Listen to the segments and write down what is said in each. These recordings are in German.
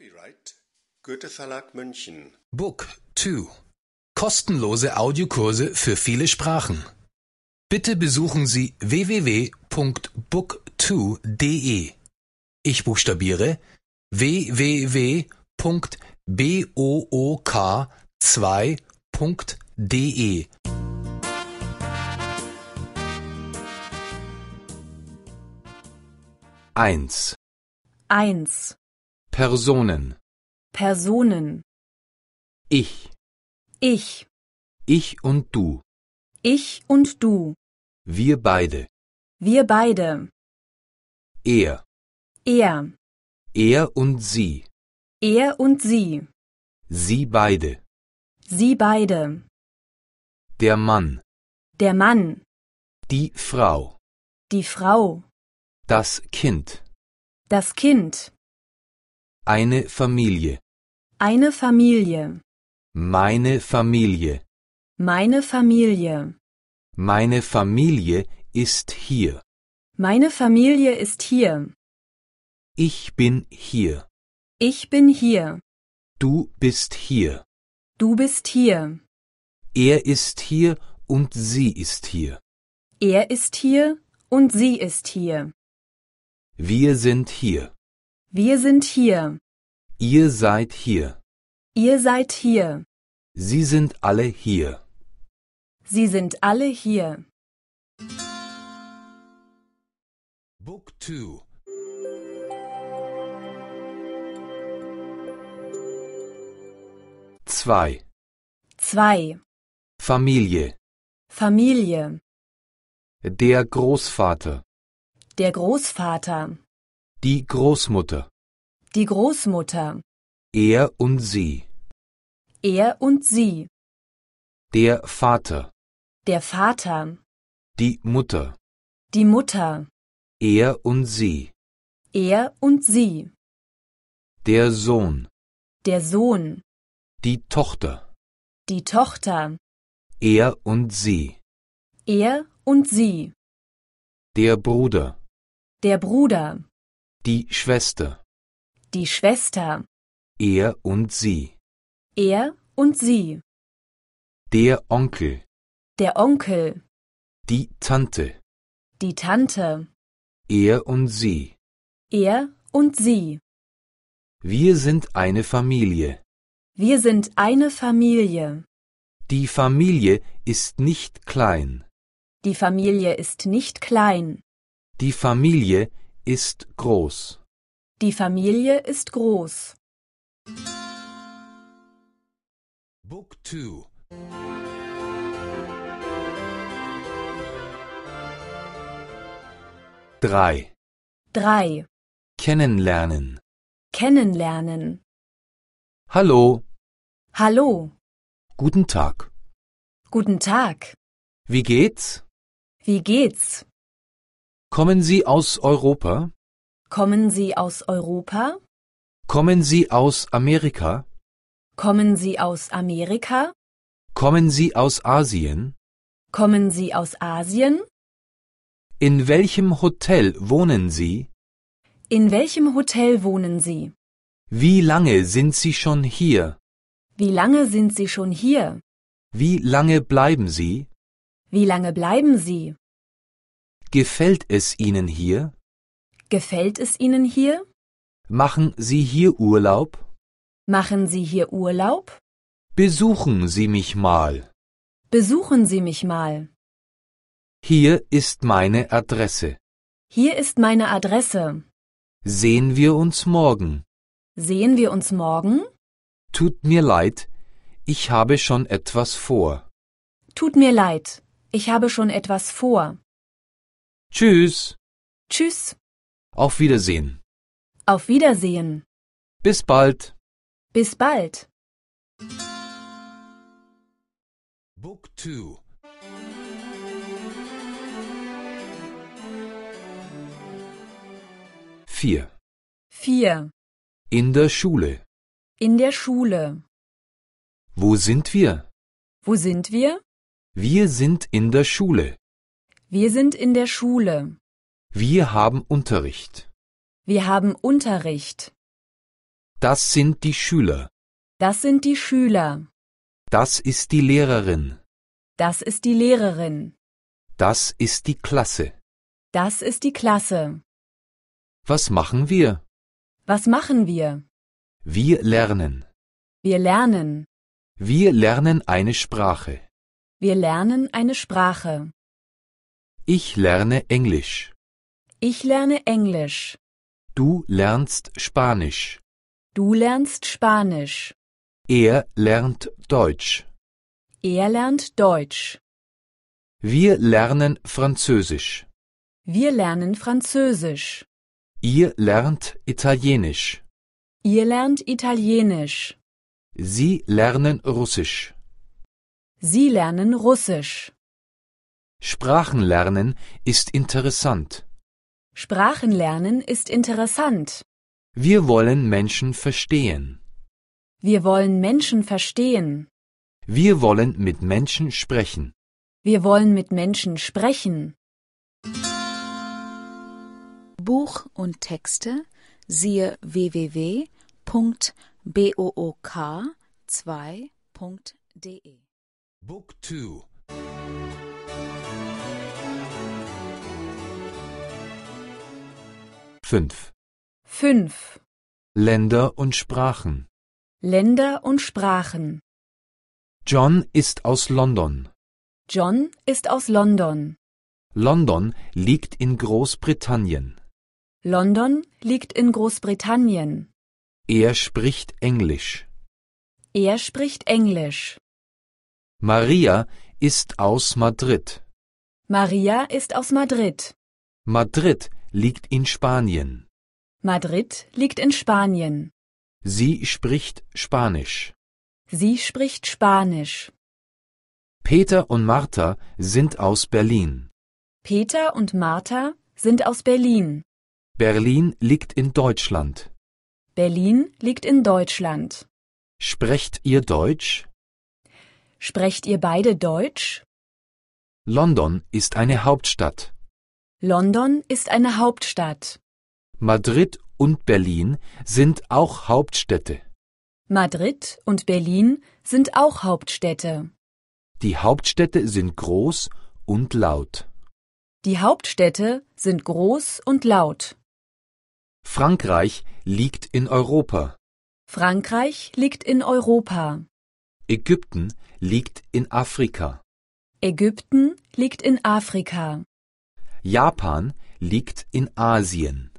Copyright Goethe Verlag München. Book 2. Kostenlose Audiokurse für viele Sprachen. Bitte besuchen Sie www.book2.de. Ich buchstabiere www.book2.de. Eins. 1. Personen. Personen. Ich. Ich. Ich und du. Ich und du. Wir beide. Wir beide. Er. Er. Er und sie. Er und sie. Sie beide. Sie beide. Der Mann. Der Mann. Die Frau. Die Frau. Das Kind. Das Kind. Eine Familie. Eine Familie. Meine Familie. Meine Familie. Meine Familie ist hier. Meine Familie ist hier. Ich bin hier. Ich bin hier. Du bist hier. Du bist hier. Er ist hier und sie ist hier. Er ist hier und sie ist hier. Wir sind hier. Wir sind hier. Ihr seid hier. Ihr seid hier. Sie sind alle hier. Sie sind alle hier. Book 2 2. 2. Familie. Familie. Der Großvater. Der Großvater. Die Großmutter. Die Großmutter. Er und sie. Er und sie. Der Vater. Der Vater. Die Mutter. Die Mutter. Er und sie. Er und sie. Der Sohn. Der Sohn. Die Tochter. Die Tochter. Er und sie. Er und sie. Der Bruder. Der Bruder. Die Schwester. Die Schwester. Er und sie. Er und sie. Der Onkel. Der Onkel. Die Tante. Die Tante. Er und sie. Er und sie. Wir sind eine Familie. Wir sind eine Familie. Die Familie ist nicht klein. Die Familie ist nicht klein. Die Familie ist groß. Die Familie ist groß. Book 2 3. 3. Kennenlernen. Kennenlernen. Hallo, Hallo. guten Tag. Guten Tag. Wie geht's? Wie geht's? Kommen Sie aus Europa? Kommen Sie aus Europa? Kommen Sie aus Amerika? Kommen Sie aus Amerika? Kommen Sie aus Asien? Kommen Sie aus Asien? In welchem Hotel wohnen Sie? In welchem Hotel wohnen Sie? Wie lange sind Sie schon hier? Wie lange sind Sie schon hier? Wie lange bleiben Sie? Wie lange bleiben Sie? Gefällt es Ihnen hier? Gefällt es Ihnen hier? Machen Sie hier Urlaub? Machen Sie hier Urlaub? Besuchen Sie mich mal. Besuchen Sie mich mal. Hier ist meine Adresse. Hier ist meine Adresse. Sehen wir uns morgen. Sehen wir uns morgen? Tut mir leid, ich habe schon etwas vor. Tut mir leid, ich habe schon etwas vor. Tschüss, Tschüss, auf Wiedersehen. auf Wiedersehen. Bis bald. Bis bald. Book 2 4. 4. In der Schule. In der Schule. Wo sind wir? Wo sind wir? Wir sind in der Schule. Wir sind in der Schule. Wir haben Unterricht. Wir haben Unterricht. Das sind die Schüler. Das sind die Schüler. Das ist die Lehrerin. Das ist die Lehrerin. Das ist die Klasse. Das ist die Klasse. Was machen wir? Was machen wir? Wir lernen. Wir lernen. Wir lernen eine Sprache. Wir lernen eine Sprache. Ich lerne Englisch. Ich lerne Englisch. Du lernst Spanisch. Du lernst Spanisch. Er lernt Deutsch. Er lernt Deutsch. Wir lernen Französisch. Wir lernen Französisch. Ihr lernt Italienisch. Ihr lernt Italienisch. Sie lernen Russisch. Sie lernen Russisch. Sprachenlernen ist interessant. Sprachenlernen ist interessant. Wir wollen Menschen verstehen. Wir wollen Menschen verstehen. Wir wollen mit Menschen sprechen. Wir wollen mit Menschen sprechen. Buch und Texte siehe www.book2.de Book 2 5. 5. Länder und Sprachen. Länder und Sprachen. John ist aus London. John ist aus London. London liegt in Großbritannien. London liegt in Großbritannien. Er spricht Englisch. Er spricht Englisch. Maria ist aus Madrid. Maria ist aus Madrid. Madrid liegt in Spanien. Madrid liegt in Spanien. Sie spricht Spanisch. Sie spricht Spanisch. Peter und Martha sind aus Berlin. Peter und Martha sind aus Berlin. Berlin liegt in Deutschland. Berlin liegt in Deutschland. Sprecht ihr Deutsch? Sprecht ihr beide Deutsch? London ist eine Hauptstadt. London ist eine Hauptstadt. Madrid und Berlin sind auch Hauptstädte. Madrid und Berlin sind auch Hauptstädte. Die Hauptstädte sind groß und laut. Die Hauptstädte sind groß und laut. Frankreich liegt in Europa. Frankreich liegt in Europa. Ägypten liegt in Afrika. Ägypten liegt in Afrika. Japan liegt in Asien.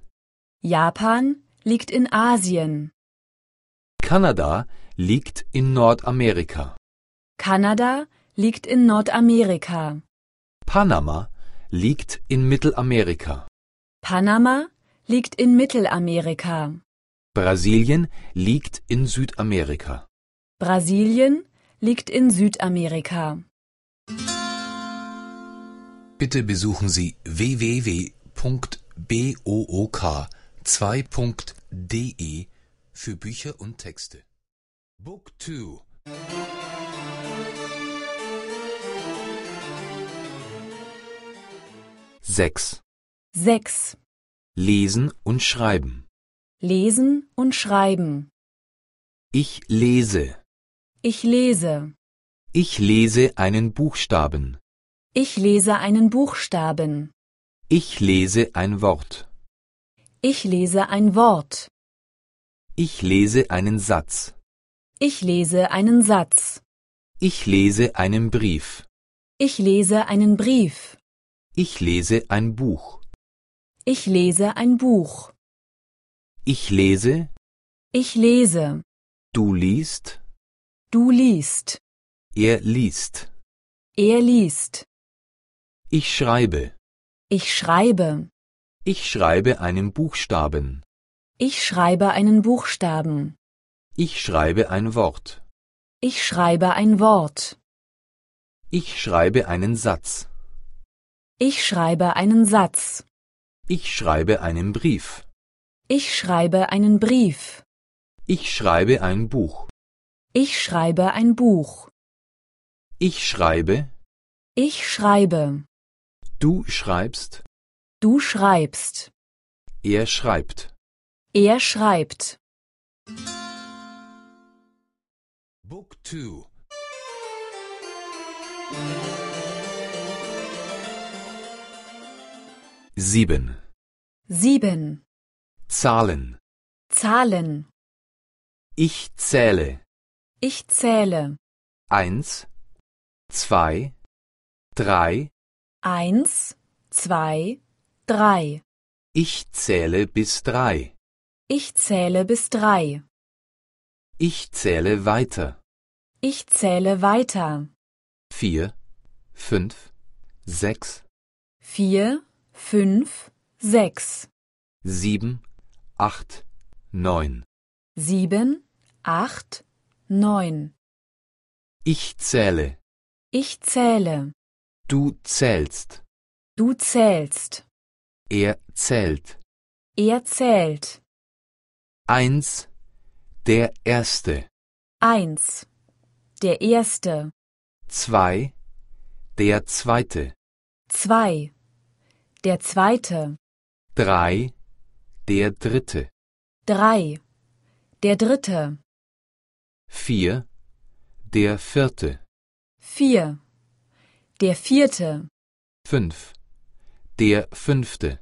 Japan liegt in Asien. Kanada liegt in Nordamerika. Kanada liegt in Nordamerika. Panama liegt in Mittelamerika. Panama liegt in Mittelamerika. Brasilien liegt in Südamerika. Brasilien liegt in Südamerika. Bitte besuchen Sie www.book2.de für Bücher und Texte. Book 2 6. 6. Lesen und Schreiben. Lesen und Schreiben. Ich lese. Ich lese. Ich lese einen Buchstaben. Ich lese einen Buchstaben. Ich lese ein Wort. Ich lese ein Wort. Ich lese einen Satz. Ich lese einen Satz. Ich lese einen Brief. Ich lese einen Brief. Ich lese ein Buch. Ich lese ein Buch. Ich lese. Ich lese. Du liest. Du liest. Er liest. Er liest. Ich schreibe. Ich schreibe. Ich schreibe einen Buchstaben. Ich schreibe einen Buchstaben. Ich schreibe ein Wort. Ich schreibe ein Wort. Ich schreibe einen Satz. Ich schreibe einen Satz. Ich schreibe einen Brief. Ich schreibe einen Brief. Ich schreibe ein Buch. Ich schreibe ein Buch. Ich schreibe. Ich schreibe. Du schreibst. Du schreibst. Er schreibt. Er schreibt. Book 2 Sieben. sieben, Zahlen. Zahlen, Ich zähle. ich zähle, Eins, zwei, drei. Eins, zwei, drei, Ich zähle bis drei. ich zähle bis drei, Ich zähle weiter. ich zähle weiter, Vier, fünf, sechs, vier, fünf, sechs, sieben, acht, neun. sieben, acht, neun, Ich zähle. ich zähle, Du zählst. du zählst, Er zählt. er zählt, Eins, der Erste. eins, der erste, Zwei, der Zweite. zwei, der zweite, Drei, der Dritte. drei, der dritte, Vier, der Vierte. vier, der vierte, Fünf, der Fünfte.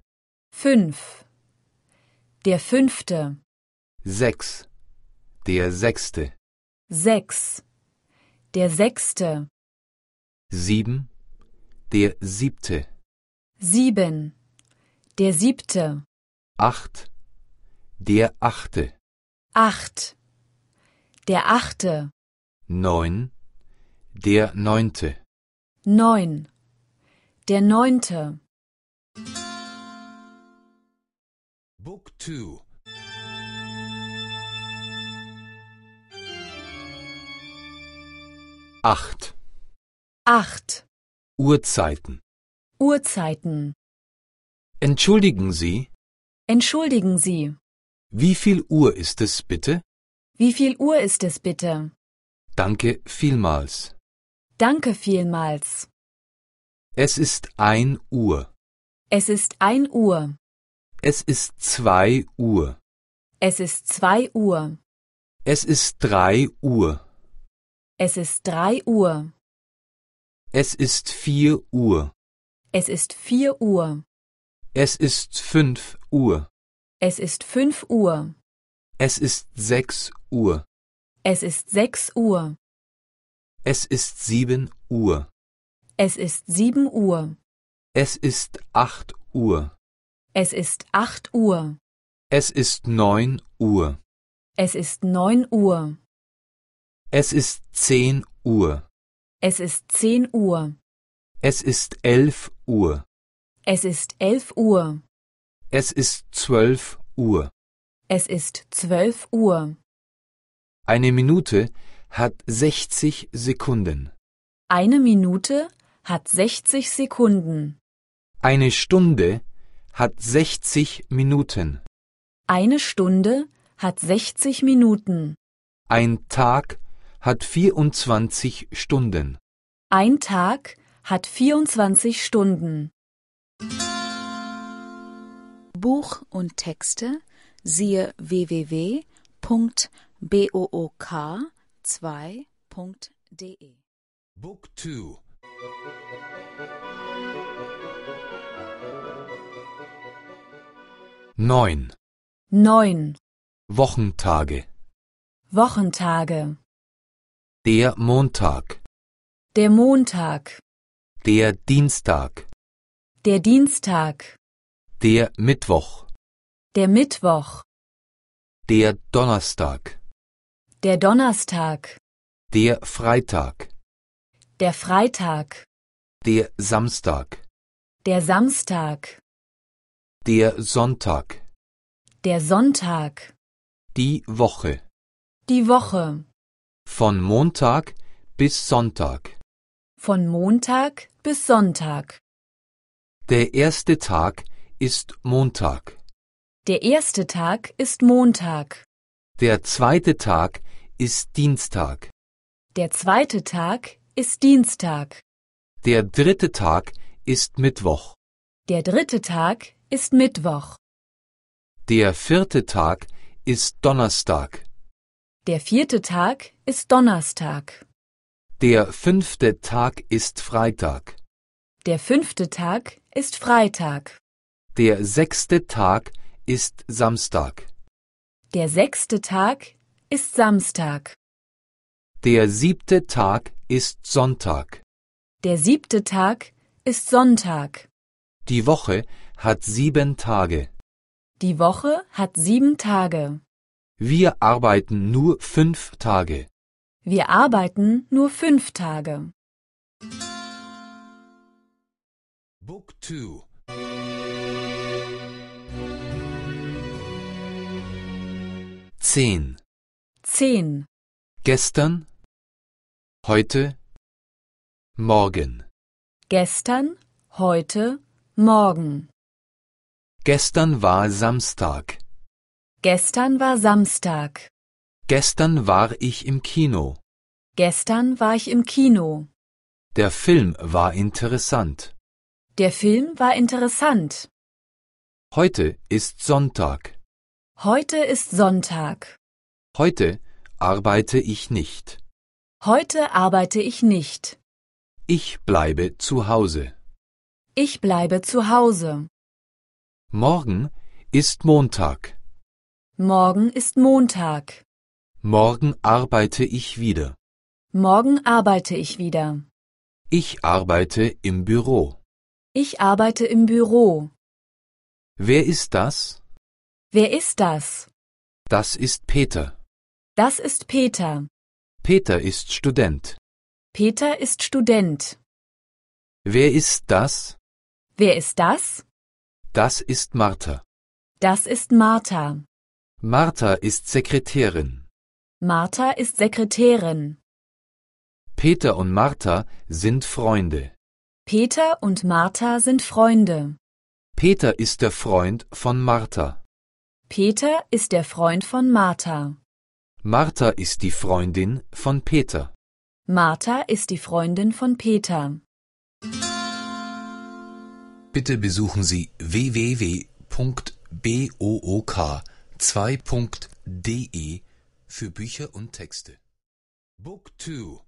fünf, der fünfte, Sechs, der Sechste. sechs, der sechste, Sieben, der Siebte. sieben, der siebte, Acht, der Achte. acht, der achte, Neun, der Neunte. Neun, der neunte, Book 2 Acht. acht, Uhrzeiten. Uhrzeiten. Entschuldigen Sie, Entschuldigen Sie, wie viel Uhr ist es bitte? wie viel Uhr ist es bitte? Danke vielmals. Danke vielmals. Es ist ein Uhr. Es ist ein Uhr. Es ist zwei Uhr. Es ist zwei Uhr. Es ist drei Uhr. Es ist drei Uhr. Es ist vier Uhr. Es ist vier Uhr. Es ist fünf Uhr. Es ist fünf Uhr. Es ist sechs Uhr. Es ist sechs Uhr. Es ist sieben Uhr. Es ist sieben Uhr. Es ist acht Uhr. Es ist acht Uhr. Es ist neun Uhr. Es ist neun Uhr. Es ist zehn Uhr. Es ist zehn Uhr. Es ist elf Uhr. Es ist elf Uhr. Es ist zwölf Uhr. Es ist zwölf Uhr. Eine Minute hat 60 Sekunden. Eine Minute hat 60 Sekunden. Eine Stunde hat 60 Minuten. Eine Stunde hat 60 Minuten. Ein Tag hat 24 Stunden. Ein Tag hat 24 Stunden. Buch und Texte siehe www.book2.de Book 2 Neun Neun Wochentage. Wochentage. Der Montag. Der Montag. Der Dienstag. Der Dienstag. Der Mittwoch. Der Mittwoch. Der Donnerstag. Der Donnerstag. Der Freitag. Der Freitag. Der Samstag. Der Samstag. Der Sonntag. Der Sonntag. Die Woche. Die Woche. Von Montag bis Sonntag. Von Montag bis Sonntag. Der erste Tag ist Montag. Der erste Tag ist Montag. Der zweite Tag ist Dienstag. Der zweite Tag ist Dienstag. Der dritte Tag ist Mittwoch. Der dritte Tag ist Mittwoch. Der vierte Tag ist Donnerstag. Der vierte Tag ist Donnerstag. Der fünfte Tag ist Freitag. Der fünfte Tag ist Freitag. Der sechste Tag ist Samstag. Der sechste Tag ist Samstag. Der siebte Tag ist Sonntag. Der siebte Tag ist Sonntag. Die Woche hat sieben Tage. Die Woche hat sieben Tage. Wir arbeiten nur fünf Tage. Wir arbeiten nur fünf Tage. Book 2 Zehn. Zehn. Gestern, heute, morgen. Gestern, heute, morgen. Gestern war Samstag. Gestern war Samstag. Gestern war ich im Kino. Gestern war ich im Kino. Der Film war interessant. Der Film war interessant. Heute ist Sonntag. Heute ist Sonntag. Heute arbeite ich nicht. Heute arbeite ich nicht. Ich bleibe zu Hause. Ich bleibe zu Hause. Morgen ist Montag. Morgen ist Montag. Morgen arbeite ich wieder. Morgen arbeite ich wieder. Ich arbeite im Büro. Ich arbeite im Büro. Wer ist das? Wer ist das? Das ist Peter. Das ist Peter. Peter ist Student. Peter ist Student. Wer ist das? Wer ist das? Das ist Martha. Das ist Martha. Martha ist Sekretärin. Martha ist Sekretärin. Peter und Martha sind Freunde. Peter und Martha sind Freunde. Peter ist der Freund von Martha. Peter ist der Freund von Martha. Martha ist die Freundin von Peter. Martha ist die Freundin von Peter. Bitte besuchen Sie www.book2.de für Bücher und Texte. Book 2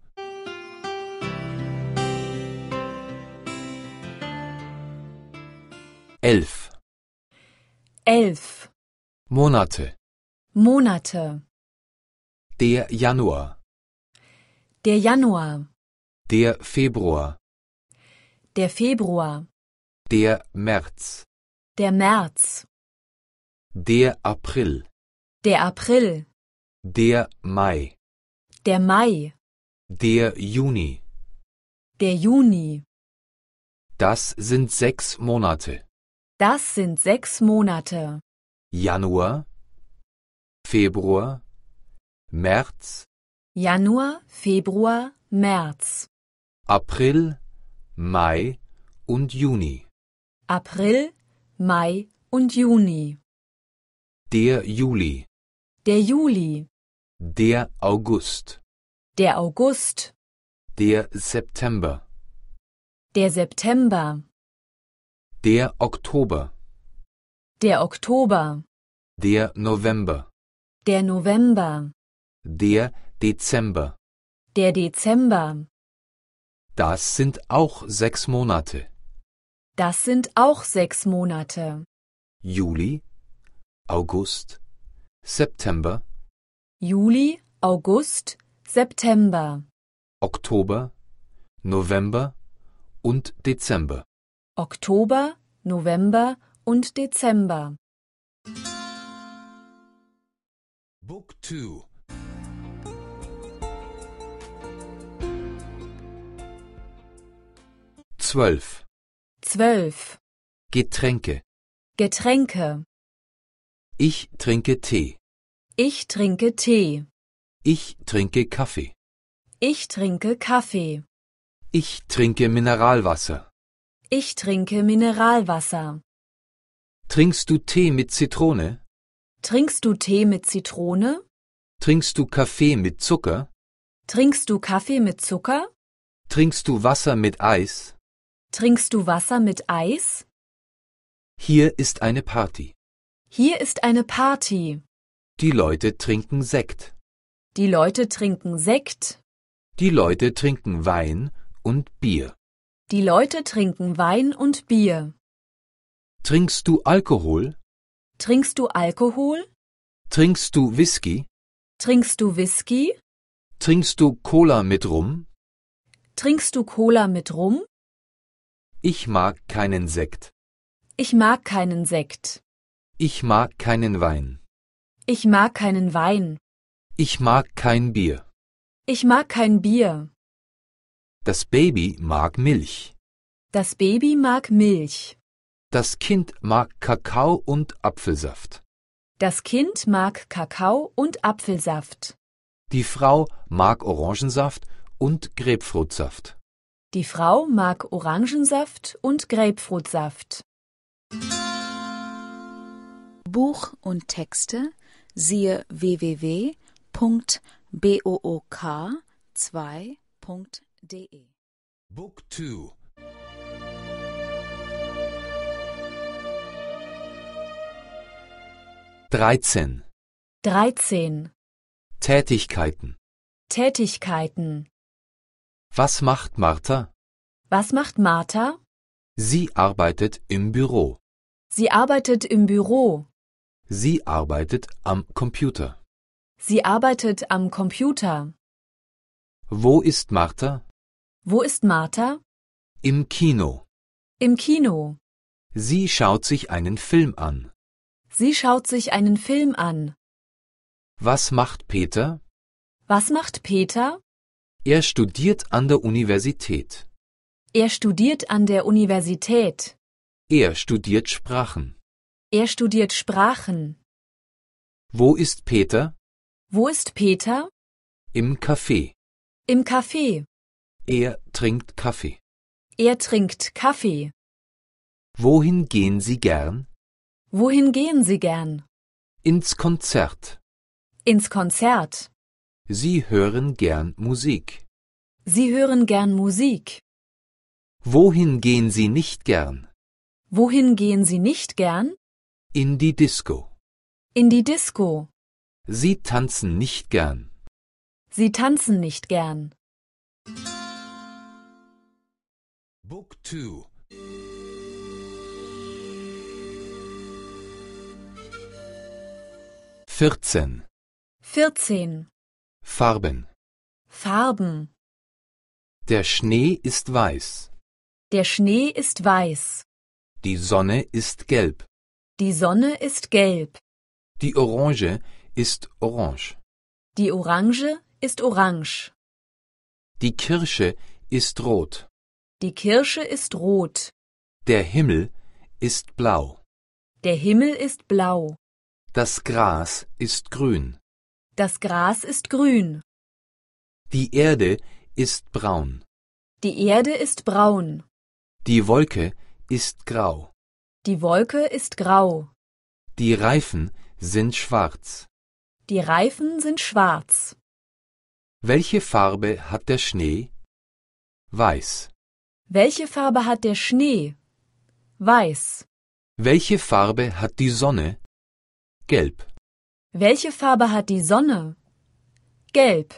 Elf Elf Monate. Monate. Der Januar. Der Januar. Der Februar. Der Februar. Der März. Der März. Der April. Der April. Der Mai. Der Mai. Der Juni. Der Juni. Das sind sechs Monate. Das sind sechs Monate. Januar, Februar, März, Januar, Februar, März. April, Mai und Juni. April, Mai und Juni. Der Juli, Der Juli. der August, Der August. der September, Der September. der Oktober, Der Oktober. der November, Der November. der Dezember. Der Dezember. Das sind auch sechs Monate. Das sind auch sechs Monate. Juli, August, September, Juli, August, September. Oktober, November und Dezember. Oktober, November und Dezember. Book 2 Zwölf. Zwölf. Getränke. Getränke. Ich trinke Tee. Ich trinke Tee. Ich trinke Kaffee. Ich trinke Kaffee. Ich trinke Mineralwasser. Ich trinke Mineralwasser. Trinkst du Tee mit Zitrone? Trinkst du Tee mit Zitrone? Trinkst du Kaffee mit Zucker? Trinkst du Kaffee mit Zucker? Trinkst du Wasser mit Eis? Trinkst du Wasser mit Eis? Hier ist eine Party. Hier ist eine Party. Die Leute trinken Sekt. Die Leute trinken Sekt. Die Leute trinken Wein und Bier. Die Leute trinken Wein und Bier. Trinkst du Alkohol? Trinkst du Alkohol? Trinkst du Whisky? Trinkst du Whisky? Trinkst du Cola mit Rum? Trinkst du Cola mit Rum? Ich mag keinen Sekt. Ich mag keinen Sekt. Ich mag keinen Wein. Ich mag keinen Wein. Ich mag kein Bier. Ich mag kein Bier. Das Baby mag Milch. Das Baby mag Milch. Das Kind mag Kakao und Apfelsaft. Das Kind mag Kakao und Apfelsaft. Die Frau mag Orangensaft und Grapefruitsaft. Die Frau mag Orangensaft und Grapefruitsaft. Buch und Texte siehe www.book2.de Book 2 13. 13. Tätigkeiten. Tätigkeiten. Was macht Martha? Was macht Martha? Sie arbeitet im Büro. Sie arbeitet im Büro. Sie arbeitet am Computer. Sie arbeitet am Computer. Wo ist Martha? Wo ist Martha? Im Kino. Im Kino. Sie schaut sich einen Film an. Sie schaut sich einen Film an. Was macht Peter? Was macht Peter? Er studiert an der Universität. Er studiert an der Universität. Er studiert Sprachen. Er studiert Sprachen. Wo ist Peter? Wo ist Peter? Im Café. Im Café. Er trinkt Kaffee. Er trinkt Kaffee. Wohin gehen Sie gern? Wohin gehen Sie gern? Ins Konzert. Ins Konzert. Sie hören gern Musik. Sie hören gern Musik. Wohin gehen Sie nicht gern? Wohin gehen Sie nicht gern? In die Disco. In die Disco. Sie tanzen nicht gern. Sie tanzen nicht gern. Book 2 14. 14. Farben. Farben. Der Schnee ist weiß. Der Schnee ist weiß. Die Sonne ist gelb. Die Sonne ist gelb. Die Orange ist orange. Die Orange ist orange. Die Kirsche ist rot. Die Kirsche ist rot. Der Himmel ist blau. Der Himmel ist blau. Das Gras ist grün. Das Gras ist grün. Die Erde ist braun. Die Erde ist braun. Die Wolke ist grau. Die Wolke ist grau. Die Reifen sind schwarz. Die Reifen sind schwarz. Welche Farbe hat der Schnee? Weiß. Welche Farbe hat der Schnee? Weiß. Welche Farbe hat die Sonne? Gelb. Welche Farbe hat die Sonne? Gelb.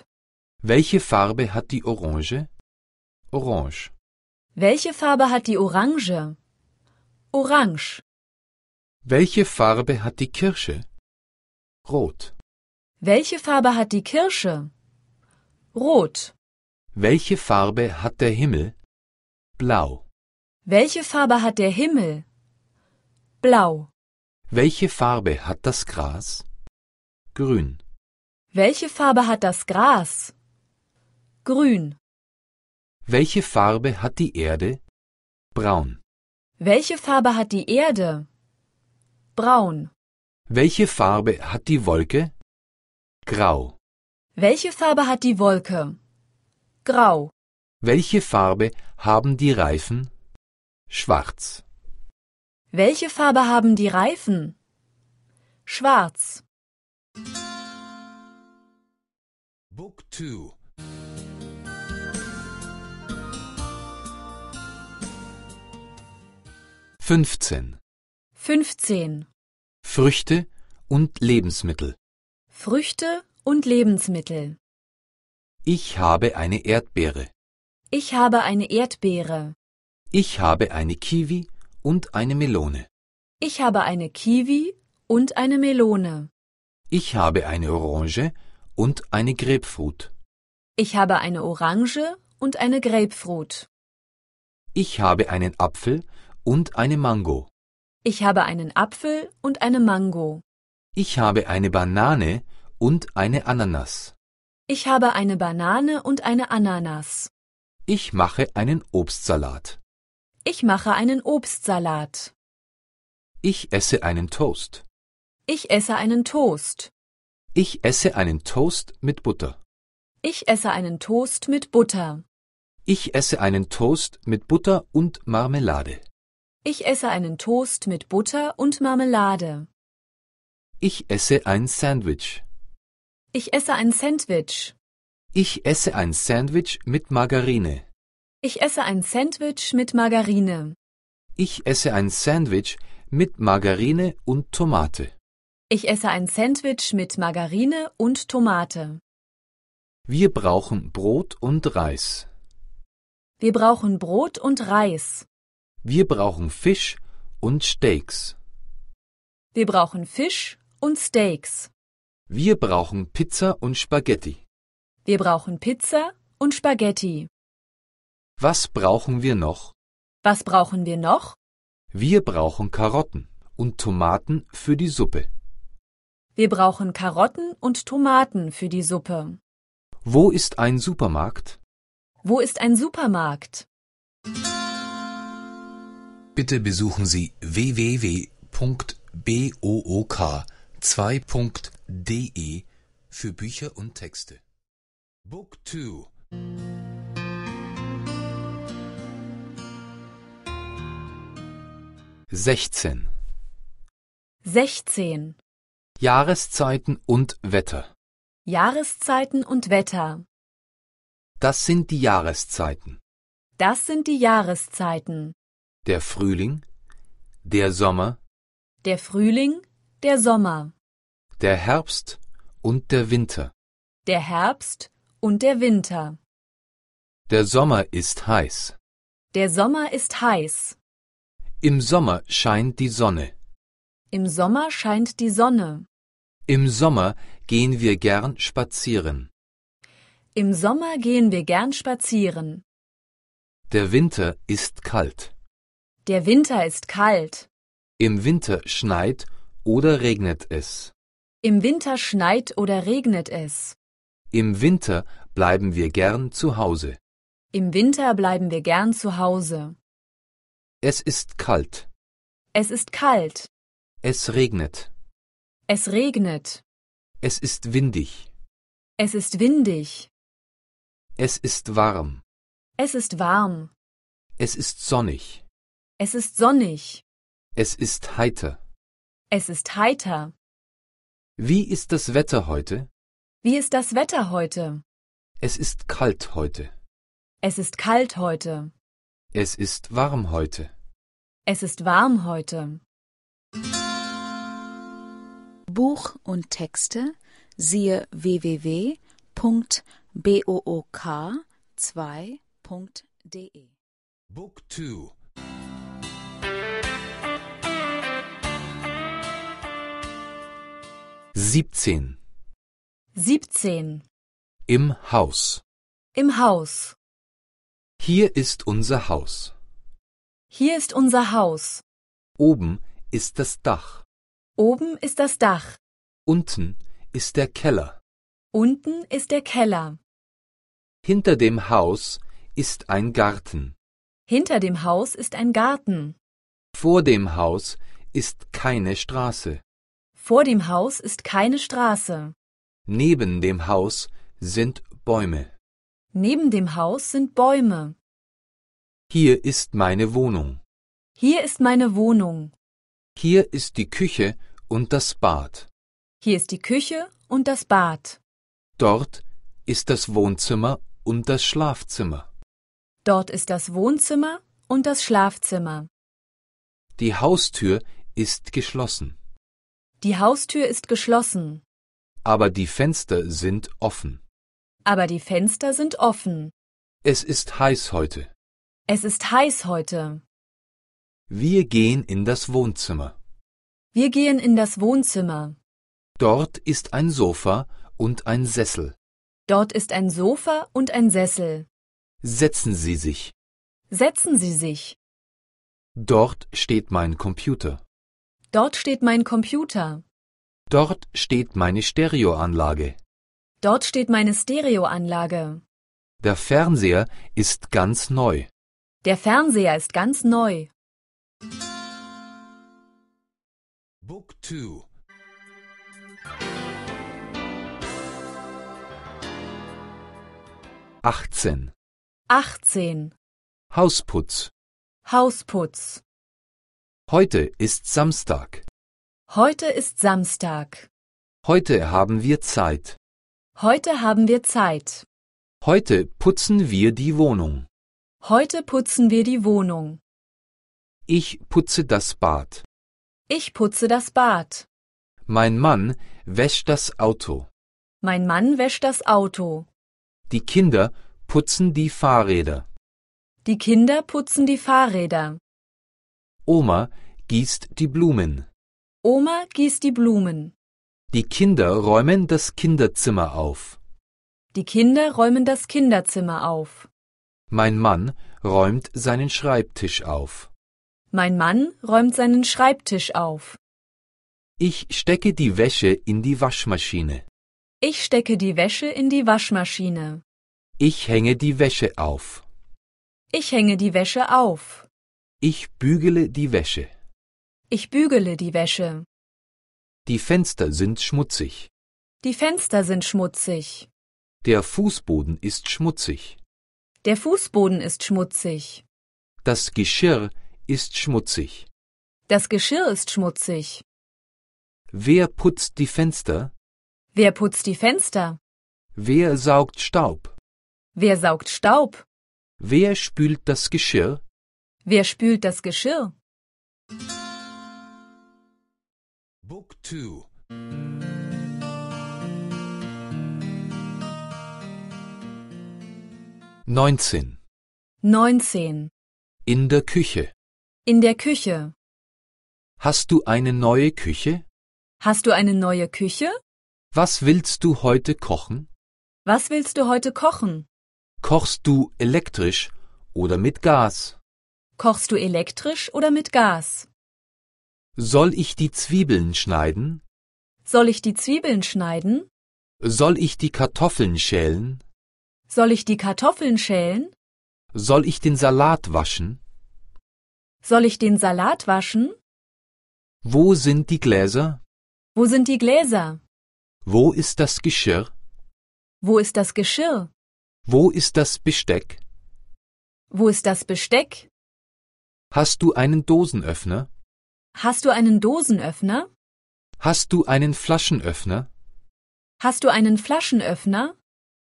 Welche Farbe hat die Orange? Orange. Welche Farbe hat die Orange? Orange. Welche Farbe hat die Kirsche? Rot. Welche Farbe hat die Kirsche? Rot. Welche Farbe hat der Himmel? Blau. Welche Farbe hat der Himmel? Blau. Welche Farbe hat das Gras? Grün. Welche Farbe hat das Gras? Grün. Welche Farbe hat die Erde? Braun. Welche Farbe hat die Erde? Braun. Welche Farbe hat die Wolke? Grau. Welche Farbe hat die Wolke? Grau. Welche Farbe haben die Reifen? Schwarz. Welche Farbe haben die Reifen? Schwarz. Book 2 15. 15. Früchte und Lebensmittel. Früchte und Lebensmittel. Ich habe eine Erdbeere. Ich habe eine Erdbeere. Ich habe eine Kiwi und eine Melone. Ich habe eine Kiwi und eine Melone. Ich habe eine Orange und eine Grapefruit. Ich habe eine Orange und eine Grapefruit. Ich habe einen Apfel und eine Mango. Ich habe einen Apfel und eine Mango. Ich habe eine Banane und eine Ananas. Ich habe eine Banane und eine Ananas. Ich mache einen Obstsalat. Ich mache einen Obstsalat. Ich esse einen Toast. Ich esse einen Toast. Ich esse einen Toast mit Butter. Ich esse einen Toast mit Butter. Ich esse einen Toast mit Butter und Marmelade. Ich esse einen Toast mit Butter und Marmelade. Ich esse ein Sandwich. Ich esse ein Sandwich. Ich esse ein Sandwich mit Margarine. Ich esse ein Sandwich mit Margarine. Ich esse ein Sandwich mit Margarine und Tomate. Ich esse ein Sandwich mit Margarine und Tomate. Wir brauchen Brot und Reis. Wir brauchen Brot und Reis. Wir brauchen Fisch und Steaks. Wir brauchen Fisch und Steaks. Wir brauchen Pizza und Spaghetti. Wir brauchen Pizza und Spaghetti. Was brauchen wir noch? Was brauchen wir noch? Wir brauchen Karotten und Tomaten für die Suppe. Wir brauchen Karotten und Tomaten für die Suppe. Wo ist ein Supermarkt? Wo ist ein Supermarkt? Bitte besuchen Sie www.book2.de für Bücher und Texte. Book 2 16. 16. Jahreszeiten und Wetter. Jahreszeiten und Wetter. Das sind die Jahreszeiten. Das sind die Jahreszeiten. Der Frühling, der Sommer, Der Frühling, der Sommer, der Herbst und der Winter. der Herbst und der Winter. Der Sommer ist heiß. Der Sommer ist heiß. Im Sommer scheint die Sonne. Im Sommer scheint die Sonne. Im Sommer gehen wir gern spazieren. Im Sommer gehen wir gern spazieren. Der Winter ist kalt. Der Winter ist kalt. Im Winter schneit oder regnet es. Im Winter schneit oder regnet es. Im Winter bleiben wir gern zu Hause. Im Winter bleiben wir gern zu Hause. Es ist kalt. Es ist kalt. Es regnet. Es regnet. Es ist windig. Es ist windig. Es ist warm. Es ist warm. Es ist sonnig. Es ist sonnig. Es ist heiter. Es ist heiter. Wie ist das Wetter heute? Wie ist das Wetter heute? Es ist kalt heute. Es ist kalt heute. Es ist warm heute. Es ist warm heute. Buch und Texte siehe www.book2.de Book 2 17. 17. Im Haus. Im Haus. Hier ist unser Haus. Hier ist unser Haus. Oben ist das Dach. Oben ist das Dach. Unten ist der Keller. Unten ist der Keller. Hinter dem Haus ist ein Garten. Hinter dem Haus ist ein Garten. Vor dem Haus ist keine Straße. Vor dem Haus ist keine Straße. Neben dem Haus sind Bäume. Neben dem Haus sind Bäume. Hier ist meine Wohnung. Hier ist meine Wohnung. Hier ist die Küche und das Bad. Hier ist die Küche und das Bad. Dort ist das Wohnzimmer und das Schlafzimmer. Dort ist das Wohnzimmer und das Schlafzimmer. Die Haustür ist geschlossen. Die Haustür ist geschlossen. aber die Fenster sind offen. aber die Fenster sind offen. Es ist heiß heute. Es ist heiß heute. Wir gehen in das Wohnzimmer. Wir gehen in das Wohnzimmer. Dort ist ein Sofa und ein Sessel. Dort ist ein Sofa und ein Sessel. Setzen Sie sich. Setzen Sie sich. Dort steht mein Computer. Dort steht mein Computer. Dort steht meine Stereoanlage. Dort steht meine Stereoanlage. Der Fernseher ist ganz neu. Der Fernseher ist ganz neu. Book 2 18. 18. Hausputz. Hausputz. Heute ist Samstag. Heute ist Samstag. Heute haben wir Zeit. Heute haben wir Zeit. Heute putzen wir die Wohnung. Heute putzen wir die Wohnung. Ich putze das Bad. Ich putze das Bad. Mein Mann wäscht das Auto. Mein Mann wäscht das Auto. Die Kinder putzen die Fahrräder. Die Kinder putzen die Fahrräder. Oma gießt die Blumen. Oma gießt die Blumen. Die Kinder räumen das Kinderzimmer auf. Die Kinder räumen das Kinderzimmer auf. Mein Mann räumt seinen Schreibtisch auf. Mein Mann räumt seinen Schreibtisch auf. Ich stecke die Wäsche in die Waschmaschine. Ich stecke die Wäsche in die Waschmaschine. Ich hänge die Wäsche auf. Ich hänge die Wäsche auf. Ich bügele die Wäsche. Ich bügele die Wäsche. Die Fenster sind schmutzig. Die Fenster sind schmutzig. Der Fußboden ist schmutzig. Der Fußboden ist schmutzig. Das Geschirr ist schmutzig. Das Geschirr ist schmutzig. Wer putzt die Fenster? Wer putzt die Fenster? Wer saugt Staub? Wer saugt Staub? Wer spült das Geschirr? Wer spült das Geschirr? Book 2 19. 19. In der Küche. In der Küche. Hast du eine neue Küche? Hast du eine neue Küche? Was willst du heute kochen? Was willst du heute kochen? Kochst du elektrisch oder mit Gas? Kochst du elektrisch oder mit Gas? Soll ich die Zwiebeln schneiden? Soll ich die Zwiebeln schneiden? Soll ich die Kartoffeln schälen? Soll ich die Kartoffeln schälen? Soll ich den Salat waschen? Soll ich den Salat waschen? Wo sind die Gläser? Wo sind die Gläser? Wo ist das Geschirr? Wo ist das Geschirr? Wo ist das Besteck? Wo ist das Besteck? Hast du einen Dosenöffner? Hast du einen Dosenöffner? Hast du einen Flaschenöffner? Hast du einen Flaschenöffner?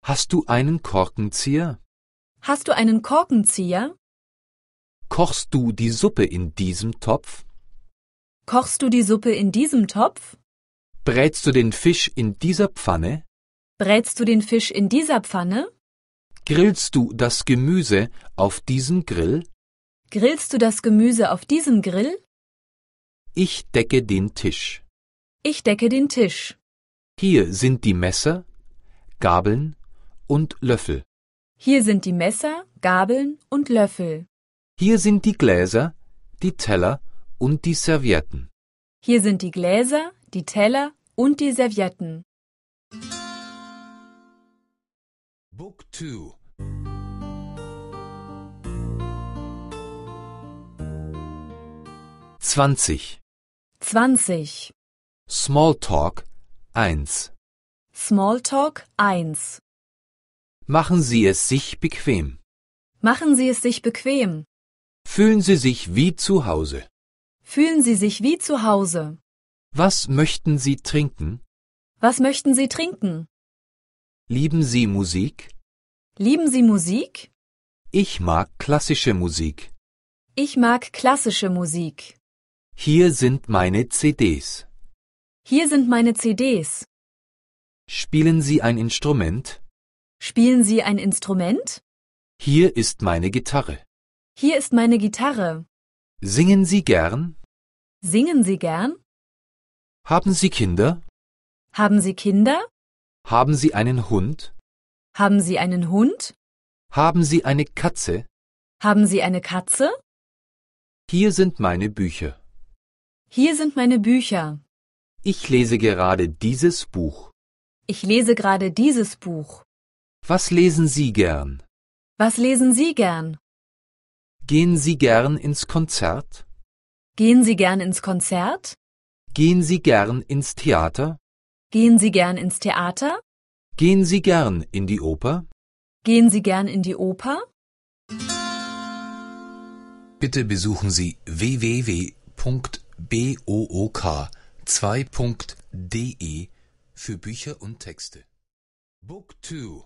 Hast du einen Korkenzieher? Hast du einen Korkenzieher? Kochst du die Suppe in diesem Topf? Kochst du die Suppe in diesem Topf? Brätst du den Fisch in dieser Pfanne? Brätst du den Fisch in dieser Pfanne? Grillst du das Gemüse auf diesem Grill? Grillst du das Gemüse auf diesem Grill? Ich decke den Tisch. Ich decke den Tisch. Hier sind die Messer, Gabeln und Löffel. Hier sind die Messer, Gabeln und Löffel. Hier sind die Gläser, die Teller und die Servietten. Hier sind die Gläser, die Teller und die Servietten. Book 2 20. 20. Smalltalk 1. Smalltalk 1. Machen Sie es sich bequem. Machen Sie es sich bequem. Fühlen Sie sich wie zu Hause. Fühlen Sie sich wie zu Hause. Was möchten Sie trinken? Was möchten Sie trinken? Lieben Sie Musik? Lieben Sie Musik? Ich mag klassische Musik. Ich mag klassische Musik. Hier sind meine CDs. Hier sind meine CDs. Spielen Sie ein Instrument? Spielen Sie ein Instrument? Hier ist meine Gitarre. Hier ist meine Gitarre. Singen Sie gern? Singen Sie gern? Haben Sie Kinder? Haben Sie Kinder? Haben Sie einen Hund? Haben Sie einen Hund? Haben Sie eine Katze? Haben Sie eine Katze? Hier sind meine Bücher. Hier sind meine Bücher. Ich lese gerade dieses Buch. Ich lese gerade dieses Buch. Was lesen Sie gern? Was lesen Sie gern? Gehen Sie gern ins Konzert? Gehen Sie gern ins Konzert? Gehen Sie gern ins Theater? Gehen Sie gern ins Theater? Gehen Sie gern in die Oper? Gehen Sie gern in die Oper? Bitte besuchen Sie www.book2.de für Bücher und Texte. Book 2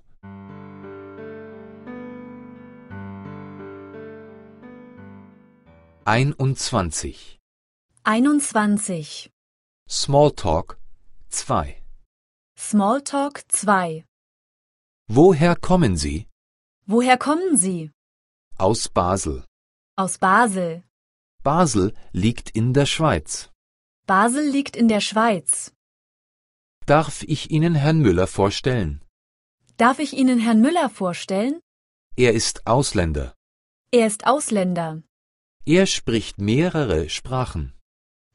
21. 21. Smalltalk 2. Smalltalk 2. Woher kommen Sie? Woher kommen Sie? Aus Basel. Aus Basel. Basel liegt in der Schweiz. Basel liegt in der Schweiz. Darf ich Ihnen Herrn Müller vorstellen? Darf ich Ihnen Herrn Müller vorstellen? Er ist Ausländer. Er ist Ausländer. Er spricht mehrere Sprachen.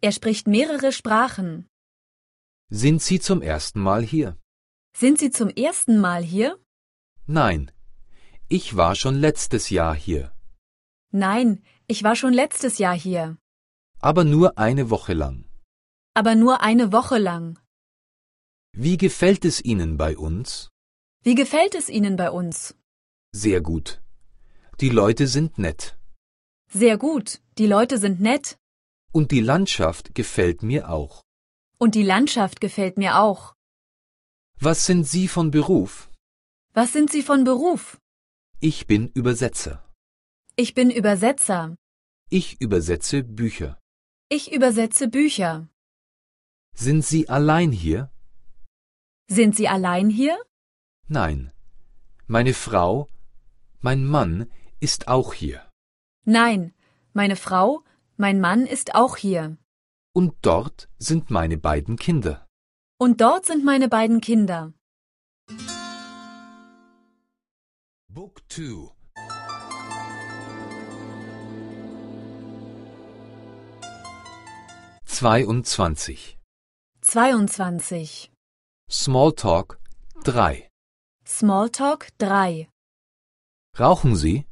Er spricht mehrere Sprachen. Sind Sie zum ersten Mal hier? Sind Sie zum ersten Mal hier? Nein. Ich war schon letztes Jahr hier. Nein, ich war schon letztes Jahr hier. Aber nur eine Woche lang. Aber nur eine Woche lang. Wie gefällt es Ihnen bei uns? Wie gefällt es Ihnen bei uns? Sehr gut. Die Leute sind nett. Sehr gut. Die Leute sind nett. Und die Landschaft gefällt mir auch. Und die Landschaft gefällt mir auch. Was sind Sie von Beruf? Was sind Sie von Beruf? Ich bin Übersetzer. Ich bin Übersetzer. Ich übersetze Bücher. Ich übersetze Bücher. Sind Sie allein hier? Sind Sie allein hier? Nein. Meine Frau, mein Mann ist auch hier. Nein, meine Frau, mein Mann ist auch hier. Und dort sind meine beiden Kinder. Und dort sind meine beiden Kinder. Book 2 22. 22. Smalltalk 3. Smalltalk 3. Rauchen Sie?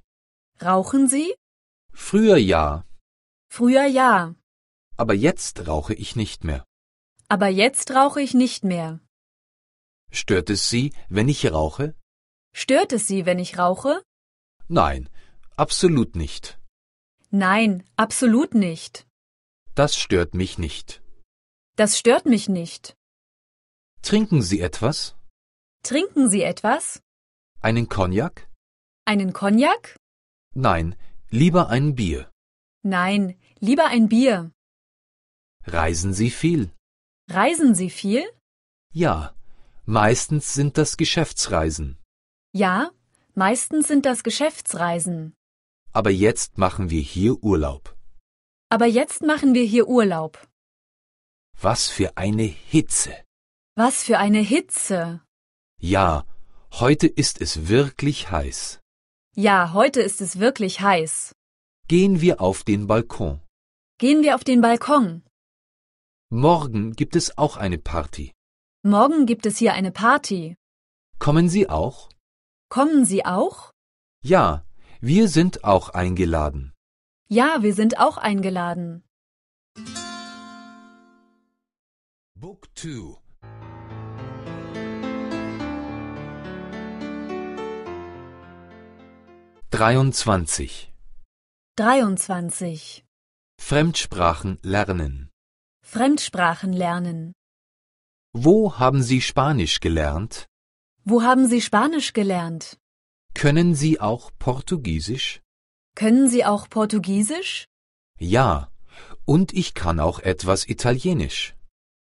Rauchen Sie? Früher ja, Früher ja. aber jetzt rauche ich nicht mehr. Aber jetzt rauche ich nicht mehr. Stört es Sie, wenn ich rauche? Stört es Sie, wenn ich rauche? Nein, absolut nicht. Nein, absolut nicht. Das stört mich nicht. Das stört mich nicht. Trinken Sie etwas? Trinken Sie etwas? Einen Cognac? Einen Cognac? Nein, lieber ein Bier. Nein, lieber ein Bier. Reisen Sie viel? Reisen Sie viel? Ja, meistens sind das Geschäftsreisen. Ja, meistens sind das Geschäftsreisen. Aber jetzt machen wir hier Urlaub. Aber jetzt machen wir hier Urlaub. Was für eine Hitze. Was für eine Hitze. Ja, heute ist es wirklich heiß. Ja, heute ist es wirklich heiß. Gehen wir auf den Balkon. Gehen wir auf den Balkon. Morgen gibt es auch eine Party. Morgen gibt es hier eine Party. Kommen Sie auch? Kommen Sie auch? Ja, wir sind auch eingeladen. Ja, wir sind auch eingeladen. Book 2 23. 23. Fremdsprachen lernen. Fremdsprachen lernen. Wo haben Sie Spanisch gelernt? Wo haben Sie Spanisch gelernt? Können Sie auch Portugiesisch? Können Sie auch Portugiesisch? Ja, und ich kann auch etwas Italienisch.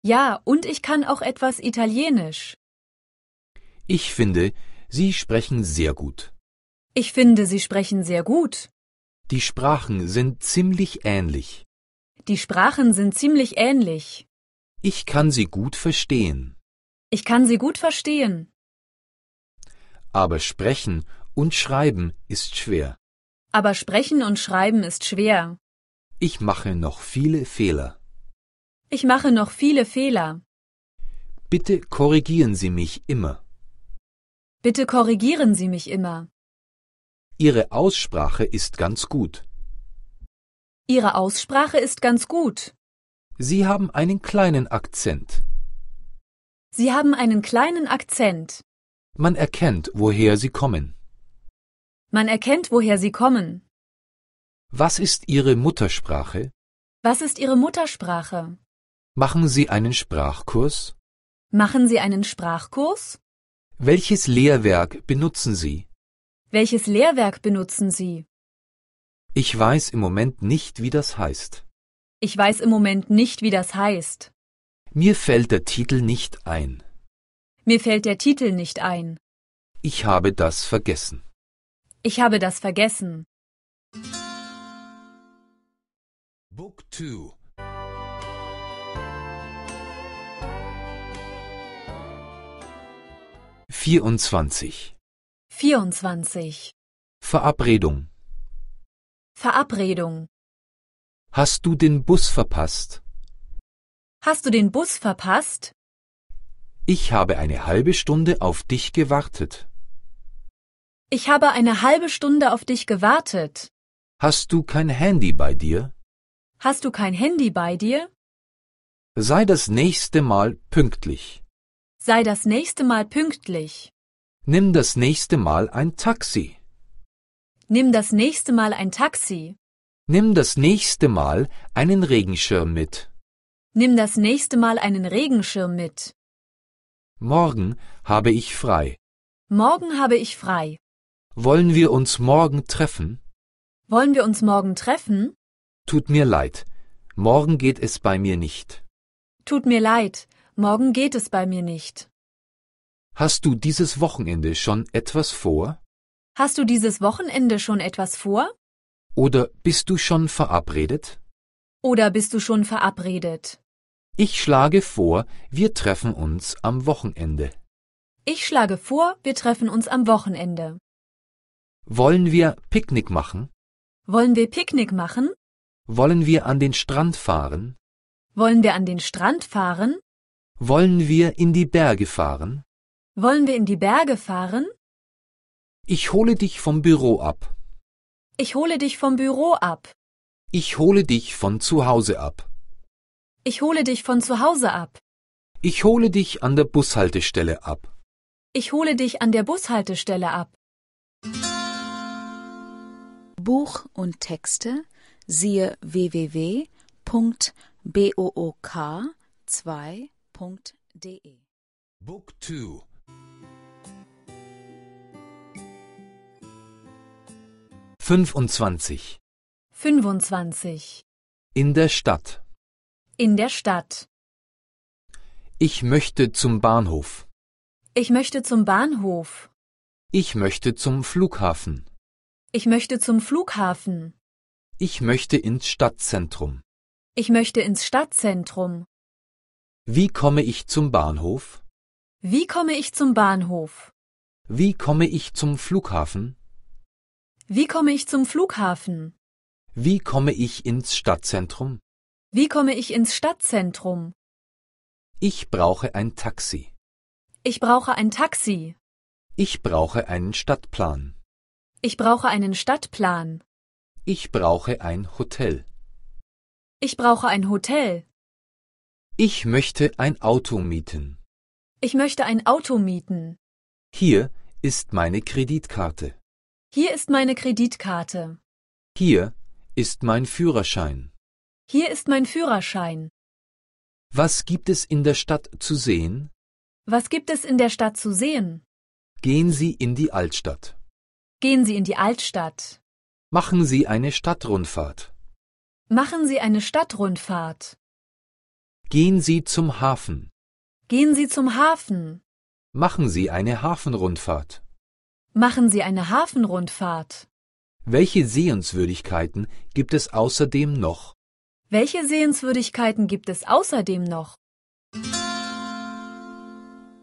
Ja, und ich kann auch etwas Italienisch. Ich finde, Sie sprechen sehr gut. Ich finde, Sie sprechen sehr gut. Die Sprachen sind ziemlich ähnlich. Die Sprachen sind ziemlich ähnlich. Ich kann sie gut verstehen. Ich kann sie gut verstehen. Aber sprechen und schreiben ist schwer. Aber sprechen und schreiben ist schwer. Ich mache noch viele Fehler. Ich mache noch viele Fehler. Bitte korrigieren Sie mich immer. Bitte korrigieren Sie mich immer. Ihre Aussprache ist ganz gut. Ihre Aussprache ist ganz gut. Sie haben einen kleinen Akzent. Sie haben einen kleinen Akzent. Man erkennt, woher Sie kommen. Man erkennt, woher Sie kommen. Was ist Ihre Muttersprache? Was ist Ihre Muttersprache? Machen Sie einen Sprachkurs? Machen Sie einen Sprachkurs? Welches Lehrwerk benutzen Sie? Welches Lehrwerk benutzen Sie? Ich weiß im Moment nicht, wie das heißt. Ich weiß im Moment nicht, wie das heißt. Mir fällt der Titel nicht ein. Mir fällt der Titel nicht ein. Ich habe das vergessen. Ich habe das vergessen. Book 2 24. 24. Verabredung. Verabredung. Hast du den Bus verpasst? Hast du den Bus verpasst? Ich habe eine halbe Stunde auf dich gewartet. Ich habe eine halbe Stunde auf dich gewartet. Hast du kein Handy bei dir? Hast du kein Handy bei dir? Sei das nächste Mal pünktlich. Sei das nächste Mal pünktlich. Nimm das nächste Mal ein Taxi. Nimm das nächste Mal ein Taxi. Nimm das nächste Mal einen Regenschirm mit. Nimm das nächste Mal einen Regenschirm mit. Morgen habe ich frei. Morgen habe ich frei. Wollen wir uns morgen treffen? Wollen wir uns morgen treffen? Tut mir leid. Morgen geht es bei mir nicht. Tut mir leid, morgen geht es bei mir nicht. Hast du dieses Wochenende schon etwas vor? Hast du dieses Wochenende schon etwas vor? Oder bist du schon verabredet? Oder bist du schon verabredet? Ich schlage vor, wir treffen uns am Wochenende. Ich schlage vor, wir treffen uns am Wochenende. Wollen wir Picknick machen? Wollen wir Picknick machen? Wollen wir an den Strand fahren? Wollen wir an den Strand fahren? Wollen wir in die Berge fahren? Wollen wir in die Berge fahren? Ich hole dich vom Büro ab. Ich hole dich vom Büro ab. Ich hole dich von zu Hause ab. Ich hole dich von zu Hause ab. Ich hole dich an der Bushaltestelle ab. Ich hole dich an der Bushaltestelle ab. Buch und Texte siehe www.book2.de Book 2 25. 25. In der Stadt. In der Stadt. Ich möchte zum Bahnhof. Ich möchte zum Bahnhof. Ich möchte zum Flughafen. Ich möchte zum Flughafen. Ich möchte ins Stadtzentrum. Ich möchte ins Stadtzentrum. Wie komme ich zum Bahnhof? Wie komme ich zum Bahnhof? Wie komme ich zum Flughafen? Wie komme ich zum Flughafen? Wie komme ich ins Stadtzentrum? Wie komme ich ins Stadtzentrum? Ich brauche ein Taxi. Ich brauche ein Taxi. Ich brauche einen Stadtplan. Ich brauche einen Stadtplan. Ich brauche ein Hotel. Ich brauche ein Hotel. Ich möchte ein Auto mieten. Ich möchte ein Auto mieten. Hier ist meine Kreditkarte. Hier ist meine Kreditkarte. Hier ist mein Führerschein. Hier ist mein Führerschein. Was gibt es in der Stadt zu sehen? Was gibt es in der Stadt zu sehen? Gehen Sie in die Altstadt. Gehen Sie in die Altstadt. Machen Sie eine Stadtrundfahrt. Machen Sie eine Stadtrundfahrt. Gehen Sie zum Hafen. Gehen Sie zum Hafen. Machen Sie eine Hafenrundfahrt. Machen Sie eine Hafenrundfahrt. Welche Sehenswürdigkeiten gibt es außerdem noch? Welche Sehenswürdigkeiten gibt es außerdem noch?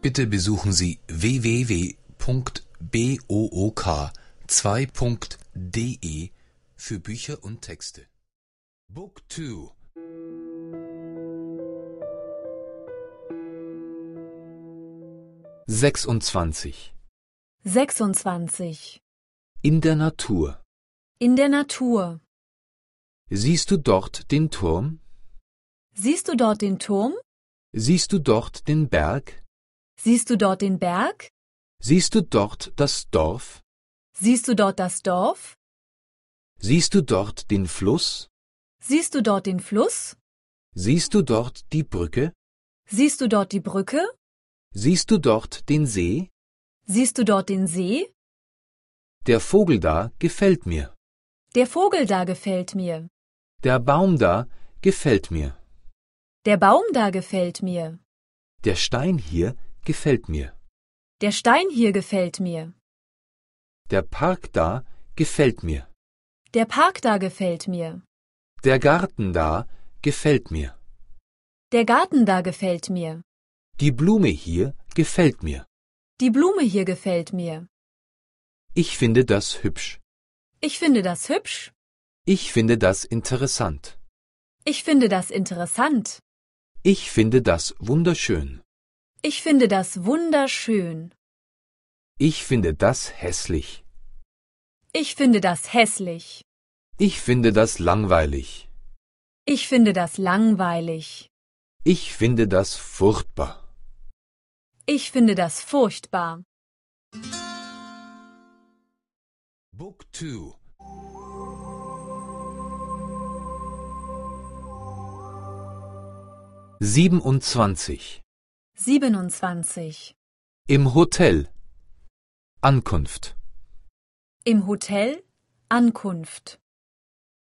Bitte besuchen Sie www.book2.de für Bücher und Texte. Book 2 26. 26. In der Natur. In der Natur. Siehst du dort den Turm? Siehst du dort den Turm? Siehst du dort den Berg? Siehst du dort den Berg? Siehst du dort das Dorf? Siehst du dort das Dorf? Siehst du dort den Fluss? Siehst du dort den Fluss? Siehst du dort die Brücke? Siehst du dort die Brücke? Siehst du dort den See? Siehst du dort den See? Der Vogel da gefällt mir. Der Vogel da gefällt mir. Der Baum da gefällt mir. Der Baum da gefällt mir. Der Stein hier gefällt mir. Der Stein hier gefällt mir. Der Park da gefällt mir. Der Park da gefällt mir. Der Garten da gefällt mir. Der Garten da gefällt mir. Die Blume hier gefällt mir. Die Blume hier gefällt mir. Ich finde das hübsch. Ich finde das hübsch. Ich finde das interessant. Ich finde das interessant. Ich finde das wunderschön. Ich finde das wunderschön. Ich finde das hässlich. Ich finde das hässlich. Ich finde das langweilig. Ich finde das langweilig. Ich finde das furchtbar. Ich finde das furchtbar. Book 2 27. 27. Im Hotel. Ankunft. Im Hotel Ankunft.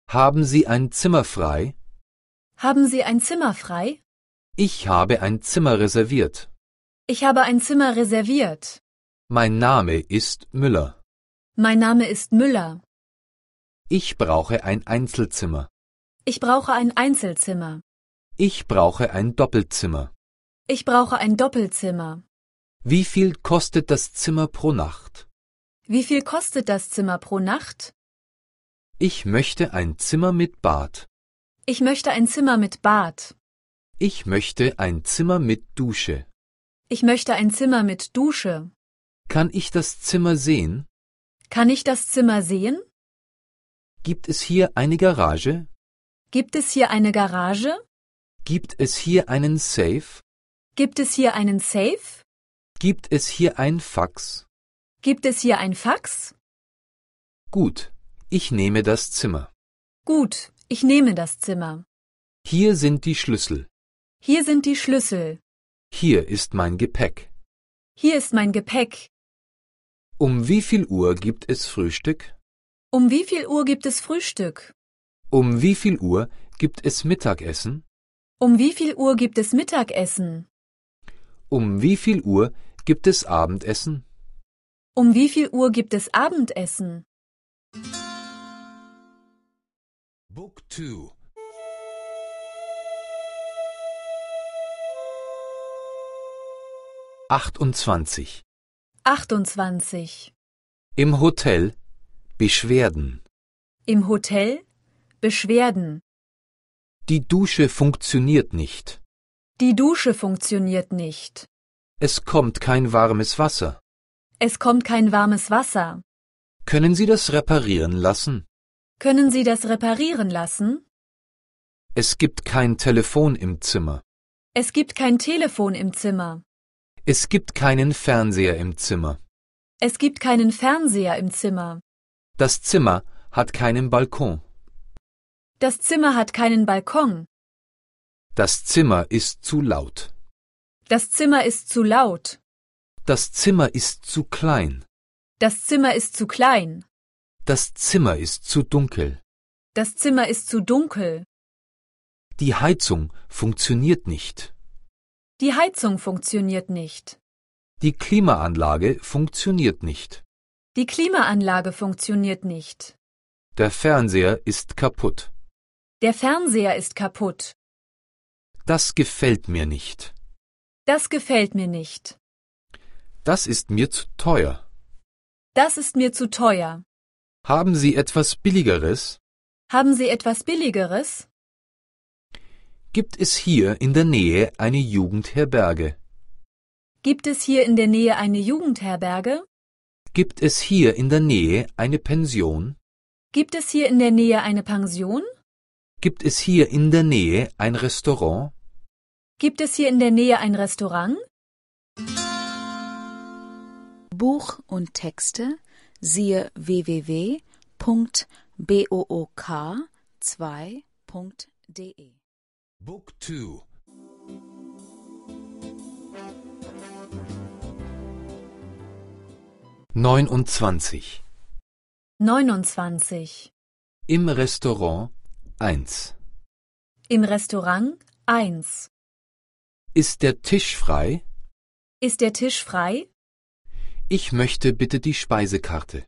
Haben Sie ein Zimmer frei? Haben Sie ein Zimmer frei? Ich habe ein Zimmer reserviert. Ich habe ein Zimmer reserviert. Mein Name ist Müller. Mein Name ist Müller. Ich brauche ein Einzelzimmer. Ich brauche ein Einzelzimmer. Ich brauche ein Doppelzimmer. Ich brauche ein Doppelzimmer. Wie viel kostet das Zimmer pro Nacht? Wie viel kostet das Zimmer pro Nacht? Ich möchte ein Zimmer mit Bad. Ich möchte ein Zimmer mit Bad. Ich möchte ein Zimmer mit Dusche. Ich möchte ein Zimmer mit Dusche. Kann ich das Zimmer sehen? Kann ich das Zimmer sehen? Gibt es hier eine Garage? Gibt es hier eine Garage? Gibt es hier einen Safe? Gibt es hier einen Safe? Gibt es hier ein Fax? Gibt es hier ein Fax? Gut, ich nehme das Zimmer. Gut, ich nehme das Zimmer. Hier sind die Schlüssel. Hier sind die Schlüssel. Hier ist mein Gepäck. Hier ist mein Gepäck. Um wie viel Uhr gibt es Frühstück? Um wie viel Uhr gibt es Frühstück? Um wie viel Uhr gibt es Mittagessen? Um wie viel Uhr gibt es Mittagessen? Um wie viel Uhr gibt es Abendessen? Um wie viel Uhr gibt es Abendessen? Book 2 28. 28. Im Hotel Beschwerden. Im Hotel Beschwerden. Die Dusche funktioniert nicht. Die Dusche funktioniert nicht. Es kommt kein warmes Wasser. Es kommt kein warmes Wasser. Können Sie das reparieren lassen? Können Sie das reparieren lassen? Es gibt kein Telefon im Zimmer. Es gibt kein Telefon im Zimmer. Es gibt keinen Fernseher im Zimmer. Es gibt keinen Fernseher im Zimmer. Das Zimmer hat keinen Balkon. Das Zimmer hat keinen Balkon. Das Zimmer ist zu laut. Das Zimmer ist zu laut. Das Zimmer ist zu klein. Das Zimmer ist zu klein. Das Zimmer ist zu dunkel. Das Zimmer ist zu dunkel. Die Heizung funktioniert nicht. Die Heizung funktioniert nicht. Die Klimaanlage funktioniert nicht. Die Klimaanlage funktioniert nicht. Der Fernseher ist kaputt. Der Fernseher ist kaputt. Das gefällt mir nicht. Das gefällt mir nicht. Das ist mir zu teuer. Das ist mir zu teuer. Haben Sie etwas Billigeres? Haben Sie etwas Billigeres? Gibt es hier in der Nähe eine Jugendherberge? Gibt es hier in der Nähe eine Jugendherberge? Gibt es hier in der Nähe eine Pension? Gibt es hier in der Nähe eine Pension? Gibt es hier in der Nähe ein Restaurant? Gibt es hier in der Nähe ein Restaurant? Buch und Texte siehe www.book2.de Book 2 29. 29. Im Restaurant 1. Im Restaurant 1. Ist der Tisch frei? Ist der Tisch frei? Ich möchte bitte die Speisekarte.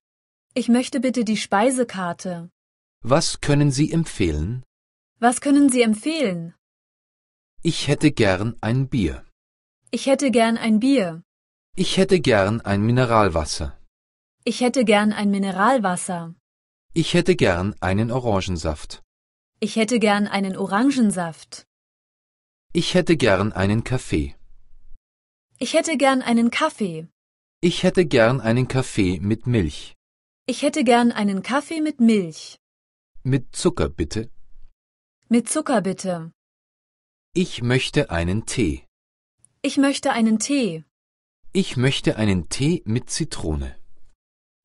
Ich möchte bitte die Speisekarte. Was können Sie empfehlen? Was können Sie empfehlen? Ich hätte gern ein Bier. Ich hätte gern ein Bier. Ich hätte gern ein Mineralwasser. Ich hätte gern ein Mineralwasser. Ich hätte gern einen Orangensaft. Ich hätte gern einen Orangensaft. Ich hätte gern einen Kaffee. Ich hätte gern einen Kaffee. Ich hätte gern einen Kaffee mit Milch. Ich hätte gern einen Kaffee mit Milch. Mit Zucker bitte. Mit Zucker bitte. Ich möchte einen Tee. Ich möchte einen Tee. Ich möchte einen Tee mit Zitrone.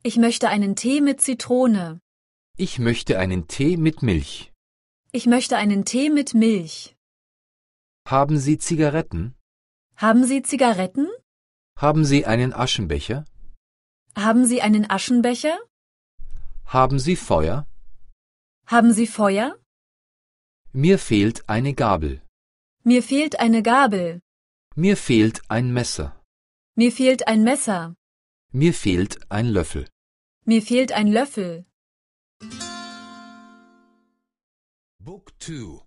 Ich möchte einen Tee mit Zitrone. Ich möchte einen Tee mit Milch. Ich möchte einen Tee mit Milch. Haben Sie Zigaretten? Haben Sie Zigaretten? Haben Sie einen Aschenbecher? Haben Sie einen Aschenbecher? Haben Sie Feuer? Haben Sie Feuer? Mir fehlt eine Gabel. Mir fehlt eine Gabel. Mir fehlt ein Messer. Mir fehlt ein Messer. Mir fehlt ein Löffel. Mir fehlt ein Löffel. Book 2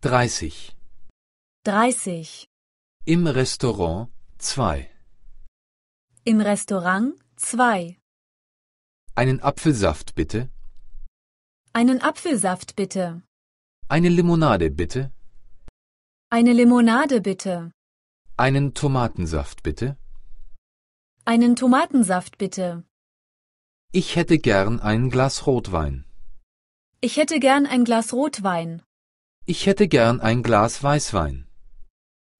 30. 30. Im Restaurant 2. Im Restaurant 2. Einen Apfelsaft bitte. Einen Apfelsaft bitte. Eine Limonade bitte. Eine Limonade bitte. Einen Tomatensaft bitte. Einen Tomatensaft bitte. Ich hätte gern ein Glas Rotwein. Ich hätte gern ein Glas Rotwein. Ich hätte gern ein Glas Weißwein.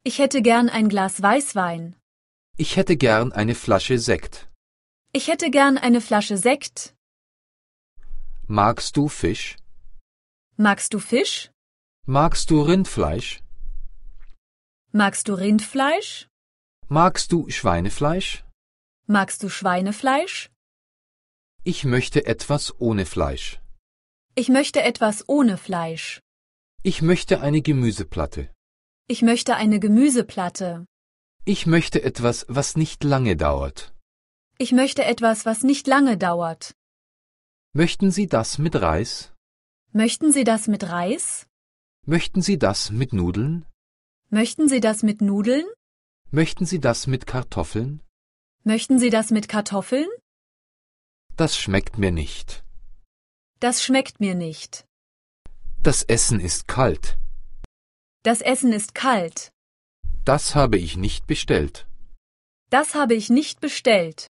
Ich hätte gern ein Glas Weißwein. Ich hätte gern eine Flasche Sekt. Ich hätte gern eine Flasche Sekt. Magst du Fisch? Magst du Fisch? Magst du Rindfleisch? Magst du Rindfleisch? Magst du Schweinefleisch? Magst du Schweinefleisch? Ich möchte etwas ohne Fleisch. Ich möchte etwas ohne Fleisch. Ich möchte eine Gemüseplatte. Ich möchte eine Gemüseplatte. Ich möchte etwas, was nicht lange dauert. Ich möchte etwas, was nicht lange dauert. Möchten Sie das mit Reis? Möchten Sie das mit Reis? Möchten Sie das mit Nudeln? Möchten Sie das mit Nudeln? Möchten Sie das mit Kartoffeln? Möchten Sie das mit Kartoffeln? Das schmeckt mir nicht. Das schmeckt mir nicht. Das Essen ist kalt. Das Essen ist kalt. Das habe ich nicht bestellt. Das habe ich nicht bestellt.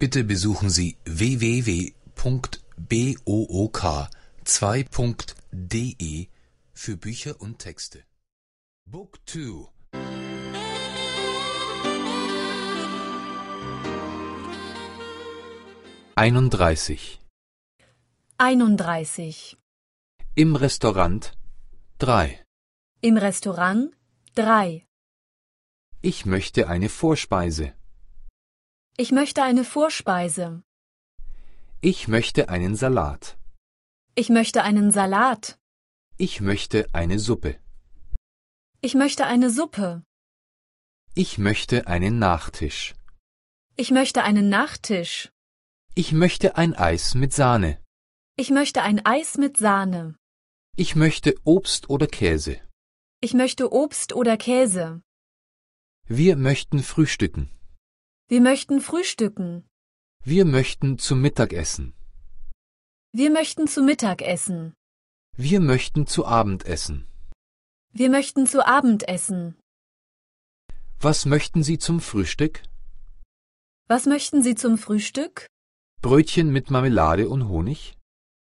Bitte besuchen Sie www.book2.de für Bücher und Texte. Book 2 31. 31. Im Restaurant 3. Im Restaurant 3. Ich möchte eine Vorspeise. Ich möchte eine Vorspeise. Ich möchte einen Salat. Ich möchte einen Salat. Ich möchte eine Suppe. Ich möchte eine Suppe. Ich möchte einen Nachtisch. Ich möchte einen Nachtisch. Ich möchte ein Eis mit Sahne. Ich möchte ein Eis mit Sahne. Ich möchte Obst oder Käse. Ich möchte Obst oder Käse. Wir möchten frühstücken. Wir möchten frühstücken. Wir möchten zu Mittag essen. Wir möchten zu Mittag essen. Wir möchten zu Abend essen. Wir möchten zu Abend essen. Was möchten Sie zum Frühstück? Was möchten Sie zum Frühstück? Brötchen mit Marmelade und Honig?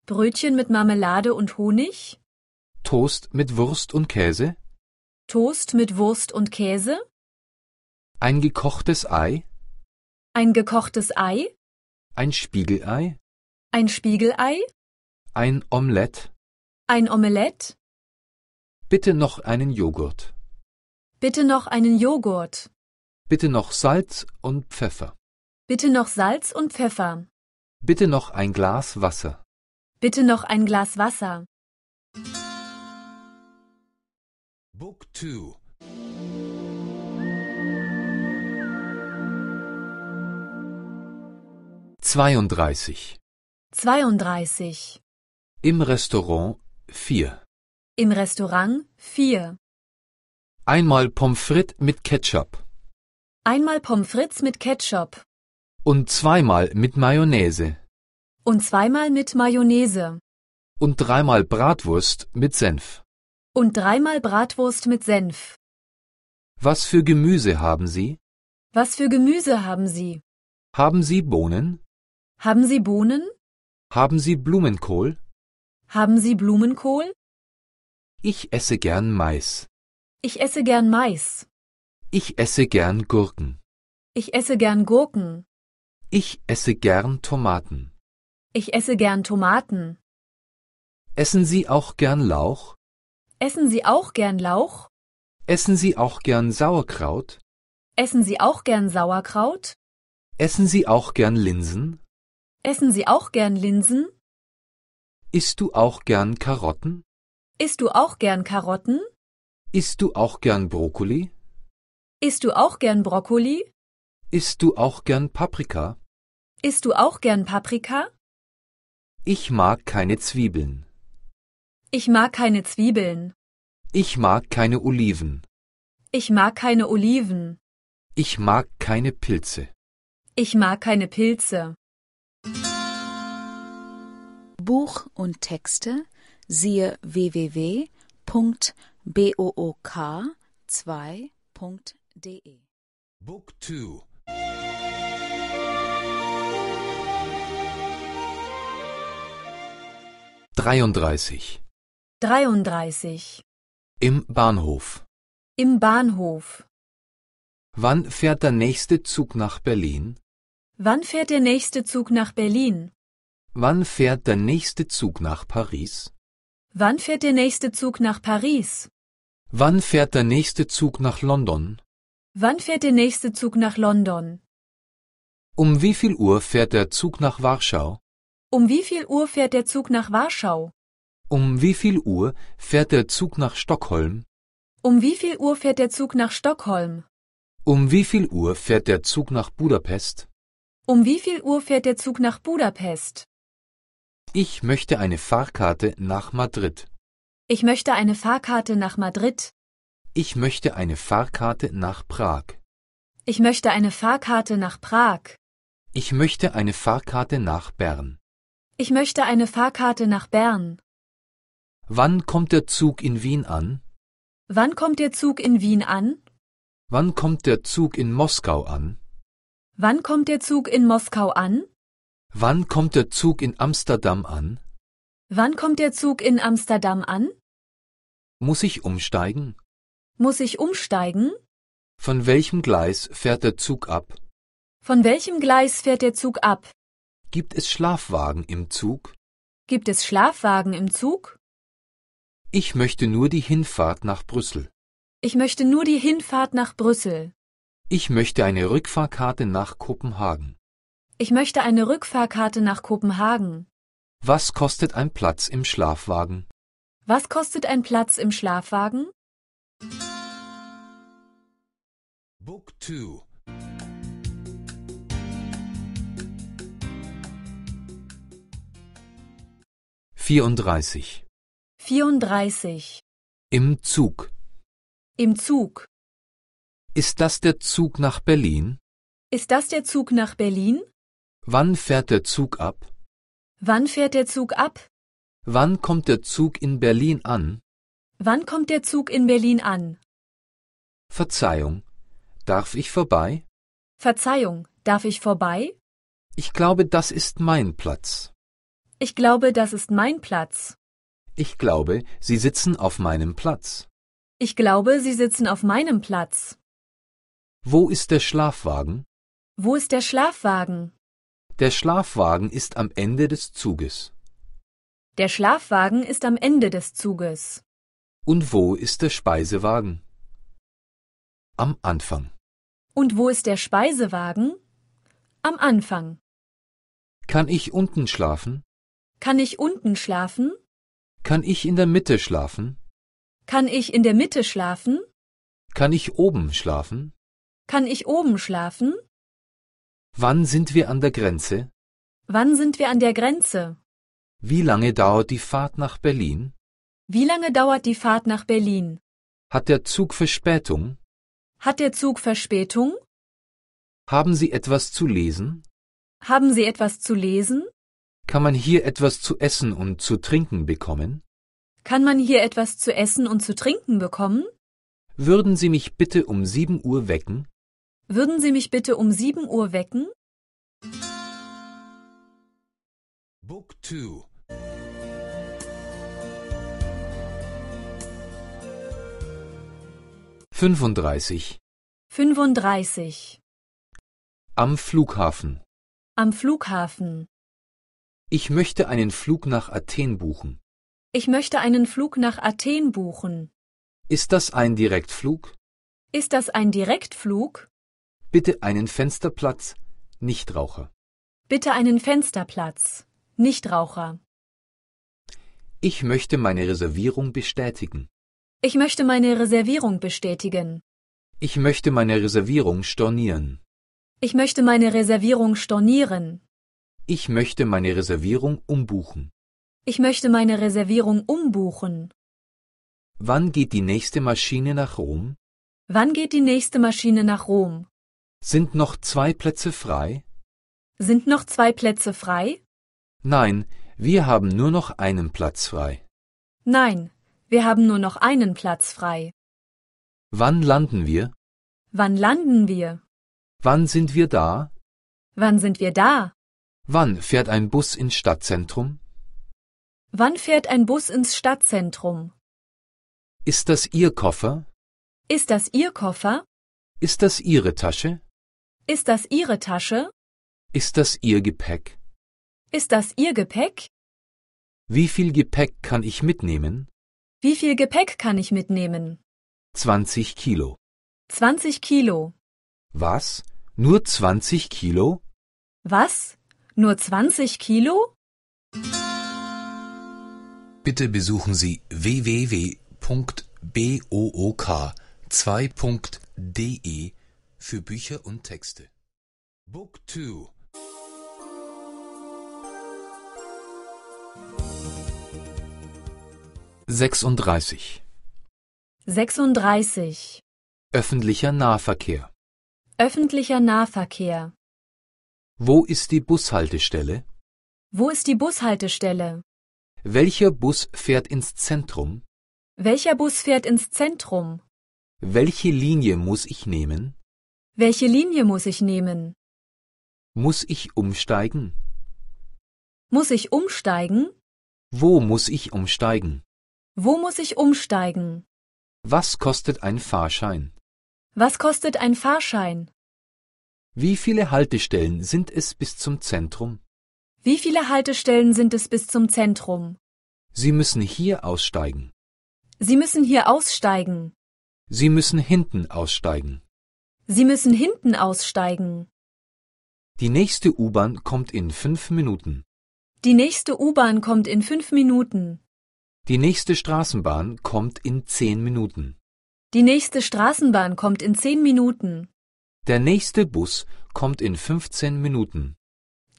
Brötchen mit Marmelade und Honig? Toast mit Wurst und Käse? Toast mit Wurst und Käse? Ein gekochtes Ei? Ein gekochtes Ei? Ein Spiegelei? Ein Spiegelei? Ein Omelett? Ein Omelett? Bitte noch einen Joghurt. Bitte noch einen Joghurt. Bitte noch Salz und Pfeffer. Bitte noch Salz und Pfeffer. Bitte noch ein Glas Wasser. Bitte noch ein Glas Wasser. Book 2 32. 32. Im Restaurant 4. Im Restaurant 4. Einmal Pommes frites mit Ketchup Einmal Pommes frites mit Ketchup und zweimal mit Mayonnaise und zweimal mit Mayonnaise und dreimal Bratwurst mit Senf. und dreimal Bratwurst mit Senf. Was für Gemüse haben Sie? Was für Gemüse haben Sie? Haben Sie Bohnen? Haben Sie Bohnen? Haben Sie Blumenkohl? Haben Sie Blumenkohl? Ich esse gern Mais. Ich esse gern Mais. Ich esse gern Gurken. Ich esse gern Gurken. Ich esse gern Tomaten. Ich esse gern Tomaten. Essen Sie auch gern Lauch? Essen Sie auch gern Lauch? Essen Sie auch gern Sauerkraut? Essen Sie auch gern Sauerkraut? Essen Sie auch gern Linsen? Essen Sie auch gern Linsen? Isst du auch gern Karotten? Isst du auch gern Karotten? Isst du auch gern Brokkoli? Isst du auch gern Brokkoli? Isst du auch gern Paprika? Isst du auch gern Paprika? Ich mag keine Zwiebeln. Ich mag keine Zwiebeln. Ich mag keine Oliven. Ich mag keine Oliven. Ich mag keine Pilze. Ich mag keine Pilze. Buch und Texte siehe www.book2.de Book 2 33. 33. Im Bahnhof. Im Bahnhof. Wann fährt der nächste Zug nach Berlin? Wann fährt der nächste Zug nach Berlin? Wann fährt der nächste Zug nach Paris? Wann fährt der nächste Zug nach Paris? Wann fährt der nächste Zug nach London? Wann fährt der nächste Zug nach London? Um wie viel Uhr fährt der Zug nach Warschau? Um wie viel Uhr fährt der Zug nach Warschau? Um wie viel Uhr fährt der Zug nach Stockholm? Um wie viel Uhr fährt der Zug nach Stockholm? Um wie viel Uhr fährt der Zug nach Budapest? Um wie viel Uhr fährt der Zug nach Budapest? Ich möchte eine Fahrkarte nach Madrid. Ich möchte eine Fahrkarte nach Madrid. Ich möchte eine Fahrkarte nach Prag. Ich möchte eine Fahrkarte nach Prag. Ich möchte eine Fahrkarte nach Bern. Ich möchte eine Fahrkarte nach Bern. Wann kommt der Zug in Wien an? Wann kommt der Zug in Wien an? Wann kommt der Zug in Moskau an? Wann kommt der Zug in Moskau an? Wann kommt der Zug in Amsterdam an? Wann kommt der Zug in Amsterdam an? Muss ich umsteigen? Muss ich umsteigen? Von welchem Gleis fährt der Zug ab? Von welchem Gleis fährt der Zug ab? Gibt es Schlafwagen im Zug? Gibt es Schlafwagen im Zug? Ich möchte nur die Hinfahrt nach Brüssel. Ich möchte nur die Hinfahrt nach Brüssel. Ich möchte eine Rückfahrkarte nach Kopenhagen. Ich möchte eine Rückfahrkarte nach Kopenhagen. Was kostet ein Platz im Schlafwagen? Was kostet ein Platz im Schlafwagen? Book 2 34. 34. Im Zug. Im Zug. Ist das der Zug nach Berlin? Ist das der Zug nach Berlin? Wann fährt der Zug ab? Wann fährt der Zug ab? Wann kommt der Zug in Berlin an? Wann kommt der Zug in Berlin an? Verzeihung. Darf ich vorbei? Verzeihung, darf ich vorbei? Ich glaube, das ist mein Platz. Ich glaube, das ist mein Platz. Ich glaube, Sie sitzen auf meinem Platz. Ich glaube, Sie sitzen auf meinem Platz. Wo ist der Schlafwagen? Wo ist der Schlafwagen? Der Schlafwagen ist am Ende des Zuges. Der Schlafwagen ist am Ende des Zuges. Und wo ist der Speisewagen? Am Anfang. Und wo ist der Speisewagen? Am Anfang. Kann ich unten schlafen? Kann ich unten schlafen? Kann ich in der Mitte schlafen? Kann ich in der Mitte schlafen? Kann ich oben schlafen? Kann ich oben schlafen? Wann sind wir an der Grenze? Wann sind wir an der Grenze? Wie lange dauert die Fahrt nach Berlin? Wie lange dauert die Fahrt nach Berlin? Hat der Zug Verspätung? Hat der Zug Verspätung? Haben Sie etwas zu lesen? Haben Sie etwas zu lesen? Kann man hier etwas zu essen und zu trinken bekommen? Kann man hier etwas zu essen und zu trinken bekommen? Würden Sie mich bitte um sieben Uhr wecken? Würden Sie mich bitte um 7 Uhr wecken? Book 2 35. 35. Am Flughafen. Am Flughafen. Ich möchte einen Flug nach Athen buchen. Ich möchte einen Flug nach Athen buchen. Ist das ein Direktflug? Ist das ein Direktflug? Bitte einen Fensterplatz, Nichtraucher. Bitte einen Fensterplatz. Nichtraucher. Ich möchte meine Reservierung bestätigen. Ich möchte meine Reservierung bestätigen. Ich möchte meine Reservierung stornieren. Ich möchte meine Reservierung stornieren. Ich möchte meine Reservierung umbuchen. Ich möchte meine Reservierung umbuchen. Wann geht die nächste Maschine nach Rom? Wann geht die nächste Maschine nach Rom? Sind noch zwei Plätze frei? Sind noch zwei Plätze frei? Nein, wir haben nur noch einen Platz frei. Nein, wir haben nur noch einen Platz frei. Wann landen wir? Wann landen wir? Wann sind wir da? Wann sind wir da? Wann fährt ein Bus ins Stadtzentrum? Wann fährt ein Bus ins Stadtzentrum? Ist das Ihr Koffer? Ist das Ihr Koffer? Ist das Ihre Tasche? Ist das Ihre Tasche? Ist das Ihr Gepäck? Ist das Ihr Gepäck? Wie viel Gepäck kann ich mitnehmen? Wie viel Gepäck kann ich mitnehmen? 20 Kilo. 20 Kilo. Was? Nur 20 Kilo? Was? Nur 20 Kilo? Bitte besuchen Sie www.book2.de für Bücher und Texte. Book 2 36. 36. Öffentlicher Nahverkehr. Öffentlicher Nahverkehr. Wo ist die Bushaltestelle? Wo ist die Bushaltestelle? Welcher Bus fährt ins Zentrum? Welcher Bus fährt ins Zentrum? Welche Linie muss ich nehmen? Welche Linie muss ich nehmen? Muss ich umsteigen? Muss ich umsteigen? Wo muss ich umsteigen? Wo muss ich umsteigen? Was kostet ein Fahrschein? Was kostet ein Fahrschein? Wie viele Haltestellen sind es bis zum Zentrum? Wie viele Haltestellen sind es bis zum Zentrum? Sie müssen hier aussteigen. Sie müssen hier aussteigen. Sie müssen hinten aussteigen. Sie müssen hinten aussteigen. Die nächste U-Bahn kommt in fünf Minuten. Die nächste U-Bahn kommt in fünf Minuten. Die nächste Straßenbahn kommt in zehn Minuten. Die nächste Straßenbahn kommt in zehn Minuten. Der nächste Bus kommt in 15 Minuten.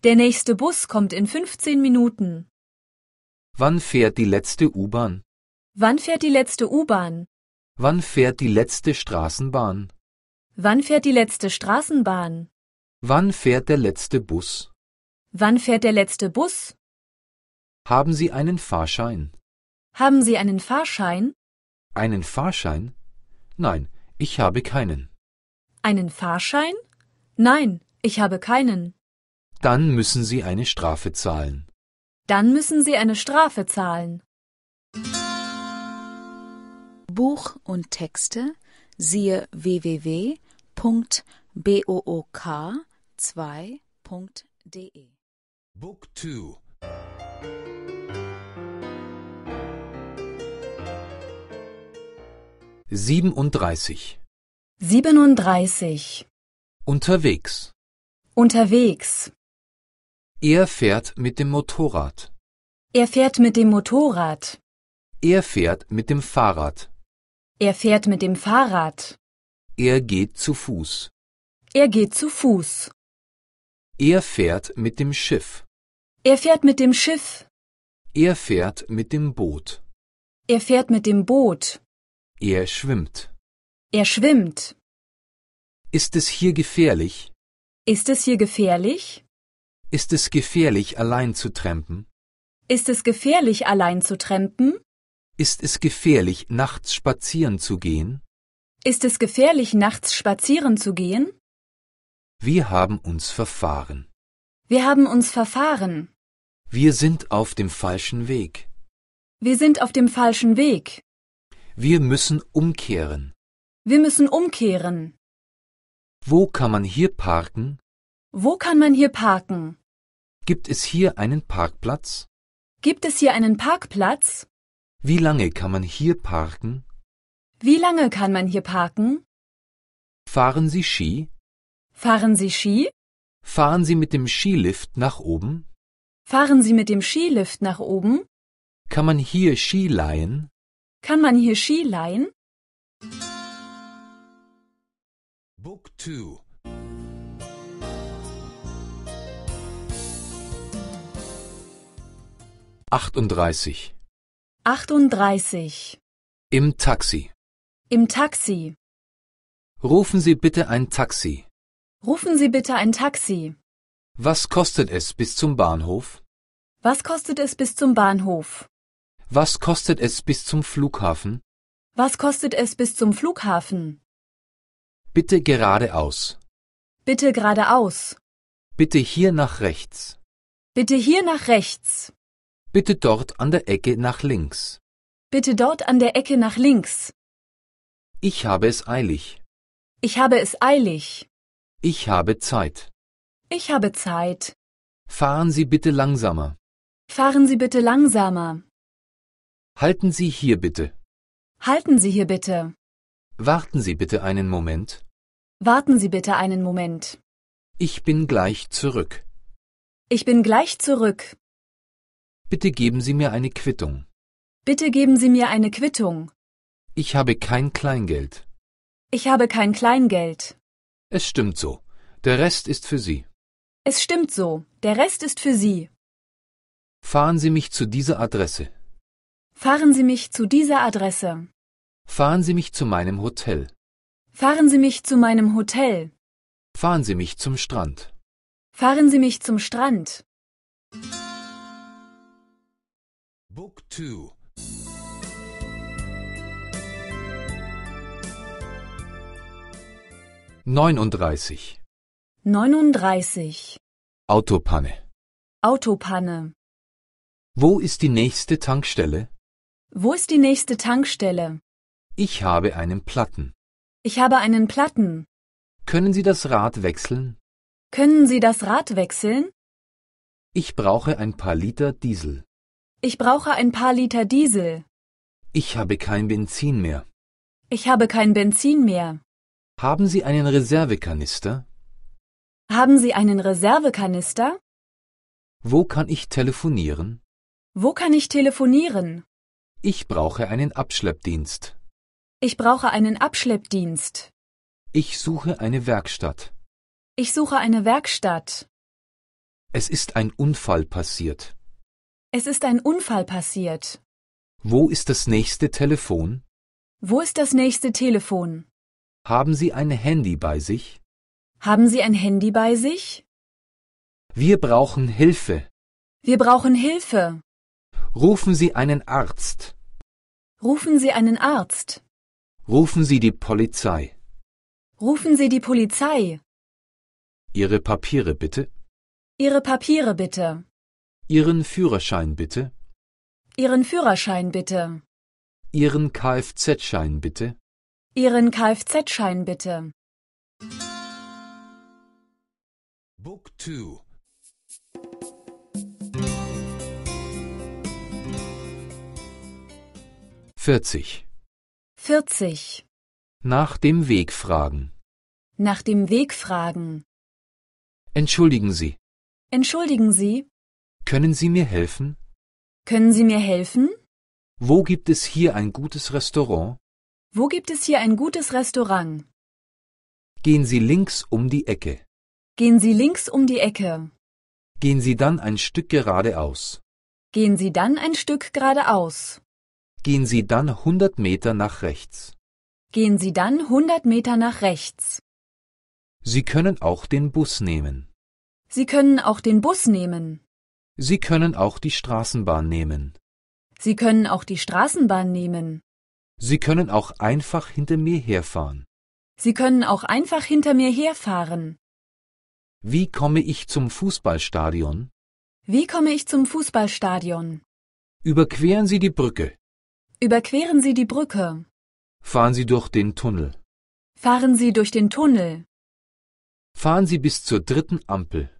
Der nächste Bus kommt in 15 Minuten. Wann fährt die letzte U-Bahn? Wann fährt die letzte U-Bahn? Wann fährt die letzte Straßenbahn? Wann fährt die letzte Straßenbahn? Wann fährt der letzte Bus? Wann fährt der letzte Bus? Haben Sie einen Fahrschein? Haben Sie einen Fahrschein? Einen Fahrschein? Nein, ich habe keinen. Einen Fahrschein? Nein, ich habe keinen. Dann müssen Sie eine Strafe zahlen. Dann müssen Sie eine Strafe zahlen. Buch und Texte siehe www.book2.de Book 2 37. 37. Unterwegs. Unterwegs. Er fährt mit dem Motorrad. Er fährt mit dem Motorrad. Er fährt mit dem Fahrrad. Er fährt mit dem Fahrrad. Er geht zu Fuß. Er geht zu Fuß. Er fährt mit dem Schiff. Er fährt mit dem Schiff. Er fährt mit dem Boot. Er fährt mit dem Boot. Er schwimmt. Er schwimmt. Ist es hier gefährlich? Ist es hier gefährlich? Ist es gefährlich, allein zu trampen? Ist es gefährlich, allein zu trampen? Ist es gefährlich, nachts spazieren zu gehen? Ist es gefährlich, nachts spazieren zu gehen? Wir haben uns verfahren. Wir haben uns verfahren. Wir sind auf dem falschen Weg. Wir sind auf dem falschen Weg. Wir müssen umkehren. Wir müssen umkehren. Wo kann man hier parken? Wo kann man hier parken? Gibt es hier einen Parkplatz? Gibt es hier einen Parkplatz? Wie lange kann man hier parken? Wie lange kann man hier parken? Fahren Sie Ski? Fahren Sie Ski? Fahren Sie mit dem Skilift nach oben? Fahren Sie mit dem Skilift nach oben? Kann man hier Ski leihen? Kann man hier Ski leihen? Book 2 38. 38. Im Taxi. Im Taxi. Rufen Sie bitte ein Taxi. Rufen Sie bitte ein Taxi. Was kostet es bis zum Bahnhof? Was kostet es bis zum Bahnhof? Was kostet es bis zum Flughafen? Was kostet es bis zum Flughafen? Bitte geradeaus. Bitte geradeaus. Bitte hier nach rechts. Bitte hier nach rechts. Bitte dort an der Ecke nach links. Bitte dort an der Ecke nach links. Ich habe es eilig. Ich habe es eilig. Ich habe Zeit. Ich habe Zeit. Fahren Sie bitte langsamer. Fahren Sie bitte langsamer. Halten Sie hier bitte. Halten Sie hier bitte. Warten Sie bitte einen Moment. Warten Sie bitte einen Moment. Ich bin gleich zurück. Ich bin gleich zurück. Bitte geben Sie mir eine Quittung. Bitte geben Sie mir eine Quittung. Ich habe kein Kleingeld. Ich habe kein Kleingeld. Es stimmt so. Der Rest ist für Sie. Es stimmt so. Der Rest ist für Sie. Fahren Sie mich zu dieser Adresse. Fahren Sie mich zu dieser Adresse. Fahren Sie mich zu meinem Hotel. Fahren Sie mich zu meinem Hotel. Fahren Sie mich zum Strand. Fahren Sie mich zum Strand. Book 2 39. 39. Autopanne. Autopanne. Wo ist die nächste Tankstelle? Wo ist die nächste Tankstelle? Ich habe einen Platten. Ich habe einen Platten. Können Sie das Rad wechseln? Können Sie das Rad wechseln? Ich brauche ein paar Liter Diesel. Ich brauche ein paar Liter Diesel. Ich habe kein Benzin mehr. Ich habe kein Benzin mehr. Haben Sie einen Reservekanister? Haben Sie einen Reservekanister? Wo kann ich telefonieren? Wo kann ich telefonieren? Ich brauche einen Abschleppdienst. Ich brauche einen Abschleppdienst. Ich suche eine Werkstatt. Ich suche eine Werkstatt. Es ist ein Unfall passiert. Es ist ein Unfall passiert. Wo ist das nächste Telefon? Wo ist das nächste Telefon? Haben Sie ein Handy bei sich? Haben Sie ein Handy bei sich? Wir brauchen Hilfe. Wir brauchen Hilfe. Rufen Sie einen Arzt. Rufen Sie einen Arzt. Rufen Sie die Polizei. Rufen Sie die Polizei. Ihre Papiere bitte. Ihre Papiere bitte. Ihren Führerschein bitte. Ihren Führerschein bitte. Ihren Kfz-Schein bitte. Ihren Kfz-Schein bitte. Book 2 40. 40. Nach dem Weg fragen. Nach dem Weg fragen. Entschuldigen Sie, Entschuldigen Sie, können Sie mir helfen? können Sie mir helfen? Wo gibt es hier ein gutes Restaurant? Wo gibt es hier ein gutes Restaurant? Gehen Sie links um die Ecke. Gehen Sie links um die Ecke. Gehen Sie dann ein Stück geradeaus. Gehen Sie dann ein Stück geradeaus. Gehen Sie dann 100 Meter nach rechts. Gehen Sie dann 100 Meter nach rechts. Sie können auch den Bus nehmen. Sie können auch den Bus nehmen. Sie können auch die Straßenbahn nehmen. Sie können auch die Straßenbahn nehmen. Sie können auch einfach hinter mir herfahren. Sie können auch einfach hinter mir herfahren. Wie komme ich zum Fußballstadion? Wie komme ich zum Fußballstadion? Überqueren Sie die Brücke. Überqueren Sie die Brücke. Fahren Sie durch den Tunnel. Fahren Sie durch den Tunnel. Fahren Sie bis zur dritten Ampel.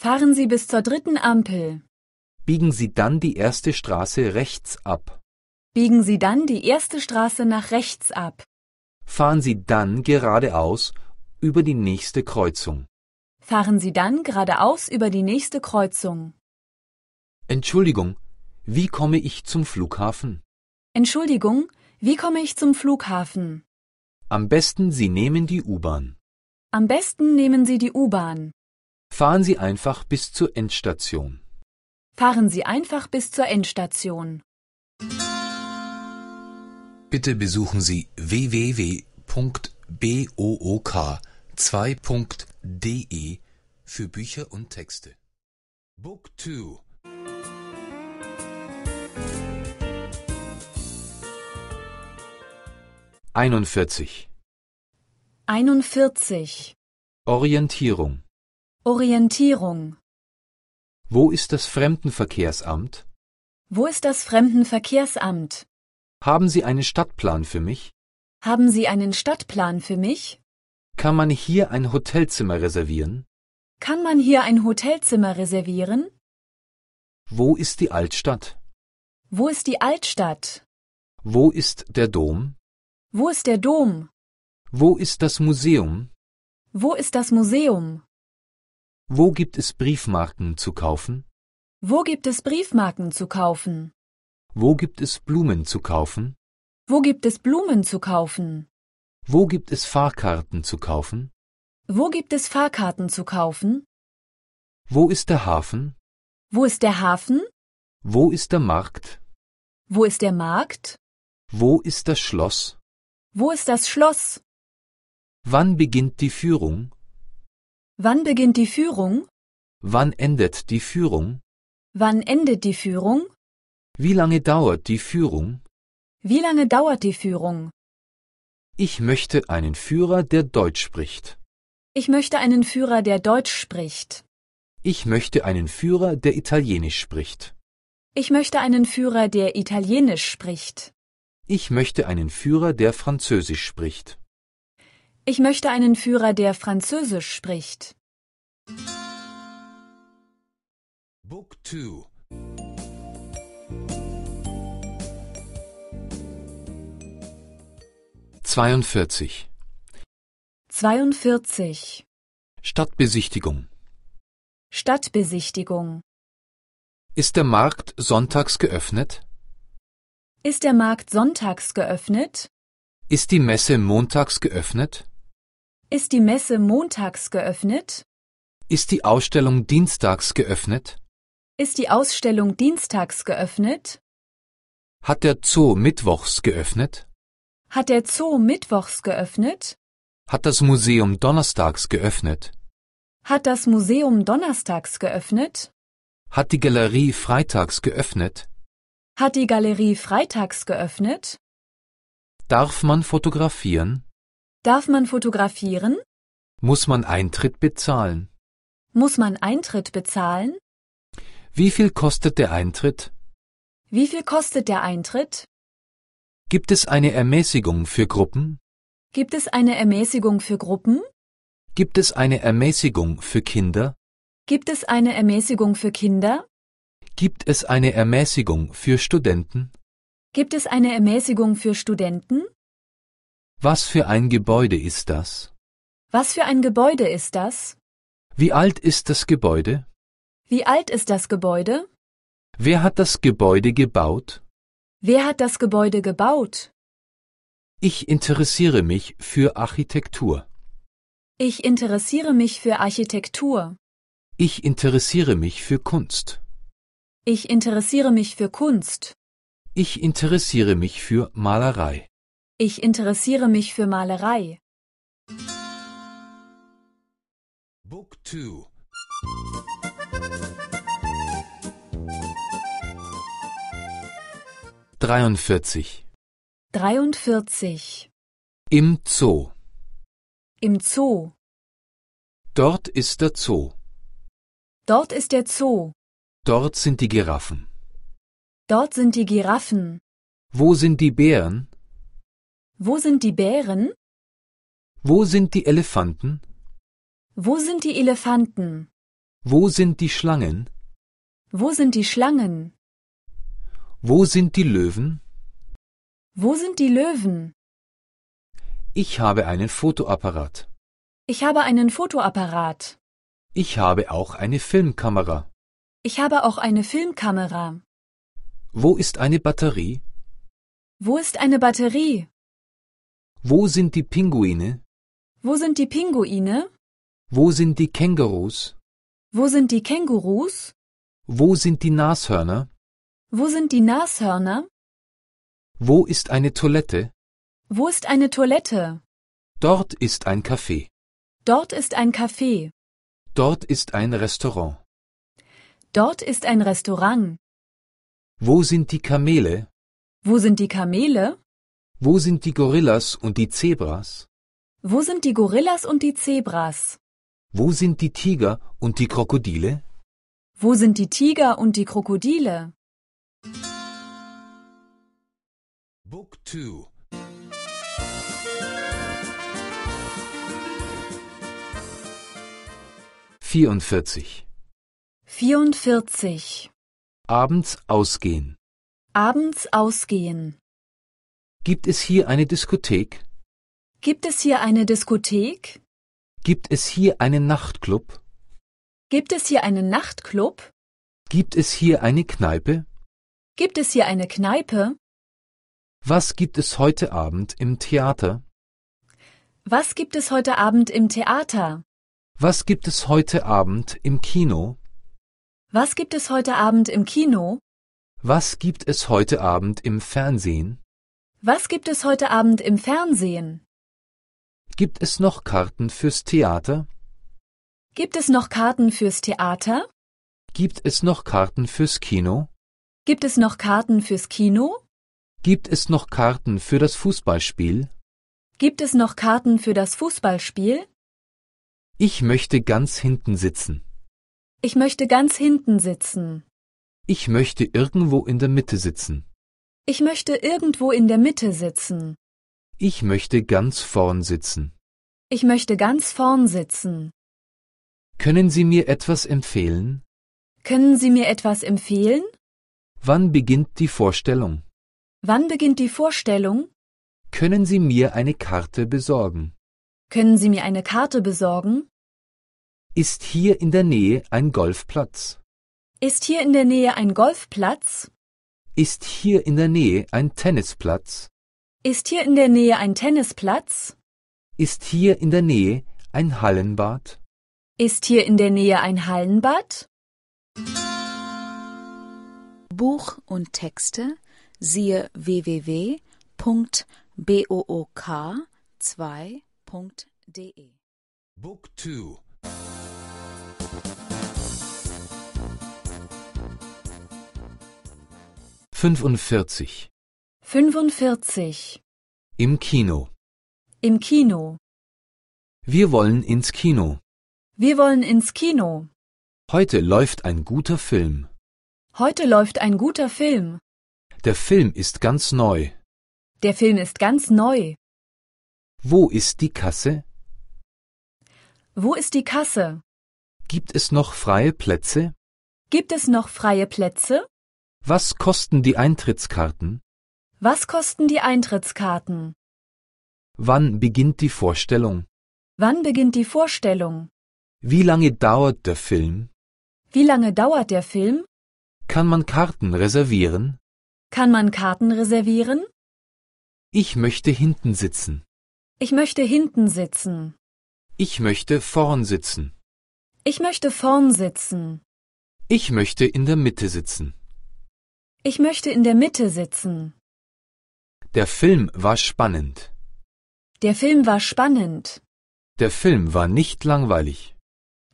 Fahren Sie bis zur dritten Ampel. Biegen Sie dann die erste Straße rechts ab. Biegen Sie dann die erste Straße nach rechts ab. Fahren Sie dann geradeaus über die nächste Kreuzung. Fahren Sie dann geradeaus über die nächste Kreuzung. Entschuldigung, wie komme ich zum Flughafen? Entschuldigung, wie komme ich zum Flughafen? Am besten Sie nehmen die U-Bahn. Am besten nehmen Sie die U-Bahn. Fahren Sie einfach bis zur Endstation. Fahren Sie einfach bis zur Endstation. Bitte besuchen Sie www.book2.de für Bücher und Texte. Book 2 41. 41. Orientierung. Orientierung. Wo ist das Fremdenverkehrsamt? Wo ist das Fremdenverkehrsamt? Haben Sie einen Stadtplan für mich? Haben Sie einen Stadtplan für mich? Kann man hier ein Hotelzimmer reservieren? Kann man hier ein Hotelzimmer reservieren? Wo ist die Altstadt? Wo ist die Altstadt? Wo ist der Dom? Wo ist der Dom? Wo ist das Museum? Wo ist das Museum? Wo gibt es Briefmarken zu kaufen? Wo gibt es Briefmarken zu kaufen? Wo gibt es Blumen zu kaufen? Wo gibt es Blumen zu kaufen? Wo gibt es Fahrkarten zu kaufen? Wo gibt es Fahrkarten zu kaufen? Wo ist der Hafen? Wo ist der Hafen? Wo ist der Markt? Wo ist der Markt? Wo ist das Schloss? Wo ist das Schloss? Wann beginnt die Führung? Wann beginnt die Führung? Wann endet die Führung? Wann endet die Führung? Wie lange dauert die Führung? Wie lange dauert die Führung? Ich möchte einen Führer, der Deutsch spricht. Ich möchte einen Führer, der Deutsch spricht. Ich möchte einen Führer, der Italienisch spricht. Ich möchte einen Führer, der Italienisch spricht. Ich möchte einen Führer, der Französisch spricht. Ich möchte einen Führer, der Französisch spricht. Book 2 42. 42. Stadtbesichtigung. Stadtbesichtigung. Ist der Markt sonntags geöffnet? Ist der Markt sonntags geöffnet? Ist die Messe montags geöffnet? Ist die Messe montags geöffnet? Ist die Ausstellung dienstags geöffnet? Ist die Ausstellung dienstags geöffnet? Hat der Zoo mittwochs geöffnet? Hat der Zoo mittwochs geöffnet? Hat das Museum donnerstags geöffnet? Hat das Museum donnerstags geöffnet? Hat die Galerie freitags geöffnet? Hat die Galerie freitags geöffnet? Darf man fotografieren? Darf man fotografieren? Muss man Eintritt bezahlen? Muss man Eintritt bezahlen? Wie viel kostet der Eintritt? Wie viel kostet der Eintritt? Gibt es eine Ermäßigung für Gruppen? Gibt es eine Ermäßigung für Gruppen? Gibt es eine Ermäßigung für Kinder? Gibt es eine Ermäßigung für Kinder? Gibt es eine Ermäßigung für Studenten? Gibt es eine Ermäßigung für Studenten? Was für ein Gebäude ist das? Was für ein Gebäude ist das? Wie alt ist das Gebäude? Wie alt ist das Gebäude? Wer hat das Gebäude gebaut? Wer hat das Gebäude gebaut? Ich interessiere mich für Architektur. Ich interessiere mich für Architektur. Ich interessiere mich für Kunst. Ich interessiere mich für Kunst. Ich interessiere mich für Malerei. Ich interessiere mich für Malerei. Book 2 43. 43. Im Zoo. Im Zoo. Dort ist der Zoo. Dort ist der Zoo. Dort sind die Giraffen. Dort sind die Giraffen. Wo sind die Bären? Wo sind die Bären? Wo sind die Elefanten? Wo sind die Elefanten? Wo sind die Schlangen? Wo sind die Schlangen? Wo sind die Löwen? Wo sind die Löwen? Ich habe einen Fotoapparat. Ich habe einen Fotoapparat. Ich habe auch eine Filmkamera. Ich habe auch eine Filmkamera. Wo ist eine Batterie? Wo ist eine Batterie? Wo sind die Pinguine? Wo sind die Pinguine? Wo sind die Kängurus? Wo sind die Kängurus? Wo sind die Nashörner? Wo sind die Nashörner? Wo ist eine Toilette? Wo ist eine Toilette? Dort ist ein Café. Dort ist ein Café. Dort ist ein Restaurant. Dort ist ein Restaurant. Wo sind die Kamele? Wo sind die Kamele? Wo sind die Gorillas und die Zebras? Wo sind die Gorillas und die Zebras? Wo sind die Tiger und die Krokodile? Wo sind die Tiger und die Krokodile? Book 2 44. 44. Abends ausgehen. Abends ausgehen. Gibt es hier eine Diskothek? Gibt es hier eine Diskothek? Gibt es hier einen Nachtclub? Gibt es hier einen Nachtclub? Gibt es hier eine Kneipe? Gibt es hier eine Kneipe? Was gibt es heute Abend im Theater? Was gibt es heute Abend im Theater? Was gibt es heute Abend im Kino? Was gibt es heute Abend im Kino? Was gibt es heute Abend im Fernsehen? Was gibt es heute Abend im Fernsehen? Gibt es noch Karten fürs Theater? Gibt es noch Karten fürs Theater? Gibt es noch Karten fürs Kino? Gibt es noch Karten fürs Kino? Gibt es noch Karten für das Fußballspiel? Gibt es noch Karten für das Fußballspiel? Ich möchte ganz hinten sitzen. Ich möchte ganz hinten sitzen. Ich möchte irgendwo in der Mitte sitzen. Ich möchte irgendwo in der Mitte sitzen. Ich möchte ganz vorn sitzen. Ich möchte ganz vorn sitzen. Können Sie mir etwas empfehlen? Können Sie mir etwas empfehlen? Wann beginnt die Vorstellung? Wann beginnt die Vorstellung? Können Sie mir eine Karte besorgen? Können Sie mir eine Karte besorgen? Ist hier in der Nähe ein Golfplatz? Ist hier in der Nähe ein Golfplatz? Ist hier in der Nähe ein Tennisplatz? Ist hier in der Nähe ein Tennisplatz? Ist hier in der Nähe ein Hallenbad? Ist hier in der Nähe ein Hallenbad? Buch und Texte siehe www.book2.de Book 2 45. 45. Im Kino. Im Kino. Wir wollen ins Kino. Wir wollen ins Kino. Heute läuft ein guter Film. Heute läuft ein guter Film. Der Film ist ganz neu. Der Film ist ganz neu. Wo ist die Kasse? Wo ist die Kasse? Gibt es noch freie Plätze? Gibt es noch freie Plätze? Was kosten die Eintrittskarten? Was kosten die Eintrittskarten? Wann beginnt die Vorstellung? Wann beginnt die Vorstellung? Wie lange dauert der Film? Wie lange dauert der Film? Kann man Karten reservieren? Kann man Karten reservieren? Ich möchte hinten sitzen. Ich möchte hinten sitzen. Ich möchte vorn sitzen. Ich möchte vorn sitzen. Ich möchte in der Mitte sitzen. Ich möchte in der Mitte sitzen. Der Film war spannend. Der Film war spannend. Der Film war nicht langweilig.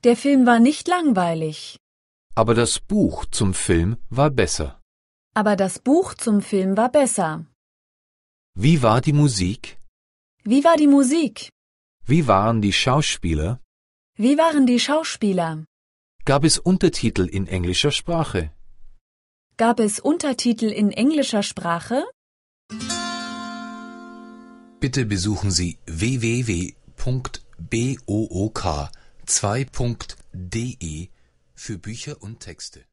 Der Film war nicht langweilig. Aber das Buch zum Film war besser. Aber das Buch zum Film war besser. Wie war die Musik? Wie war die Musik? Wie waren die Schauspieler? Wie waren die Schauspieler? Gab es Untertitel in englischer Sprache? Gab es Untertitel in englischer Sprache? Bitte besuchen Sie www.book2.de für Bücher und Texte.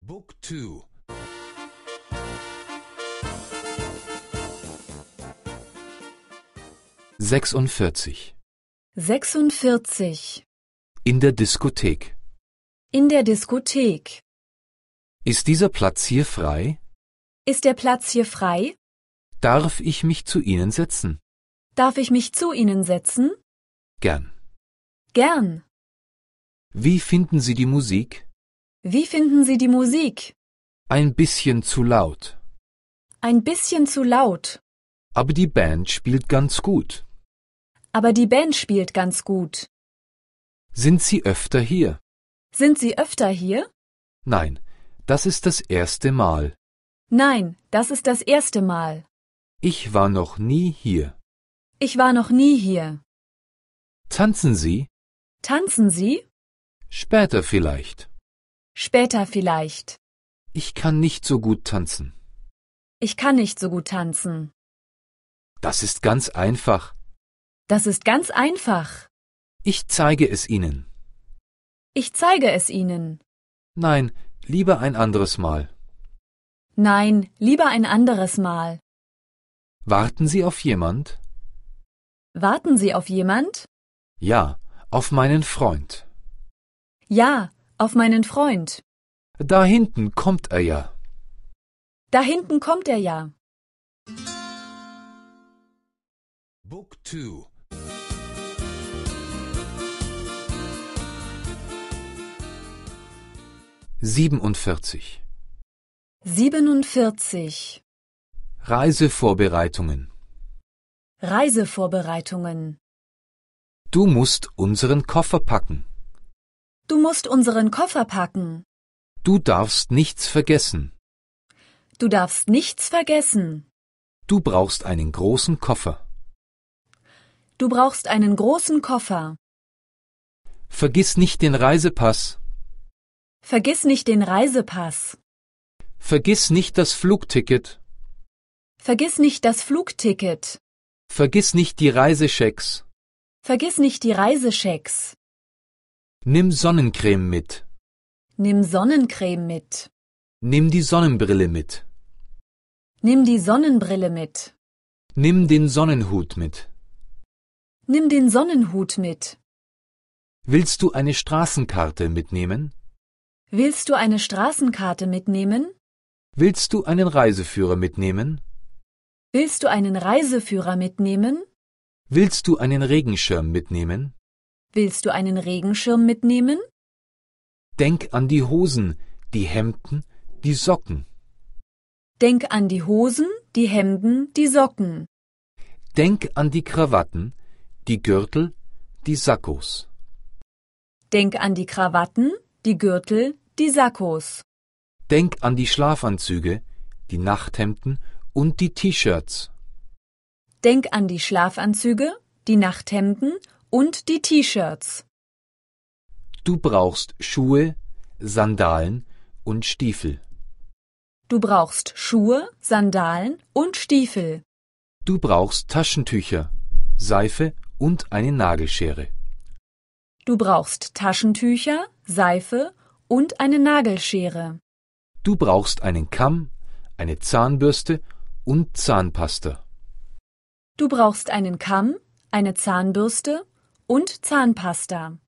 Book 2 46. 46. In der Diskothek. In der Diskothek. Ist dieser Platz hier frei? Ist der Platz hier frei? Darf ich mich zu Ihnen setzen? Darf ich mich zu Ihnen setzen? Gern. Gern. Wie finden Sie die Musik? Wie finden Sie die Musik? Ein bisschen zu laut. Ein bisschen zu laut. Aber die Band spielt ganz gut. Aber die Band spielt ganz gut. Sind Sie öfter hier? Sind Sie öfter hier? Nein, das ist das erste Mal. Nein, das ist das erste Mal. Ich war noch nie hier. Ich war noch nie hier. Tanzen Sie? Tanzen Sie? Später vielleicht. Später vielleicht. Ich kann nicht so gut tanzen. Ich kann nicht so gut tanzen. Das ist ganz einfach. Das ist ganz einfach. Ich zeige es Ihnen. Ich zeige es Ihnen. Nein, lieber ein anderes Mal. Nein, lieber ein anderes Mal. Warten Sie auf jemand? Warten Sie auf jemand? Ja, auf meinen Freund. Ja, auf meinen Freund. Da hinten kommt er ja. Da hinten kommt er ja. Book 2 47. 47. Reisevorbereitungen. Reisevorbereitungen. Du musst unseren Koffer packen. Du musst unseren Koffer packen. Du darfst nichts vergessen. Du darfst nichts vergessen. Du brauchst einen großen Koffer. Du brauchst einen großen Koffer. Vergiss nicht den Reisepass. Vergiss nicht den Reisepass. Vergiss nicht das Flugticket. Vergiss nicht das Flugticket. Vergiss nicht die Reisechecks. Vergiss nicht die Reisechecks. Nimm Sonnencreme mit. Nimm Sonnencreme mit. Nimm die Sonnenbrille mit. Nimm die Sonnenbrille mit. Nimm den Sonnenhut mit. Nimm den Sonnenhut mit. Willst du eine Straßenkarte mitnehmen? Willst du eine Straßenkarte mitnehmen? Willst du einen Reiseführer mitnehmen? Willst du einen Reiseführer mitnehmen? Willst du einen Regenschirm mitnehmen? Willst du einen Regenschirm mitnehmen? Denk an die Hosen, die Hemden, die Socken. Denk an die Hosen, die Hemden, die Socken. Denk an die Krawatten, die Gürtel, die Sakkos. Denk an die Krawatten, die Gürtel, die Sakkos. Denk an die Schlafanzüge, die Nachthemden und die T-Shirts. Denk an die Schlafanzüge, die Nachthemden und die T-Shirts. Du brauchst Schuhe, Sandalen und Stiefel. Du brauchst Schuhe, Sandalen und Stiefel. Du brauchst Taschentücher, Seife und eine Nagelschere. Du brauchst Taschentücher, Seife und eine Nagelschere. Du brauchst einen Kamm, eine Zahnbürste und Zahnpasta. Du brauchst einen Kamm, eine Zahnbürste und Zahnpasta.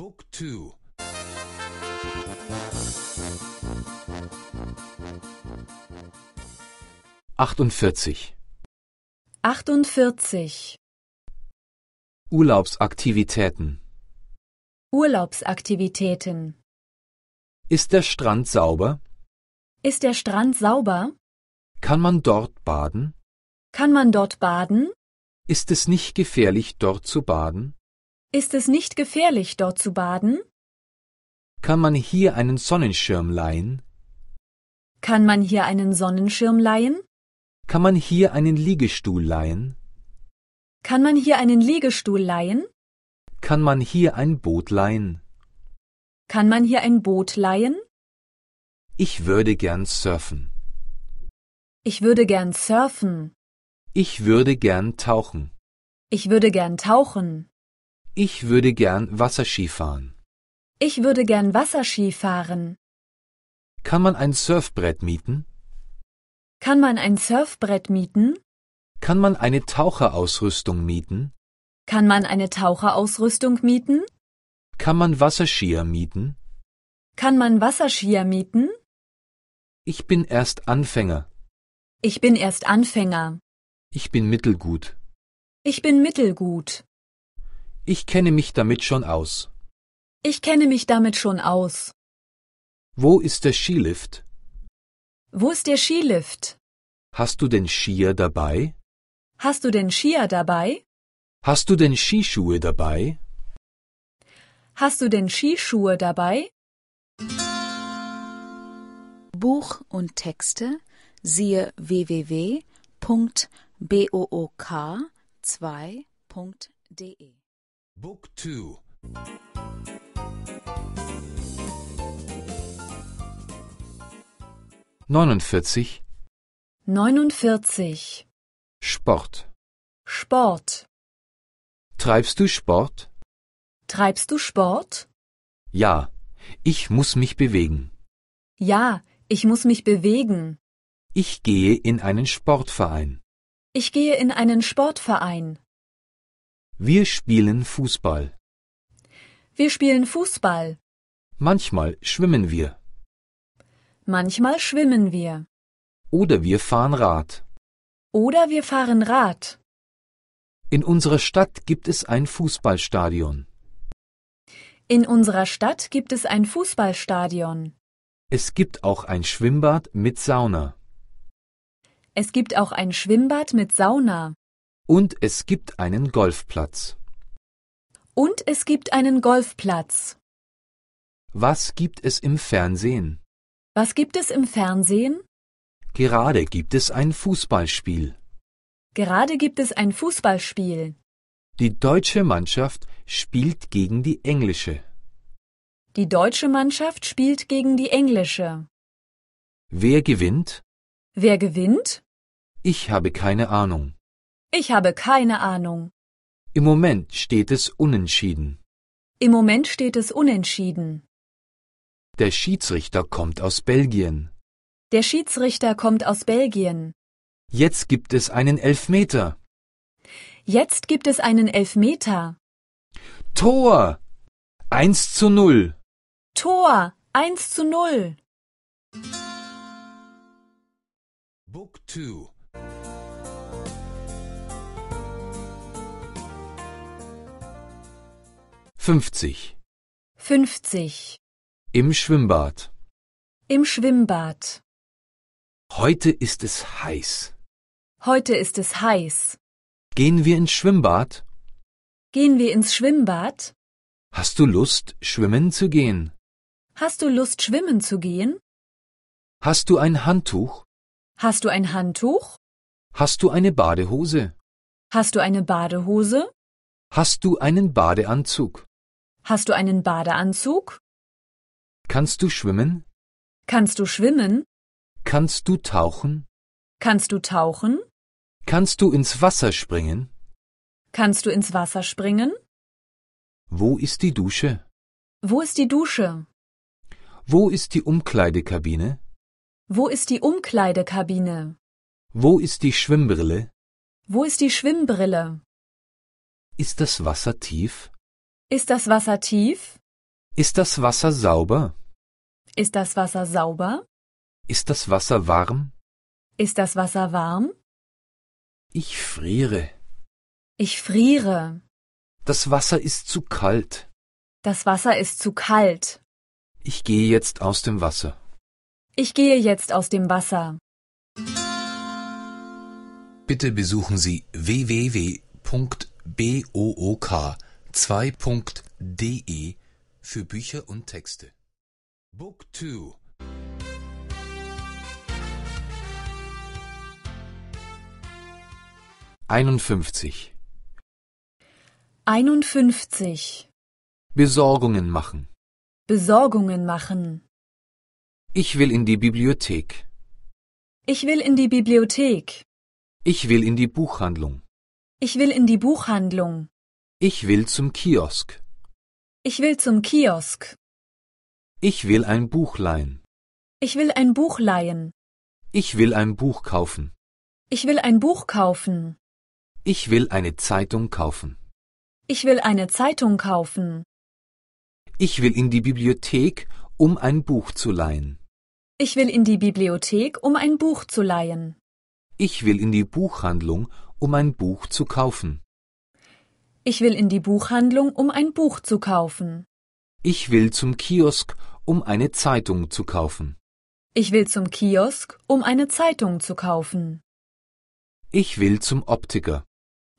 Book 2 48. 48. Urlaubsaktivitäten. Urlaubsaktivitäten. Ist der Strand sauber? Ist der Strand sauber? Kann man dort baden? Kann man dort baden? Ist es nicht gefährlich, dort zu baden? Ist es nicht gefährlich, dort zu baden? Kann man hier einen Sonnenschirm leihen? Kann man hier einen Sonnenschirm leihen? Kann man hier einen Liegestuhl leihen? Kann man hier einen Liegestuhl leihen? Kann man hier ein Boot leihen? Kann man hier ein Boot leihen? Ich würde gern surfen. Ich würde gern surfen. Ich würde gern tauchen. Ich würde gern tauchen. Ich würde gern Wasserski fahren. Ich würde gern Wasserski fahren. Kann man ein Surfbrett mieten? Kann man ein Surfbrett mieten? Kann man eine Taucherausrüstung mieten? Kann man eine Taucherausrüstung mieten? Kann man Wasserskier mieten? Kann man Wasserskier mieten? Ich bin erst Anfänger. Ich bin erst Anfänger. Ich bin mittelgut. Ich bin mittelgut. Ich kenne mich damit schon aus. Ich kenne mich damit schon aus. Wo ist der Skilift? Wo ist der Skilift? Hast du den Skier dabei? Hast du den Skier dabei? Hast du denn Skischuhe dabei? Hast du denn Skischuhe dabei? Buch und Texte siehe www.book2.de Book 2 49. 49. Sport. Sport. Treibst du Sport? Treibst du Sport? Ja, ich muss mich bewegen. Ja, ich muss mich bewegen. Ich gehe in einen Sportverein. Ich gehe in einen Sportverein. Wir spielen Fußball. Wir spielen Fußball. Manchmal schwimmen wir. Manchmal schwimmen wir. Oder wir fahren Rad. Oder wir fahren Rad. In unserer Stadt gibt es ein Fußballstadion. In unserer Stadt gibt es ein Fußballstadion. Es gibt auch ein Schwimmbad mit Sauna. Es gibt auch ein Schwimmbad mit Sauna. Und es gibt einen Golfplatz. Und es gibt einen Golfplatz. Was gibt es im Fernsehen? Was gibt es im Fernsehen? Gerade gibt es ein Fußballspiel. Gerade gibt es ein Fußballspiel. Die deutsche Mannschaft spielt gegen die englische. Die deutsche Mannschaft spielt gegen die englische. Wer gewinnt? Wer gewinnt? Ich habe keine Ahnung. Ich habe keine Ahnung. Im Moment steht es unentschieden. Im Moment steht es unentschieden. Der Schiedsrichter kommt aus Belgien. Der Schiedsrichter kommt aus Belgien. Jetzt gibt es einen Elfmeter. Jetzt gibt es einen Elfmeter. Tor! 1 zu 0. Tor 1 zu 0. Book 2 50. 50. Im Schwimmbad. Im Schwimmbad. Heute ist es heiß. Heute ist es heiß. Gehen wir ins Schwimmbad? Gehen wir ins Schwimmbad? Hast du Lust, schwimmen zu gehen? Hast du Lust, schwimmen zu gehen? Hast du ein Handtuch? Hast du ein Handtuch? Hast du eine Badehose? Hast du eine Badehose? Hast du einen Badeanzug? Hast du einen Badeanzug? Kannst du schwimmen? Kannst du schwimmen? Kannst du tauchen? Kannst du tauchen? Kannst du ins Wasser springen? Kannst du ins Wasser springen? Wo ist die Dusche? Wo ist die Dusche? Wo ist die Umkleidekabine? Wo ist die Umkleidekabine? Wo ist die Schwimmbrille? Wo ist die Schwimmbrille? Ist das Wasser tief? Ist das Wasser tief? Ist das Wasser sauber? Ist das Wasser sauber? Ist das Wasser warm? Ist das Wasser warm? Ich friere. Ich friere. Das Wasser ist zu kalt. Das Wasser ist zu kalt. Ich gehe jetzt aus dem Wasser. Ich gehe jetzt aus dem Wasser. Bitte besuchen Sie www.book2.de für Bücher und Texte. Book 2 51. 51. Besorgungen machen. Besorgungen machen. Ich will in die Bibliothek. Ich will in die Bibliothek. Ich will in die Buchhandlung. Ich will in die Buchhandlung. Ich will zum Kiosk. Ich will zum Kiosk. Ich will ein Buch leihen. Ich will ein Buch leihen. Ich will ein Buch kaufen. Ich will ein Buch kaufen. Ich will eine Zeitung kaufen. Ich will eine Zeitung kaufen. Ich will in die Bibliothek, um ein Buch zu leihen. Ich will in die Bibliothek, um ein Buch zu leihen. Ich will in die Buchhandlung, um ein Buch zu kaufen. Ich will in die Buchhandlung, um ein Buch zu kaufen. Ich will zum Kiosk, um eine Zeitung zu kaufen. Ich will zum Kiosk, um eine Zeitung zu kaufen. Ich will zum Optiker.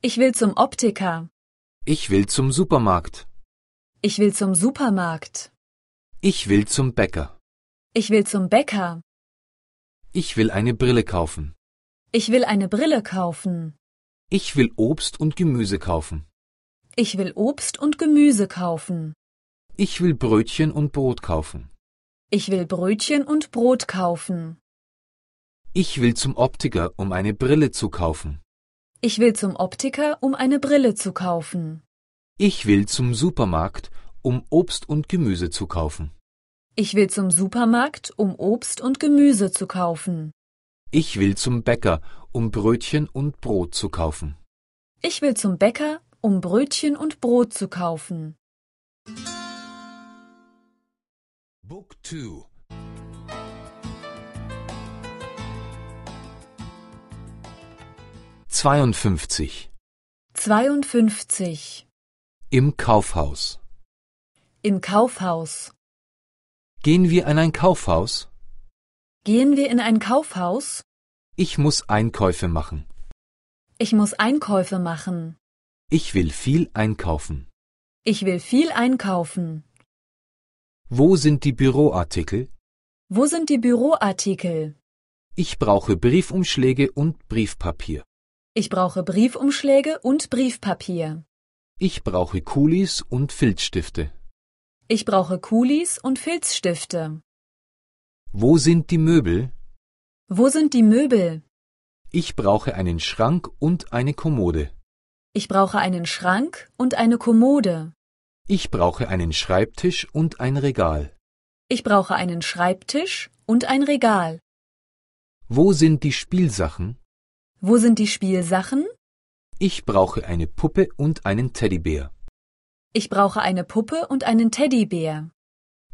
Ich will zum Optiker. Ich will zum Supermarkt. Ich will zum Supermarkt. Ich will zum Bäcker. Ich will zum Bäcker. Ich will eine Brille kaufen. Ich will eine Brille kaufen. Ich will Obst und Gemüse kaufen. Ich will Obst und Gemüse kaufen. Ich will Brötchen und Brot kaufen. Ich will Brötchen und Brot kaufen. Ich will zum Optiker, um eine Brille zu kaufen. Ich will zum Optiker, um eine Brille zu kaufen. Ich will zum Supermarkt, um Obst und Gemüse zu kaufen. Ich will zum Supermarkt, um Obst und Gemüse zu kaufen. Ich will zum Bäcker, um Brötchen und Brot zu kaufen. Ich will zum Bäcker, um Brötchen und Brot zu kaufen. Book 2 52. 52. Im Kaufhaus. Im Kaufhaus. Gehen wir in ein Kaufhaus? Gehen wir in ein Kaufhaus? Ich muss Einkäufe machen. Ich muss Einkäufe machen. Ich will viel einkaufen. Ich will viel einkaufen. Wo sind die Büroartikel? Wo sind die Büroartikel? Ich brauche Briefumschläge und Briefpapier. Ich brauche Briefumschläge und Briefpapier. Ich brauche Kulis und Filzstifte. Ich brauche Kulis und Filzstifte. Wo sind die Möbel? Wo sind die Möbel? Ich brauche einen Schrank und eine Kommode. Ich brauche einen Schrank und eine Kommode. Ich brauche einen Schreibtisch und ein Regal. Ich brauche einen Schreibtisch und ein Regal. Wo sind die Spielsachen? Wo sind die Spielsachen? Ich brauche eine Puppe und einen Teddybär. Ich brauche eine Puppe und einen Teddybär.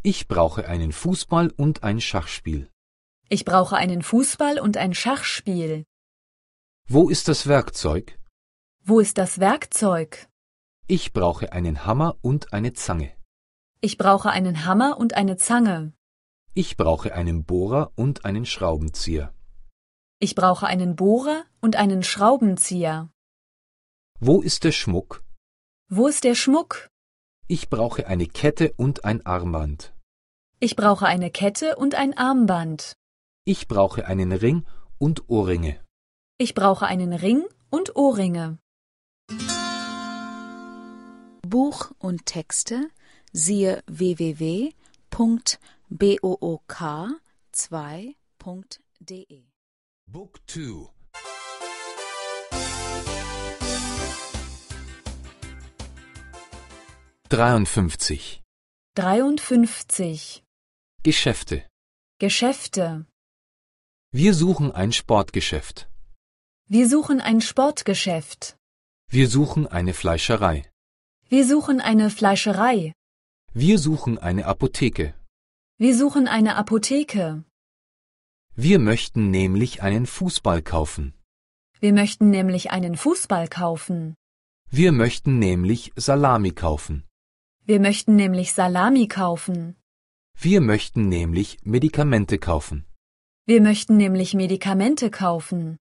Ich brauche einen Fußball und ein Schachspiel. Ich brauche einen Fußball und ein Schachspiel. Wo ist das Werkzeug? Wo ist das Werkzeug? Ich brauche einen Hammer und eine Zange. Ich brauche einen Hammer und eine Zange. Ich brauche einen Bohrer und einen Schraubenzieher. Ich brauche einen Bohrer und einen Schraubenzieher. Wo ist der Schmuck? Wo ist der Schmuck? Ich brauche eine Kette und ein Armband. Ich brauche eine Kette und ein Armband. Ich brauche einen Ring und Ohrringe. Ich brauche einen Ring und Ohrringe. Buch und Texte siehe www.book2.de Book 2 53. 53. Geschäfte. Geschäfte. Wir suchen ein Sportgeschäft. Wir suchen ein Sportgeschäft. Wir suchen eine Fleischerei. Wir suchen eine Fleischerei. Wir suchen eine Apotheke. Wir suchen eine Apotheke. Wir möchten nämlich einen Fußball kaufen. Wir möchten nämlich einen Fußball kaufen. Wir möchten nämlich Salami kaufen. Wir möchten nämlich Salami kaufen. Wir möchten nämlich Medikamente kaufen. Wir möchten nämlich Medikamente kaufen.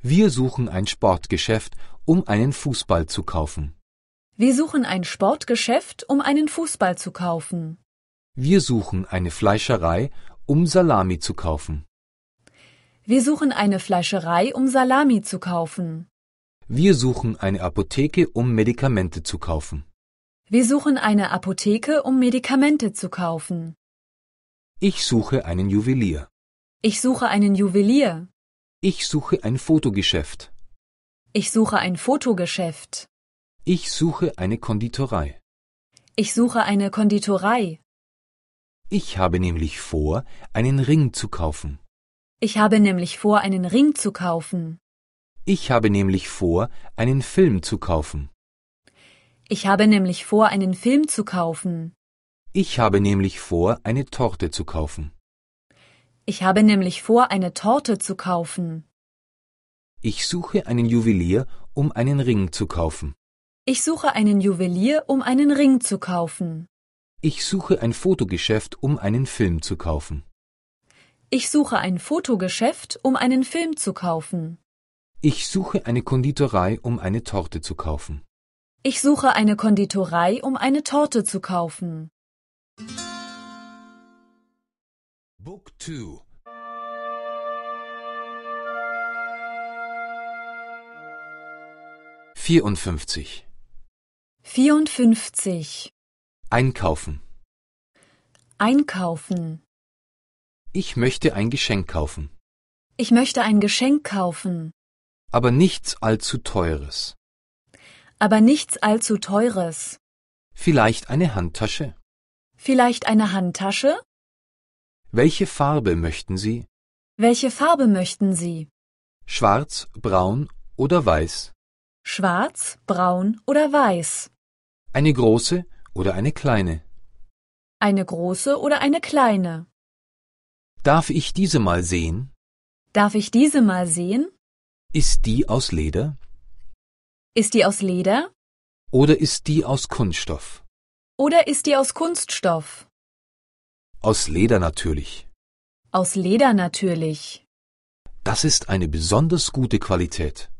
Wir suchen ein Sportgeschäft, um einen Fußball zu kaufen. Wir suchen ein Sportgeschäft, um einen Fußball zu kaufen. Wir suchen eine Fleischerei, um Salami zu kaufen. Wir suchen eine Fleischerei, um Salami zu kaufen. Wir suchen eine Apotheke, um Medikamente zu kaufen. Wir suchen eine Apotheke, um Medikamente zu kaufen. Ich suche einen Juwelier. Ich suche einen Juwelier. Ich suche ein Fotogeschäft. Ich suche ein Fotogeschäft. Ich suche eine Konditorei. Ich suche eine Konditorei. Ich habe nämlich vor, einen Ring zu kaufen. Ich habe nämlich vor, einen Ring zu kaufen. Ich habe nämlich vor, einen Film zu kaufen. Ich habe nämlich vor, einen Film zu kaufen. Ich habe nämlich vor, eine Torte zu kaufen. Ich habe nämlich vor, eine Torte zu kaufen. Ich suche einen Juwelier, um einen Ring zu kaufen. Ich suche einen Juwelier, um einen Ring zu kaufen. Ich suche ein Fotogeschäft, um einen Film zu kaufen. Ich suche ein Fotogeschäft, um einen Film zu kaufen. Ich suche eine Konditorei, um eine Torte zu kaufen. Ich suche eine Konditorei, um eine Torte zu kaufen. Book 2 54. 54. Einkaufen. Einkaufen. Ich möchte ein Geschenk kaufen, Ich möchte ein Geschenk kaufen, aber nichts allzu teures. aber nichts allzu teures. Vielleicht eine Handtasche? Vielleicht eine Handtasche? Welche Farbe möchten Sie? Welche Farbe möchten Sie? Schwarz, braun oder weiß? Schwarz, braun oder weiß? Eine große oder eine kleine? Eine große oder eine kleine? Darf ich diese mal sehen? Darf ich diese mal sehen? Ist die aus Leder Ist die aus Leder oder ist die aus Kunststoff? oder ist die aus Kunststoff? Aus Leder natürlich. Aus Leder natürlich. Das ist eine besonders gute Qualität.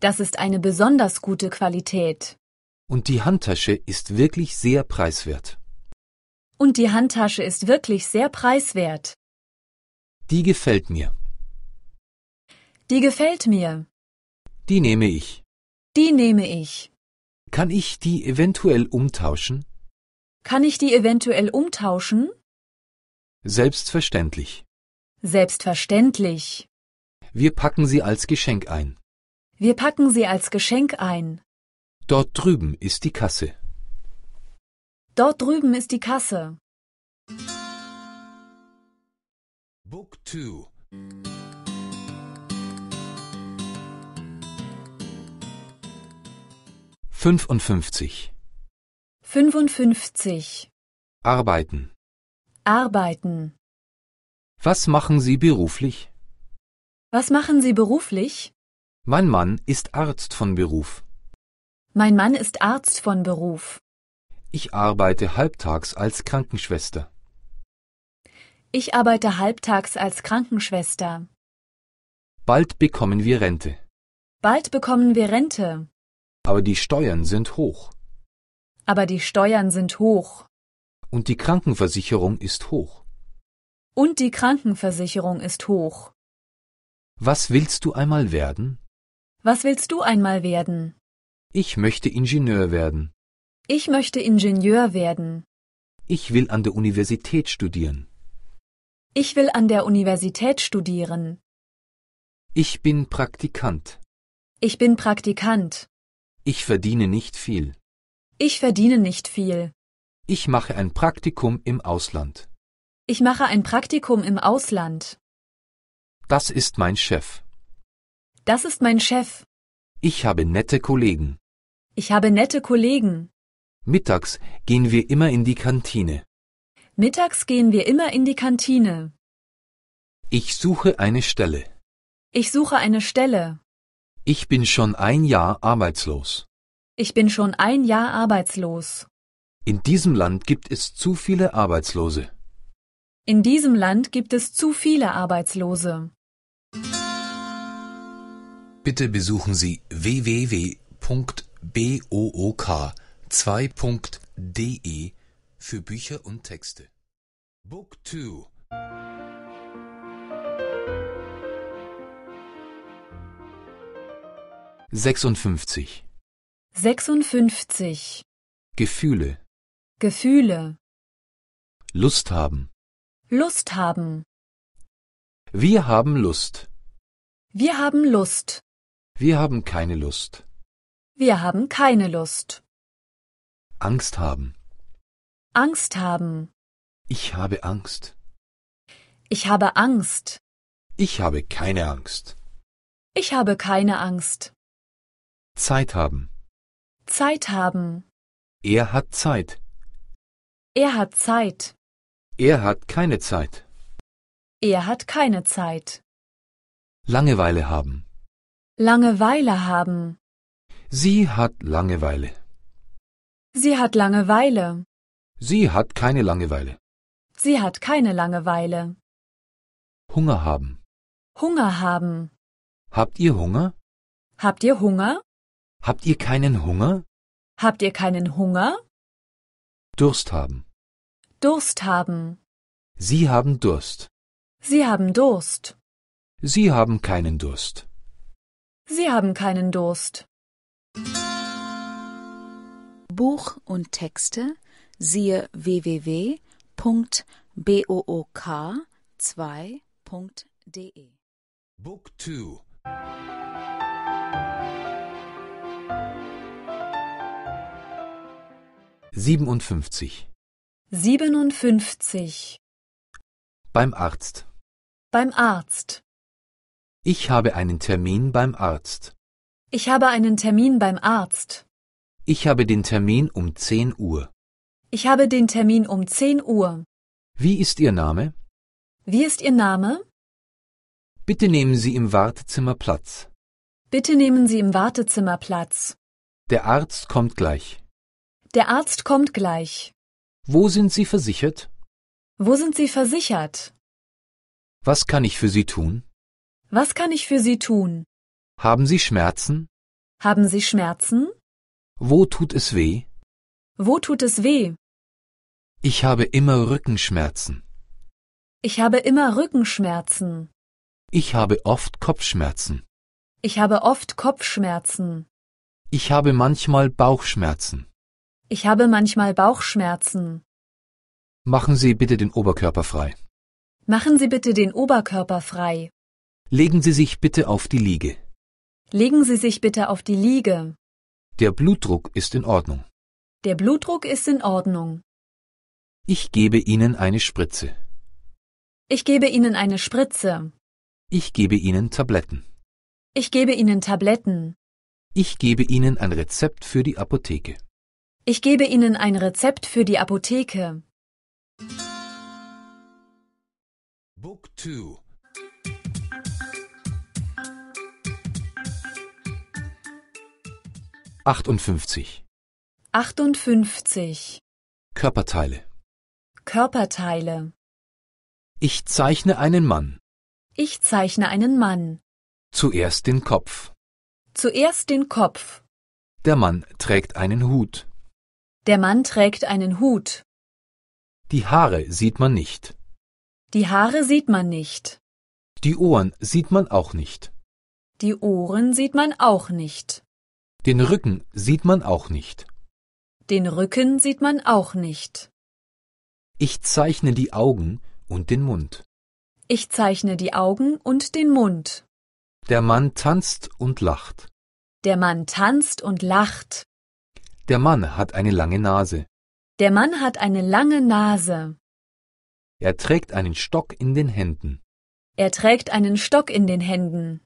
Das ist eine besonders gute Qualität. Und die Handtasche ist wirklich sehr preiswert. Und die Handtasche ist wirklich sehr preiswert. Die gefällt mir. Die gefällt mir. Die nehme ich. Die nehme ich. Kann ich die eventuell umtauschen? Kann ich die eventuell umtauschen? Selbstverständlich. Selbstverständlich. Wir packen sie als Geschenk ein. Wir packen sie als Geschenk ein. Dort drüben ist die Kasse. Dort drüben ist die Kasse. Book 2 55. 55. Arbeiten. Arbeiten. Was machen Sie beruflich? Was machen Sie beruflich? Mein Mann ist Arzt von Beruf. Mein Mann ist Arzt von Beruf. Ich arbeite halbtags als Krankenschwester. Ich arbeite halbtags als Krankenschwester. Bald bekommen wir Rente. Bald bekommen wir Rente. Aber die Steuern sind hoch. Aber die Steuern sind hoch. Und die Krankenversicherung ist hoch. Und die Krankenversicherung ist hoch. Was willst du einmal werden? Was willst du einmal werden? Ich möchte Ingenieur werden. Ich möchte Ingenieur werden. Ich will an der Universität studieren. Ich will an der Universität studieren. Ich bin Praktikant. Ich bin Praktikant. Ich verdiene nicht viel. Ich verdiene nicht viel. Ich mache ein Praktikum im Ausland. Ich mache ein Praktikum im Ausland. Das ist mein Chef. Das ist mein Chef. Ich habe nette Kollegen. Ich habe nette Kollegen. Mittags gehen wir immer in die Kantine. Mittags gehen wir immer in die Kantine. Ich suche eine Stelle. Ich suche eine Stelle. Ich bin schon ein Jahr arbeitslos. Ich bin schon ein Jahr arbeitslos. In diesem Land gibt es zu viele Arbeitslose. In diesem Land gibt es zu viele Arbeitslose. Bitte besuchen Sie www.book2.de für Bücher und Texte. Book 2 56. 56. Gefühle. Gefühle. Lust haben. Lust haben. Wir haben Lust. Wir haben Lust. Wir haben keine Lust. Wir haben keine Lust. Angst haben. Angst haben. Ich habe Angst. Ich habe Angst. Ich habe keine Angst. Ich habe keine Angst. Zeit haben. Zeit haben. Er hat Zeit. Er hat Zeit. Er hat keine Zeit. Er hat keine Zeit. Langeweile haben. Langeweile haben. Sie hat Langeweile. Sie hat Langeweile. Sie hat keine Langeweile. Sie hat keine Langeweile. Hunger haben. Hunger haben. Habt ihr Hunger? Habt ihr Hunger? Habt ihr keinen Hunger? Habt ihr keinen Hunger? Durst haben. Durst haben. Sie haben Durst. Sie haben Durst. Sie haben keinen Durst. Sie haben keinen Durst. Buch und Texte siehe www.book2.de Book 2 57. 57. Beim Arzt. Beim Arzt. Ich habe einen Termin beim Arzt. Ich habe einen Termin beim Arzt. Ich habe den Termin um 10 Uhr. Ich habe den Termin um 10 Uhr. Wie ist Ihr Name? Wie ist Ihr Name? Bitte nehmen Sie im Wartezimmer Platz. Bitte nehmen Sie im Wartezimmer Platz. Der Arzt kommt gleich. Der Arzt kommt gleich. Wo sind Sie versichert? Wo sind Sie versichert? Was kann ich für Sie tun? Was kann ich für Sie tun? Haben Sie Schmerzen? Haben Sie Schmerzen? Wo tut es weh? Wo tut es weh? Ich habe immer Rückenschmerzen. Ich habe immer Rückenschmerzen. Ich habe oft Kopfschmerzen. Ich habe oft Kopfschmerzen. Ich habe manchmal Bauchschmerzen. Ich habe manchmal Bauchschmerzen. Machen Sie bitte den Oberkörper frei. Machen Sie bitte den Oberkörper frei. Legen Sie sich bitte auf die Liege. Legen Sie sich bitte auf die Liege. Der Blutdruck ist in Ordnung. Der Blutdruck ist in Ordnung. Ich gebe Ihnen eine Spritze. Ich gebe Ihnen eine Spritze. Ich gebe Ihnen Tabletten. Ich gebe Ihnen Tabletten. Ich gebe Ihnen ein Rezept für die Apotheke. Ich gebe Ihnen ein Rezept für die Apotheke. Book 2 58. 58. Körperteile. Körperteile. Ich zeichne einen Mann. Ich zeichne einen Mann. Zuerst den Kopf. Zuerst den Kopf. Der Mann trägt einen Hut. Der Mann trägt einen Hut. Die Haare sieht man nicht. Die Haare sieht man nicht. Die Ohren sieht man auch nicht. Die Ohren sieht man auch nicht. Den Rücken sieht man auch nicht. Den Rücken sieht man auch nicht. Ich zeichne die Augen und den Mund. Ich zeichne die Augen und den Mund. Der Mann tanzt und lacht. Der Mann tanzt und lacht. Der Mann hat eine lange Nase. Der Mann hat eine lange Nase. Er trägt einen Stock in den Händen. Er trägt einen Stock in den Händen.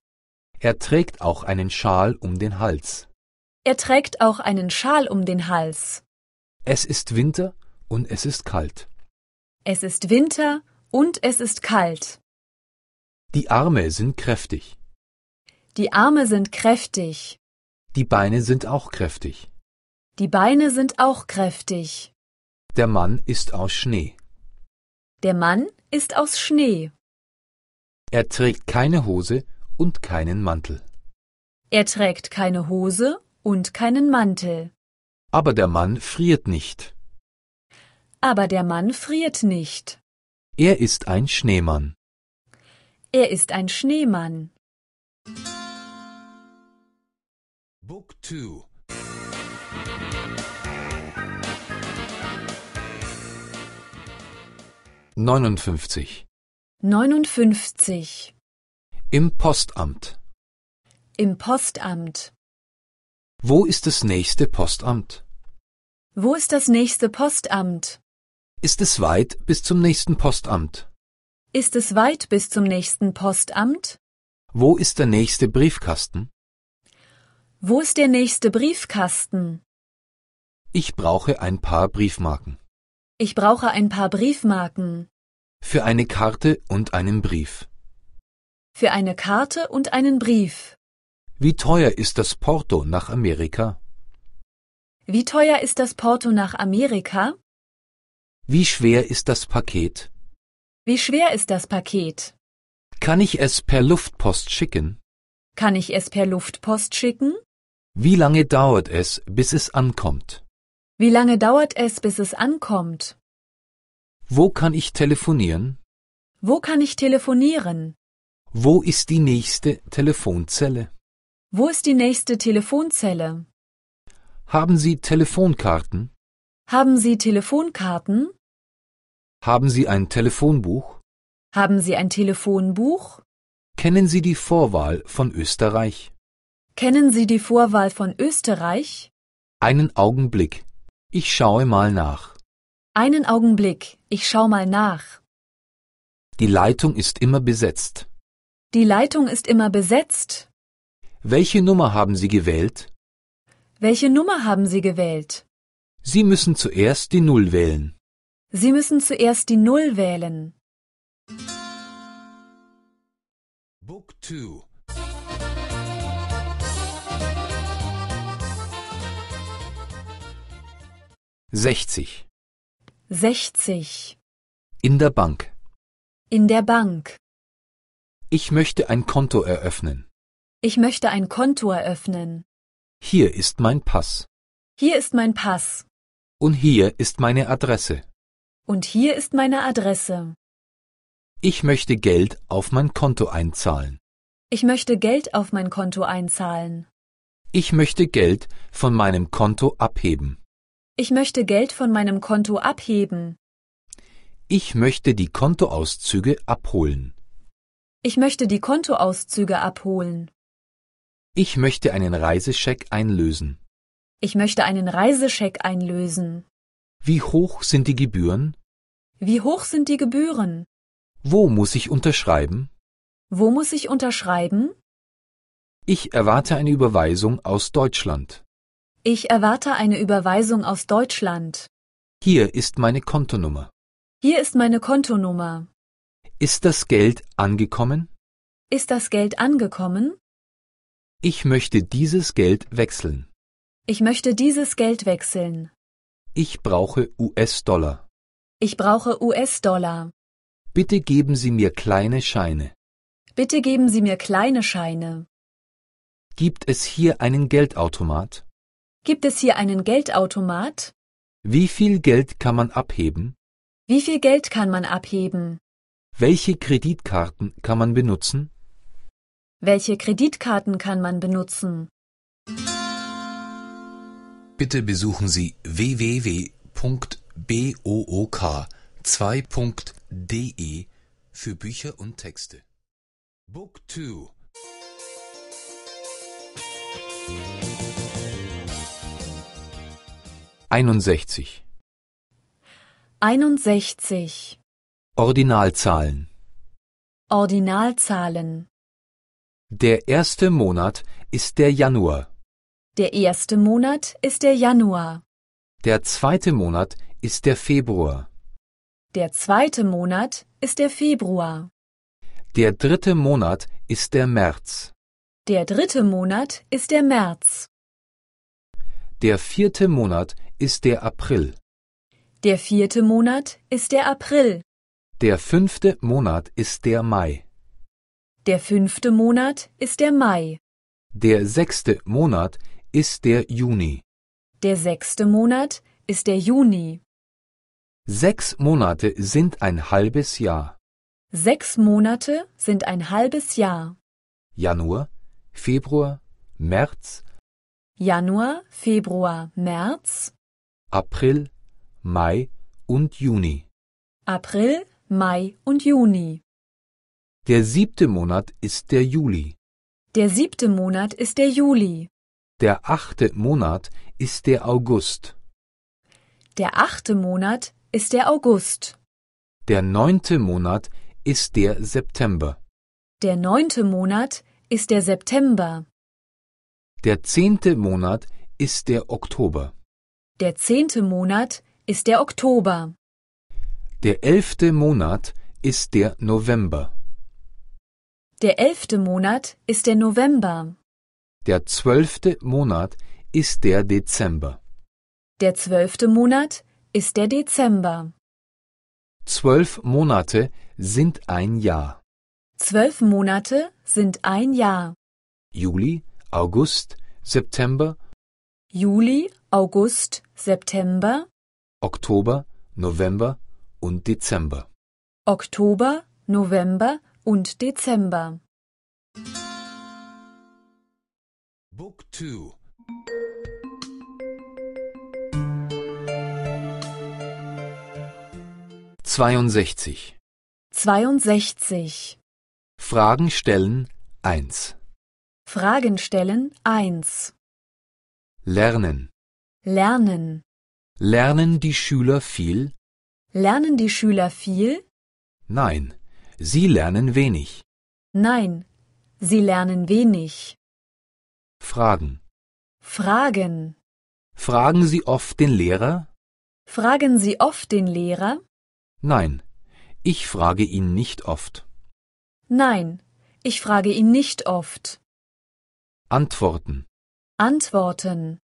Er trägt auch einen Schal um den Hals. Er trägt auch einen Schal um den Hals. Es ist Winter und es ist kalt. Es ist Winter und es ist kalt. Die Arme sind kräftig. Die Arme sind kräftig. Die Beine sind auch kräftig. Die Beine sind auch kräftig. Der Mann ist aus Schnee. Der Mann ist aus Schnee. Er trägt keine Hose und keinen Mantel. Er trägt keine Hose und keinen Mantel. Aber der Mann friert nicht. Aber der Mann friert nicht. Er ist ein Schneemann. Er ist ein Schneemann. Book 2 59. 59. Im Postamt. Im Postamt. Wo ist das nächste Postamt? Wo ist das nächste Postamt? Ist es weit bis zum nächsten Postamt? Ist es weit bis zum nächsten Postamt? Wo ist der nächste Briefkasten? Wo ist der nächste Briefkasten? Ich brauche ein paar Briefmarken. Ich brauche ein paar Briefmarken. Für eine Karte und einen Brief. Für eine Karte und einen Brief. Wie teuer ist das Porto nach Amerika? Wie teuer ist das Porto nach Amerika? Wie schwer ist das Paket? Wie schwer ist das Paket? Kann ich es per Luftpost schicken? Kann ich es per Luftpost schicken? Wie lange dauert es, bis es ankommt? Wie lange dauert es, bis es ankommt? Wo kann ich telefonieren? Wo kann ich telefonieren? Wo ist die nächste Telefonzelle? Wo ist die nächste Telefonzelle? Haben Sie Telefonkarten? Haben Sie Telefonkarten? Haben Sie ein Telefonbuch? Haben Sie ein Telefonbuch? Kennen Sie die Vorwahl von Österreich? Kennen Sie die Vorwahl von Österreich? Einen Augenblick. Ich schaue mal nach. Einen Augenblick, ich schau mal nach. Die Leitung ist immer besetzt. Die Leitung ist immer besetzt. Welche Nummer haben Sie gewählt? Welche Nummer haben Sie gewählt? Sie müssen zuerst die Null wählen. Sie müssen zuerst die Null wählen. Book 2 60. 60. In der Bank. In der Bank. Ich möchte ein Konto eröffnen. Ich möchte ein Konto eröffnen. Hier ist mein Pass. Hier ist mein Pass. Und hier ist meine Adresse. Und hier ist meine Adresse. Ich möchte Geld auf mein Konto einzahlen. Ich möchte Geld auf mein Konto einzahlen. Ich möchte Geld von meinem Konto abheben. Ich möchte Geld von meinem Konto abheben. Ich möchte die Kontoauszüge abholen. Ich möchte die Kontoauszüge abholen. Ich möchte einen Reisescheck einlösen. Ich möchte einen Reisescheck einlösen. Wie hoch sind die Gebühren? Wie hoch sind die Gebühren? Wo muss ich unterschreiben? Wo muss ich unterschreiben? Ich erwarte eine Überweisung aus Deutschland. Ich erwarte eine Überweisung aus Deutschland. Hier ist meine Kontonummer. Hier ist meine Kontonummer. Ist das Geld angekommen? Ist das Geld angekommen? Ich möchte dieses Geld wechseln. Ich möchte dieses Geld wechseln. Ich brauche US-Dollar. Ich brauche US-Dollar. Bitte geben Sie mir kleine Scheine. Bitte geben Sie mir kleine Scheine. Gibt es hier einen Geldautomat? Gibt es hier einen Geldautomat? Wie viel Geld kann man abheben? Wie viel Geld kann man abheben? Welche Kreditkarten kann man benutzen? Welche Kreditkarten kann man benutzen? Bitte besuchen Sie www.book2.de für Bücher und Texte. Book 2 61. 61. Ordinalzahlen. Ordinalzahlen. Der erste Monat ist der Januar. Der erste Monat ist der Januar. Der zweite Monat ist der Februar. Der zweite Monat ist der Februar. Der dritte Monat ist der März. Der dritte Monat ist der März. Der vierte Monat ist der April. Der vierte Monat ist der April. Der fünfte Monat ist der Mai. Der fünfte Monat ist der Mai. Der sechste Monat ist der Juni. Der sechste Monat ist der Juni. Sechs Monate sind ein halbes Jahr. Sechs Monate sind ein halbes Jahr. Januar, Februar, März, Januar, Februar, März, April, Mai und Juni. April, Mai und Juni. Der siebte Monat ist der Juli. Der siebte Monat ist der Juli. Der achte Monat ist der August. Der achte Monat ist der August. Der neunte Monat ist der September. Der neunte Monat ist der September. Der zehnte Monat ist der Oktober. Der zehnte Monat ist der Oktober. Der elfte Monat ist der November. Der elfte Monat ist der November. Der zwölfte Monat ist der Dezember. Der zwölfte Monat ist der Dezember. Zwölf Monate sind ein Jahr. Zwölf Monate sind ein Jahr. Juli, August, September, Juli, August, September, Oktober, November und Dezember. Oktober, November und Dezember. Book 2 62. 62. Fragen stellen 1. Fragen stellen 1. Lernen. Lernen. Lernen die Schüler viel? Lernen die Schüler viel? Nein, sie lernen wenig. Nein, sie lernen wenig. Fragen. Fragen. Fragen Sie oft den Lehrer? Fragen Sie oft den Lehrer? Nein, ich frage ihn nicht oft. Nein, ich frage ihn nicht oft. Antworten. Antworten.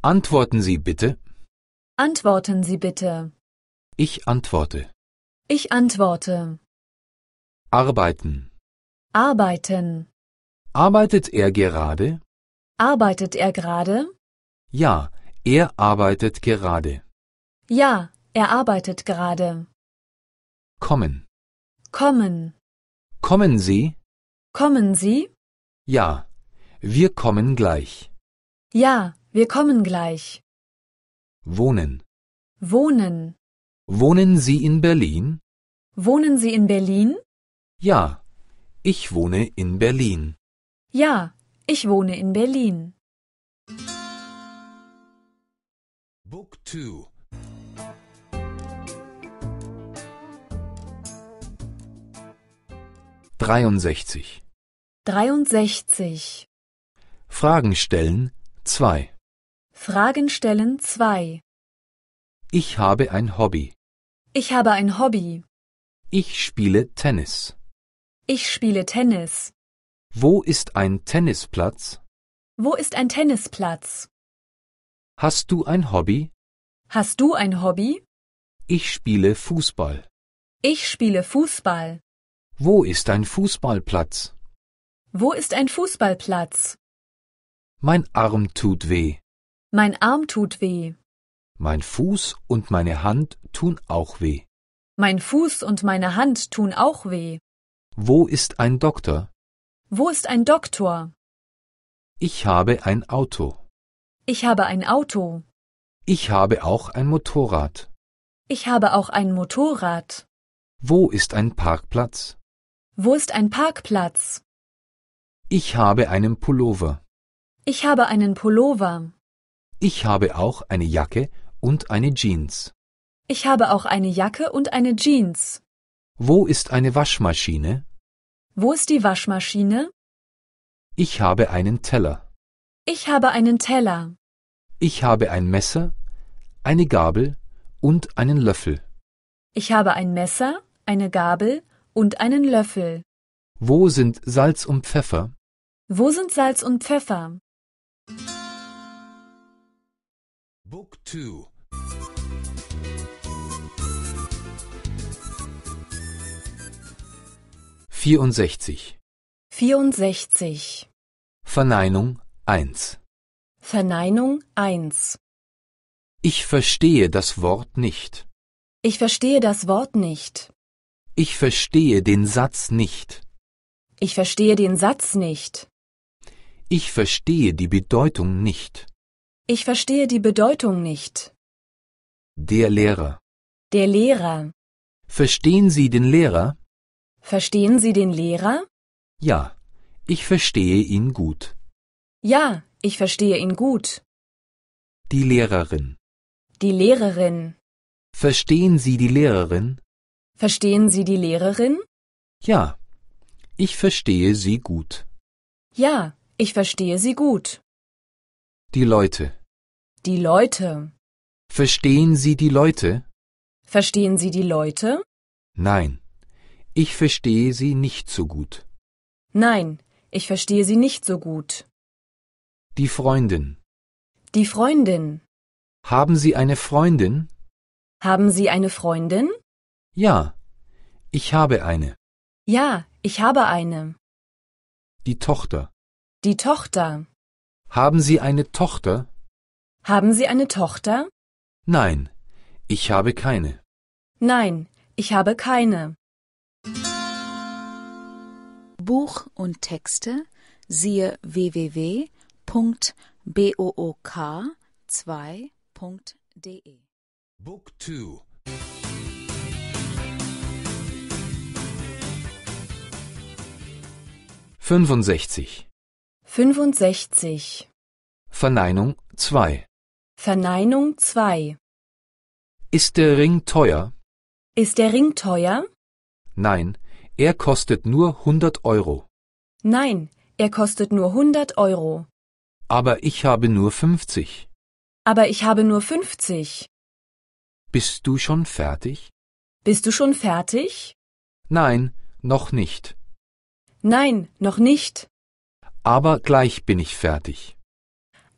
Antworten Sie bitte. Antworten Sie bitte. Ich antworte. Ich antworte. Arbeiten. Arbeiten. Arbeitet er gerade? Arbeitet er gerade? Ja, er arbeitet gerade. Ja, er arbeitet gerade. Kommen. Kommen. Kommen Sie? Kommen Sie? Ja, wir kommen gleich. Ja, wir kommen gleich. Wohnen. Wohnen. Wohnen Sie in Berlin? Wohnen Sie in Berlin? Ja, ich wohne in Berlin. Ja, ich wohne in Berlin. Book 2 63. 63. Fragen stellen 2. Fragen stellen 2. Ich habe ein Hobby. Ich habe ein Hobby. Ich spiele Tennis. Ich spiele Tennis. Wo ist ein Tennisplatz? Wo ist ein Tennisplatz? Hast du ein Hobby? Hast du ein Hobby? Ich spiele Fußball. Ich spiele Fußball. Wo ist ein Fußballplatz? Wo ist ein Fußballplatz? Mein Arm tut weh. Mein Arm tut weh. Mein Fuß und meine Hand tun auch weh. Mein Fuß und meine Hand tun auch weh. Wo ist ein Doktor? Wo ist ein Doktor? Ich habe ein Auto. Ich habe ein Auto. Ich habe auch ein Motorrad. Ich habe auch ein Motorrad. Wo ist ein Parkplatz? Wo ist ein Parkplatz? Ich habe einen Pullover. Ich habe einen Pullover. Ich habe auch eine Jacke und eine Jeans. Ich habe auch eine Jacke und eine Jeans. Wo ist eine Waschmaschine? Wo ist die Waschmaschine? Ich habe einen Teller. Ich habe einen Teller. Ich habe ein Messer, eine Gabel und einen Löffel. Ich habe ein Messer, eine Gabel und einen Löffel. Wo sind Salz und Pfeffer? Wo sind Salz und Pfeffer? Book 2 64. 64. Verneinung 1. Verneinung 1. Ich verstehe das Wort nicht. Ich verstehe das Wort nicht. Ich verstehe den Satz nicht. Ich verstehe den Satz nicht. Ich verstehe die Bedeutung nicht. Ich verstehe die Bedeutung nicht. Der Lehrer. Der Lehrer. Verstehen Sie den Lehrer? Verstehen Sie den Lehrer? Ja, ich verstehe ihn gut. Ja, ich verstehe ihn gut. Die Lehrerin. Die Lehrerin. Verstehen Sie die Lehrerin? Verstehen Sie die Lehrerin? Ja, ich verstehe sie gut. Ja, ich verstehe sie gut. Die Leute. Die Leute. Verstehen Sie die Leute? Verstehen Sie die Leute? Nein, ich verstehe sie nicht so gut. Nein, ich verstehe sie nicht so gut. Die Freundin. Die Freundin. Haben Sie eine Freundin? Haben Sie eine Freundin? Ja, ich habe eine. Ja, ich habe eine. Die Tochter. Die Tochter. Haben Sie eine Tochter? Haben Sie eine Tochter? Nein, ich habe keine. Nein, ich habe keine. Buch und Texte siehe www.book2.de Book 2 65. 65. Verneinung 2. Verneinung 2. Ist der Ring teuer? Ist der Ring teuer? Nein, er kostet nur 100 Euro. Nein, er kostet nur 100 Euro. Aber ich habe nur 50. Aber ich habe nur 50. Bist du schon fertig? Bist du schon fertig? Nein, noch nicht. Nein, noch nicht. Aber gleich bin ich fertig.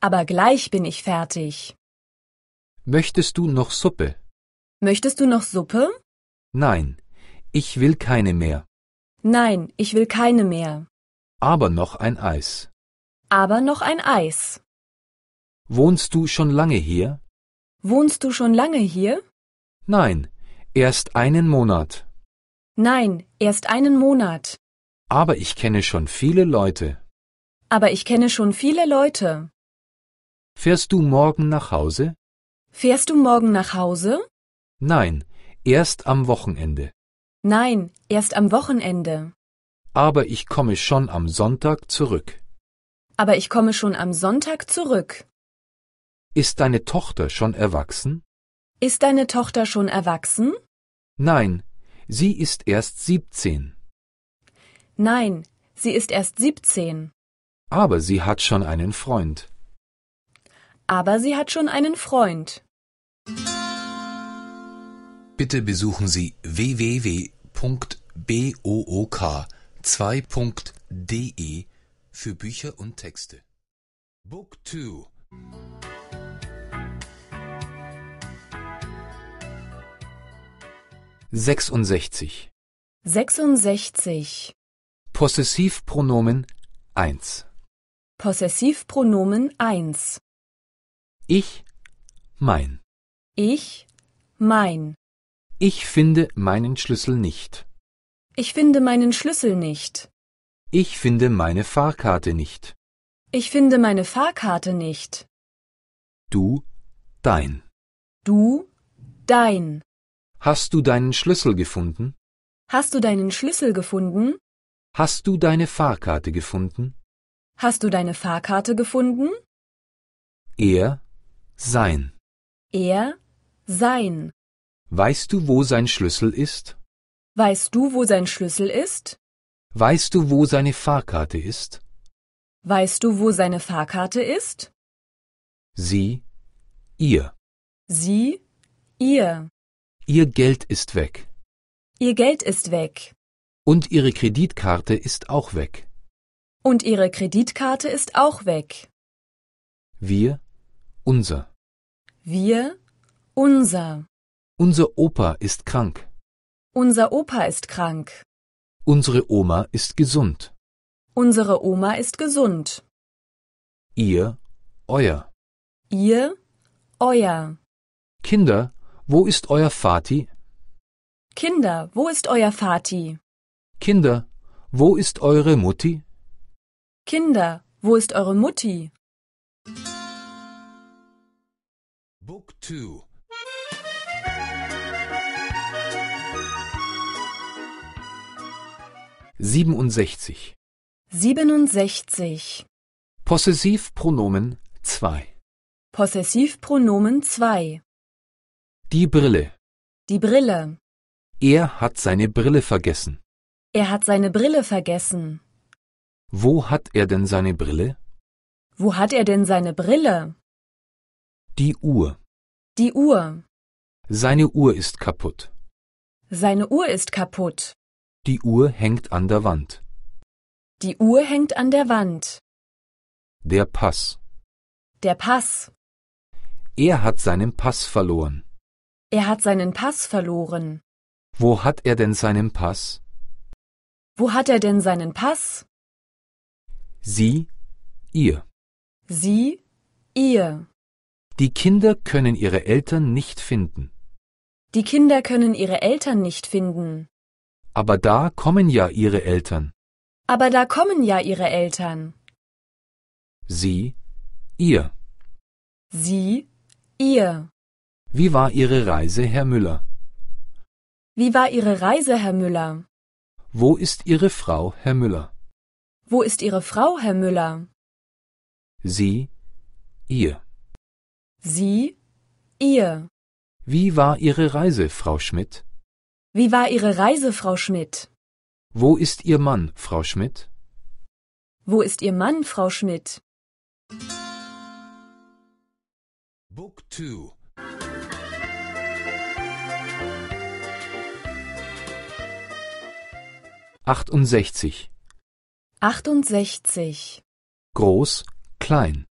Aber gleich bin ich fertig. Möchtest du noch Suppe? Möchtest du noch Suppe? Nein, ich will keine mehr. Nein, ich will keine mehr. Aber noch ein Eis. Aber noch ein Eis. Wohnst du schon lange hier? Wohnst du schon lange hier? Nein, erst einen Monat. Nein, erst einen Monat. Aber ich kenne schon viele Leute. Aber ich kenne schon viele Leute. Fährst du morgen nach Hause? Fährst du morgen nach Hause? Nein, erst am Wochenende. Nein, erst am Wochenende. Aber ich komme schon am Sonntag zurück. Aber ich komme schon am Sonntag zurück. Ist deine Tochter schon erwachsen? Ist deine Tochter schon erwachsen? Nein, sie ist erst 17. Nein, sie ist erst 17. Aber sie hat schon einen Freund. aber sie hat schon einen Freund. Bitte besuchen Sie www.book2.de für Bücher und Texte. Book 2 66. 66. Possessivpronomen 1. Possessivpronomen 1. Ich, mein. Ich, mein. Ich finde meinen Schlüssel nicht. Ich finde meinen Schlüssel nicht. Ich finde meine Fahrkarte nicht. Ich finde meine Fahrkarte nicht. Du, dein. Du, dein. Hast du deinen Schlüssel gefunden? Hast du deinen Schlüssel gefunden? Hast du deine Fahrkarte gefunden? Hast du deine Fahrkarte gefunden? Er, sein. Er, sein. Weißt du, wo sein Schlüssel ist? Weißt du, wo sein Schlüssel ist? Weißt du, wo seine Fahrkarte ist? Weißt du, wo seine Fahrkarte ist? Sie, ihr. Sie, ihr. Ihr Geld ist weg. Ihr Geld ist weg. Und ihre Kreditkarte ist auch weg. Und ihre Kreditkarte ist auch weg. Wir, unser. Wir, unser. Unser Opa ist krank. Unser Opa ist krank. Unsere Oma ist gesund. Unsere Oma ist gesund. Ihr, euer. Ihr, euer. Kinder, wo ist euer Vati? Kinder, wo ist euer Vati? Kinder, wo ist eure Mutti? Kinder, wo ist eure Mutti? Book 2 67. 67. Possessivpronomen 2. Possessivpronomen 2. Die Brille. Die Brille. Er hat seine Brille vergessen. Er hat seine Brille vergessen. Wo hat er denn seine Brille? Wo hat er denn seine Brille? Die Uhr. Die Uhr. Seine Uhr ist kaputt. Seine Uhr ist kaputt. Die Uhr hängt an der Wand. Die Uhr hängt an der Wand. Der Pass. Der Pass. Er hat seinen Pass verloren. Er hat seinen Pass verloren. Wo hat er denn seinen Pass? Wo hat er denn seinen Pass? Sie, ihr. Sie, ihr. Die Kinder können ihre Eltern nicht finden. Die Kinder können ihre Eltern nicht finden. Aber da kommen ja ihre Eltern. Aber da kommen ja ihre Eltern. Sie, ihr. Sie, ihr. Wie war Ihre Reise, Herr Müller? Wie war Ihre Reise, Herr Müller? Wo ist Ihre Frau, Herr Müller? Wo ist Ihre Frau, Herr Müller? Sie, ihr. Sie, ihr. Wie war Ihre Reise, Frau Schmidt? Wie war Ihre Reise, Frau Schmidt? Wo ist Ihr Mann, Frau Schmidt? Wo ist Ihr Mann, Frau Schmidt? Book 2 68. 68. Groß, klein.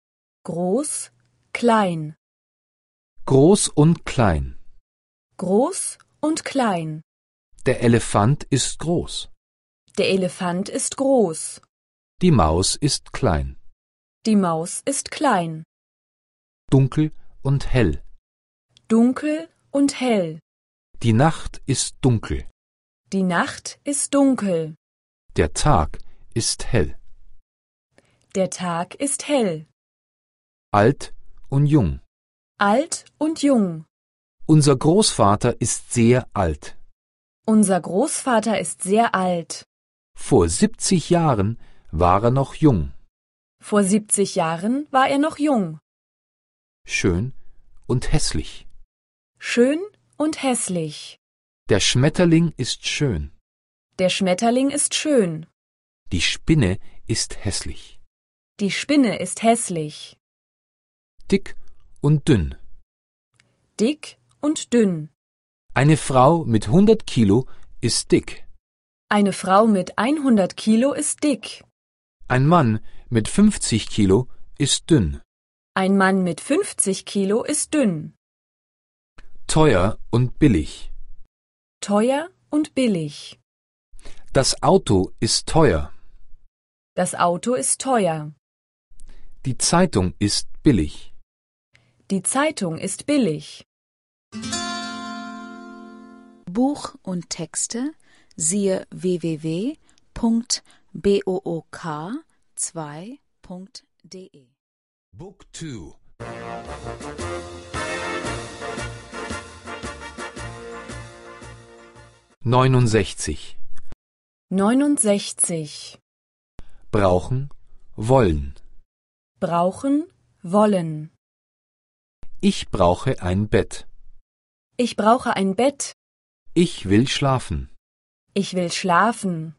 Groß, klein. Groß und klein. Groß und klein. Der Elefant ist groß. Der Elefant ist groß. Die Maus ist klein. Die Maus ist klein. Dunkel und hell. Dunkel und hell. Die Nacht ist dunkel. Die Nacht ist dunkel. Der Tag ist hell. Der Tag ist hell. Alt und jung. Alt und jung. Unser Großvater ist sehr alt. Unser Großvater ist sehr alt. Vor 70 Jahren war er noch jung. Vor 70 Jahren war er noch jung. Schön und hässlich. Schön und hässlich. Der Schmetterling ist schön. Der Schmetterling ist schön. Die Spinne ist hässlich. Die Spinne ist hässlich. dick und dünn. Dick und dünn. Eine Frau mit 100 Kilo ist dick. Eine Frau mit 100 Kilo ist dick. Ein Mann mit 50 Kilo ist dünn. Ein Mann mit 50 Kilo ist dünn. Teuer und billig. Teuer und billig. Das Auto ist teuer. Das Auto ist teuer. Die Zeitung ist billig. Die Zeitung ist billig. Buch und Texte siehe www.book2.de Book 2 69. 69. Brauchen, wollen. Brauchen, wollen. Ich brauche ein Bett. Ich brauche ein Bett. Ich will schlafen. Ich will schlafen.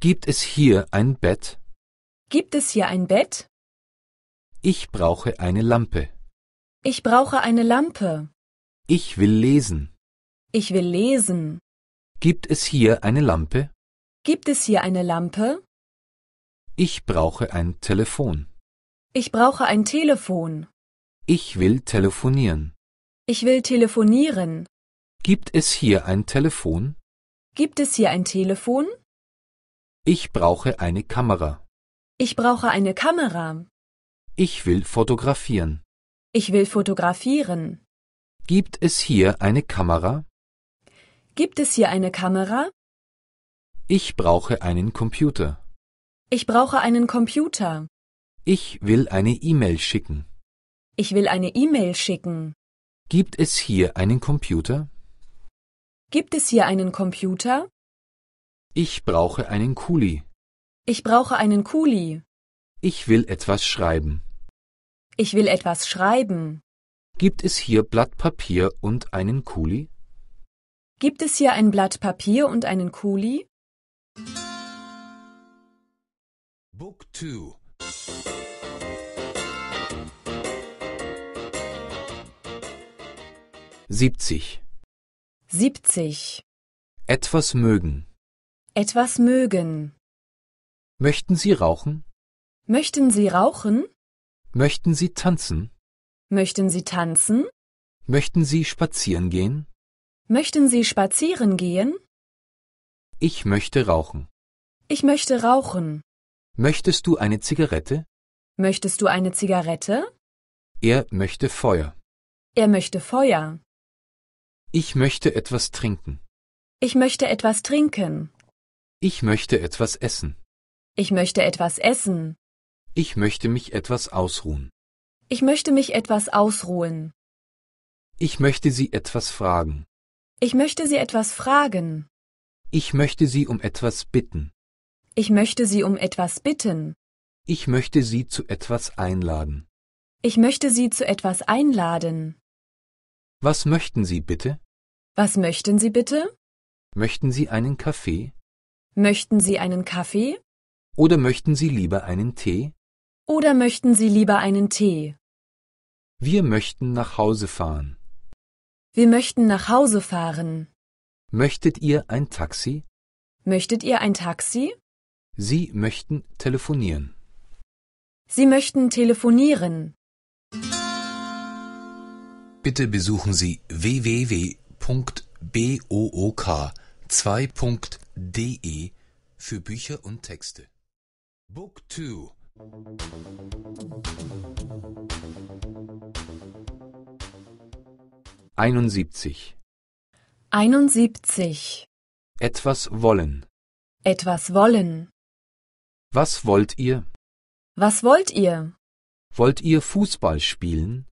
Gibt es hier ein Bett? Gibt es hier ein Bett? Ich brauche eine Lampe. Ich brauche eine Lampe. Ich will lesen. Ich will lesen. Gibt es hier eine Lampe? Gibt es hier eine Lampe? Ich brauche ein Telefon. Ich brauche ein Telefon. Ich will telefonieren. Ich will telefonieren. Gibt es hier ein Telefon? Gibt es hier ein Telefon? Ich brauche eine Kamera. Ich brauche eine Kamera. Ich will fotografieren. Ich will fotografieren. Gibt es hier eine Kamera? Gibt es hier eine Kamera? Ich brauche einen Computer. Ich brauche einen Computer. Ich will eine E-Mail schicken. Ich will eine E-Mail schicken. Gibt es hier einen Computer? Gibt es hier einen Computer? Ich brauche einen Kuli. Ich brauche einen Kuli. Ich will etwas schreiben. Ich will etwas schreiben. Gibt es hier Blatt Papier und einen Kuli? Gibt es hier ein Blatt Papier und einen Kuli? Book 2 70. 70. Etwas mögen. Etwas mögen. Möchten Sie rauchen? Möchten Sie rauchen? Möchten Sie tanzen? Möchten Sie tanzen? Möchten Sie spazieren gehen? Möchten Sie spazieren gehen? Ich möchte rauchen. Ich möchte rauchen. Möchtest du eine Zigarette? Möchtest du eine Zigarette? Er möchte Feuer. Er möchte Feuer. Ich möchte etwas trinken. Ich möchte etwas trinken. Ich möchte etwas essen. Ich möchte etwas essen. Ich möchte mich etwas ausruhen. Ich möchte mich etwas ausruhen. Ich möchte Sie etwas fragen. Ich möchte Sie etwas fragen. Ich möchte Sie um etwas bitten. Ich möchte Sie um etwas bitten. Ich möchte Sie zu etwas einladen. Ich möchte Sie zu etwas einladen. Was möchten Sie bitte? Was möchten Sie bitte? Möchten Sie einen Kaffee? Möchten Sie einen Kaffee? Oder möchten Sie lieber einen Tee? Oder möchten Sie lieber einen Tee? Wir möchten nach Hause fahren. Wir möchten nach Hause fahren. Möchtet ihr ein Taxi? Möchtet ihr ein Taxi? Sie möchten telefonieren. Sie möchten telefonieren. Bitte besuchen Sie www.book2.de für Bücher und Texte. Book 2 71. 71. Etwas wollen. Etwas wollen. Was wollt ihr? Was wollt ihr? Wollt ihr Fußball spielen?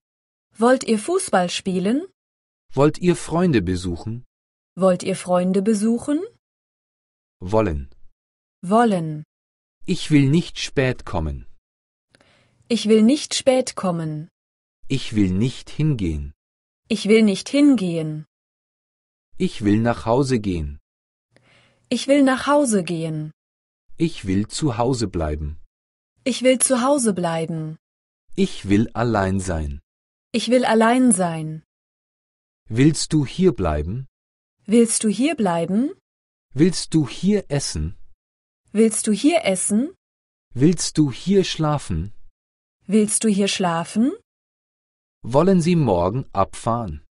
Wollt ihr Fußball spielen? Wollt ihr Freunde besuchen? Wollt ihr Freunde besuchen? Wollen. Wollen. Ich will nicht spät kommen. Ich will nicht spät kommen. Ich will nicht hingehen. Ich will nicht hingehen. Ich will nach Hause gehen. Ich will nach Hause gehen. Ich will zu Hause bleiben. Ich will zu Hause bleiben. Ich will allein sein. Ich will allein sein. Willst du hier bleiben? Willst du hier bleiben? Willst du hier essen? Willst du hier essen? Willst du hier schlafen? Willst du hier schlafen? Wollen Sie morgen abfahren?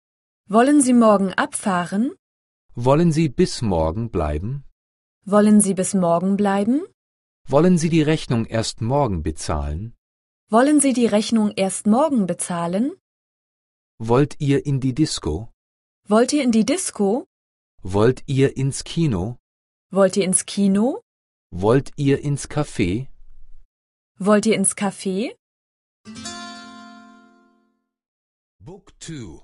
Wollen Sie morgen abfahren? Wollen Sie bis morgen bleiben? Wollen Sie bis morgen bleiben? Wollen Sie die Rechnung erst morgen bezahlen? Wollen Sie die Rechnung erst morgen bezahlen? Wollt ihr in die Disco? Wollt ihr in die Disco? Wollt ihr ins Kino? Wollt ihr ins Kino? Wollt ihr ins Café? Wollt ihr ins Café? Book 2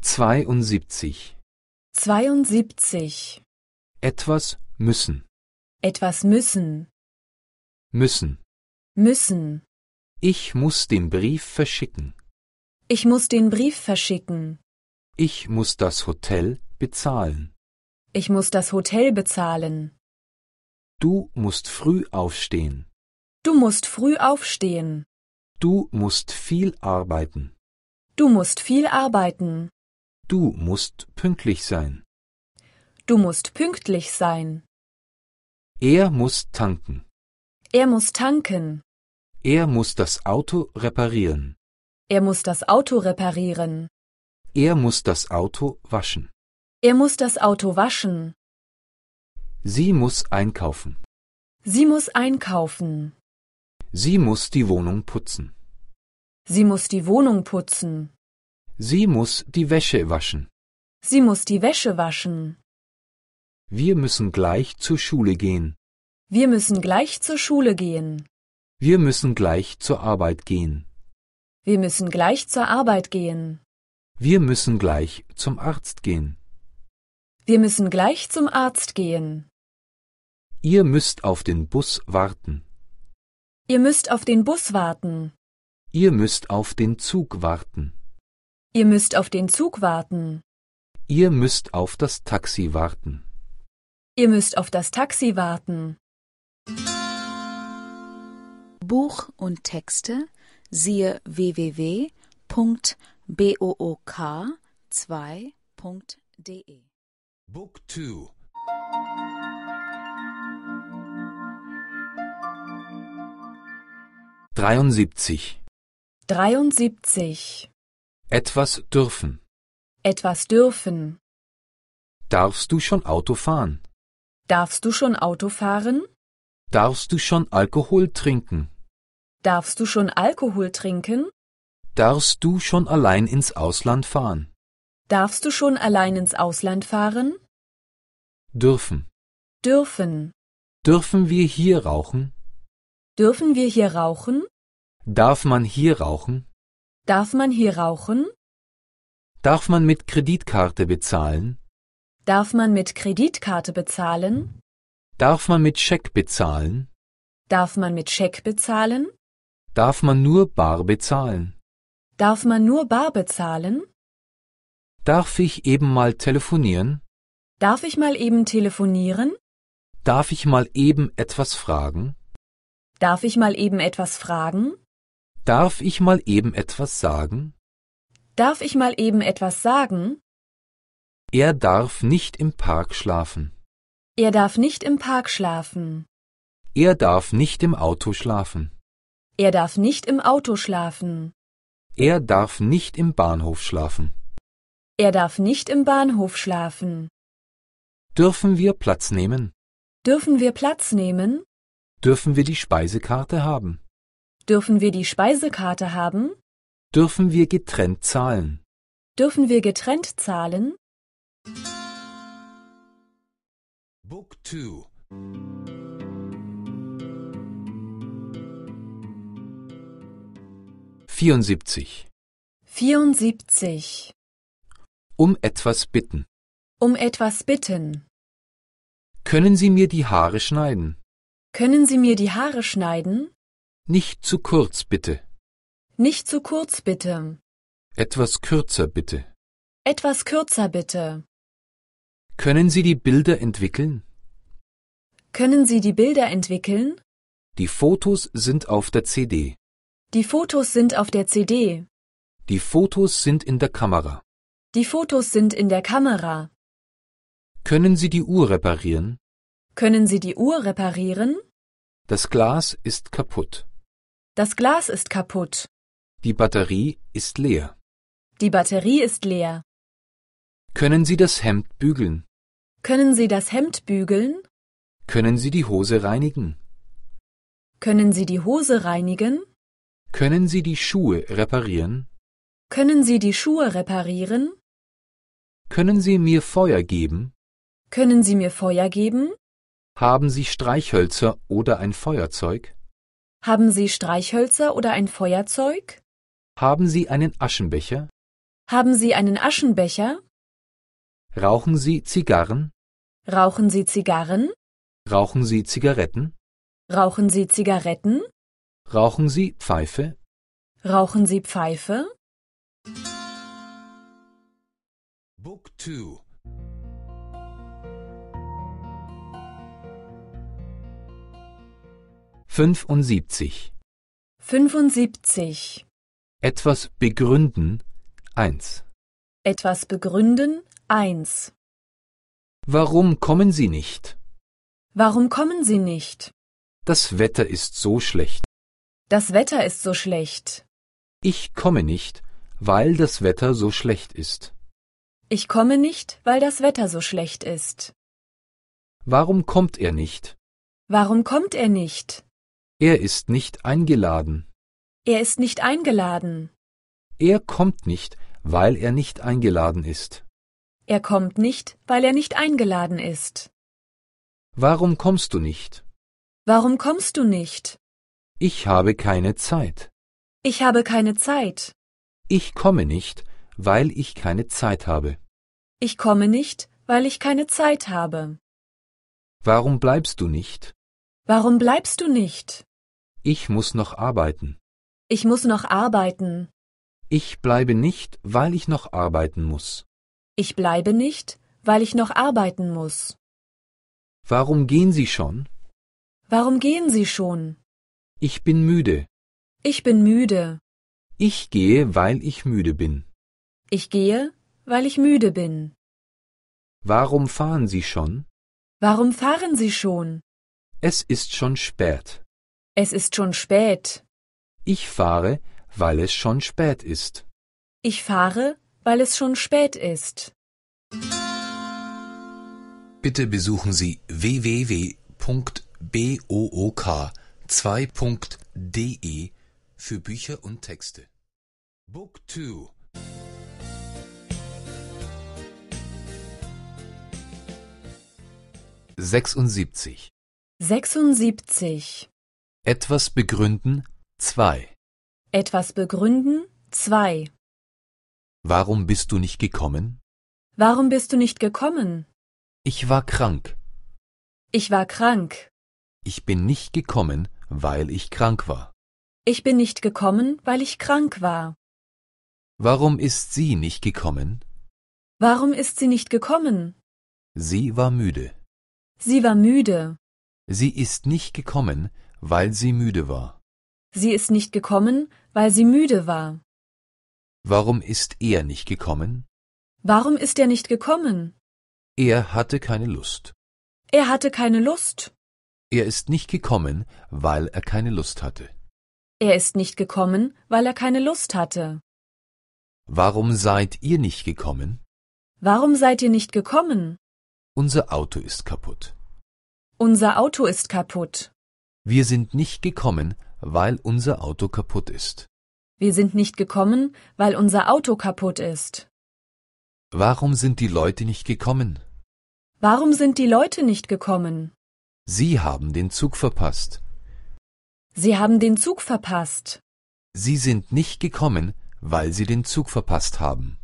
72. 72. Etwas müssen. Etwas müssen. Müssen. Müssen. Ich muss den Brief verschicken. Ich muss den Brief verschicken. Ich muss das Hotel bezahlen. Ich muss das Hotel bezahlen. Du musst früh aufstehen. Du musst früh aufstehen. Du musst viel arbeiten. Du musst viel arbeiten. Du musst pünktlich sein. Du musst pünktlich sein. Er muss tanken. Er muss tanken. Er muss das Auto reparieren. Er muss das Auto reparieren. Er muss das Auto waschen. Er muss das Auto waschen. Sie muss einkaufen. Sie muss einkaufen. Sie muss die Wohnung putzen. Sie muss die Wohnung putzen. Sie muss die Wäsche waschen. Sie muss die Wäsche waschen. Wir müssen gleich zur Schule gehen. Wir müssen gleich zur Schule gehen. Wir müssen gleich zur Arbeit gehen. Wir müssen gleich zur Arbeit gehen. Wir müssen gleich zum Arzt gehen. Wir müssen gleich zum Arzt gehen. Ihr müsst auf den Bus warten. Ihr müsst auf den Bus warten. Ihr müsst auf den Zug warten. Ihr müsst auf den Zug warten. Ihr müsst auf das Taxi warten. Ihr müsst auf das Taxi warten. Buch und Texte siehe www.book2.de Book 2 73. 73. Etwas dürfen. Etwas dürfen. Darfst du schon Auto fahren? Darfst du schon Auto fahren? Darfst du schon Alkohol trinken? Darfst du schon Alkohol trinken? Darfst du schon allein ins Ausland fahren? Darfst du schon allein ins Ausland fahren? Dürfen. Dürfen. Dürfen wir hier rauchen? Dürfen wir hier rauchen? Darf man hier rauchen? Darf man hier rauchen? Darf man mit Kreditkarte bezahlen? Darf man mit Kreditkarte bezahlen? Darf man mit Scheck bezahlen? Darf man mit Scheck bezahlen? Darf man nur bar bezahlen? Darf man nur bar bezahlen? Darf ich eben mal telefonieren? Darf ich mal eben telefonieren? Darf ich mal eben etwas fragen? Darf ich mal eben etwas fragen? Darf ich mal eben etwas sagen? Darf ich mal eben etwas sagen? Er darf nicht im Park schlafen. Er darf nicht im Park schlafen. Er darf nicht im Auto schlafen. Er darf nicht im Auto schlafen. Er darf nicht im Bahnhof schlafen. Er darf nicht im Bahnhof schlafen. Dürfen wir Platz nehmen? Dürfen wir Platz nehmen? Dürfen wir die Speisekarte haben? Dürfen wir die Speisekarte haben? Dürfen wir getrennt zahlen? Dürfen wir getrennt zahlen? Book 2 74. 74. Um etwas bitten. Um etwas bitten. Können Sie mir die Haare schneiden? Können Sie mir die Haare schneiden? Nicht zu kurz, bitte. Nicht zu kurz, bitte. Etwas kürzer, bitte. Etwas kürzer, bitte. Können Sie die Bilder entwickeln? Können Sie die Bilder entwickeln? Die Fotos sind auf der CD. Die Fotos sind auf der CD. Die Fotos sind in der Kamera. Die Fotos sind in der Kamera. Können Sie die Uhr reparieren? Können Sie die Uhr reparieren? Das Glas ist kaputt. Das Glas ist kaputt. Die Batterie ist leer. Die Batterie ist leer. Können Sie das Hemd bügeln? Können Sie das Hemd bügeln? Können Sie die Hose reinigen? Können Sie die Hose reinigen? Können Sie die Schuhe reparieren? Können Sie die Schuhe reparieren? Können Sie mir Feuer geben? Können Sie mir Feuer geben? Haben Sie Streichhölzer oder ein Feuerzeug? Haben Sie Streichhölzer oder ein Feuerzeug? Haben Sie einen Aschenbecher? Haben Sie einen Aschenbecher? Rauchen Sie Zigarren? Rauchen Sie Zigarren? Rauchen Sie Zigaretten? Rauchen Sie Zigaretten? Rauchen Sie Pfeife? Rauchen Sie Pfeife? Book 2 75. 75. Etwas begründen 1. Etwas begründen 1. Warum kommen Sie nicht? Warum kommen Sie nicht? Das Wetter ist so schlecht. Das Wetter ist so schlecht. Ich komme nicht, weil das Wetter so schlecht ist. Ich komme nicht, weil das Wetter so schlecht ist. Warum kommt er nicht? Warum kommt er nicht? Er ist nicht eingeladen. Er ist nicht eingeladen. Er kommt nicht, weil er nicht eingeladen ist. Er kommt nicht, weil er nicht eingeladen ist. Warum kommst du nicht? Warum kommst du nicht? Ich habe keine Zeit. Ich habe keine Zeit. Ich komme nicht, weil ich keine Zeit habe. Ich komme nicht, weil ich keine Zeit habe. Warum bleibst du nicht? Warum bleibst du nicht? Ich muss noch arbeiten. Ich muss noch arbeiten. Ich bleibe nicht, weil ich noch arbeiten muss. Ich bleibe nicht, weil ich noch arbeiten muss. Warum gehen Sie schon? Warum gehen Sie schon? Ich bin müde. Ich bin müde. Ich gehe, weil ich müde bin. Ich gehe, weil ich müde bin. Warum fahren Sie schon? Warum fahren Sie schon? Es ist schon spät. Es ist schon spät. Ich fahre, weil es schon spät ist. Ich fahre, weil es schon spät ist. Bitte besuchen Sie www.book2.de für Bücher und Texte. Book 2 76. 76. Etwas begründen 2. Etwas begründen 2. Warum bist du nicht gekommen? Warum bist du nicht gekommen? Ich war krank. Ich war krank. Ich bin nicht gekommen, weil ich krank war. Ich bin nicht gekommen, weil ich krank war. Warum ist sie nicht gekommen? Warum ist sie nicht gekommen? Sie war müde. Sie war müde. Sie ist nicht gekommen, weil sie müde war. Sie ist nicht gekommen, weil sie müde war. Warum ist er nicht gekommen? Warum ist er nicht gekommen? Er hatte keine Lust. Er hatte keine Lust. Er ist nicht gekommen, weil er keine Lust hatte. Er ist nicht gekommen, weil er keine Lust hatte. Warum seid ihr nicht gekommen? Warum seid ihr nicht gekommen? Unser Auto ist kaputt. Unser Auto ist kaputt. Wir sind nicht gekommen, weil unser Auto kaputt ist. Wir sind nicht gekommen, weil unser Auto kaputt ist. Warum sind die Leute nicht gekommen? Warum sind die Leute nicht gekommen? Sie haben den Zug verpasst. Sie haben den Zug verpasst. Sie sind nicht gekommen, weil sie den Zug verpasst haben.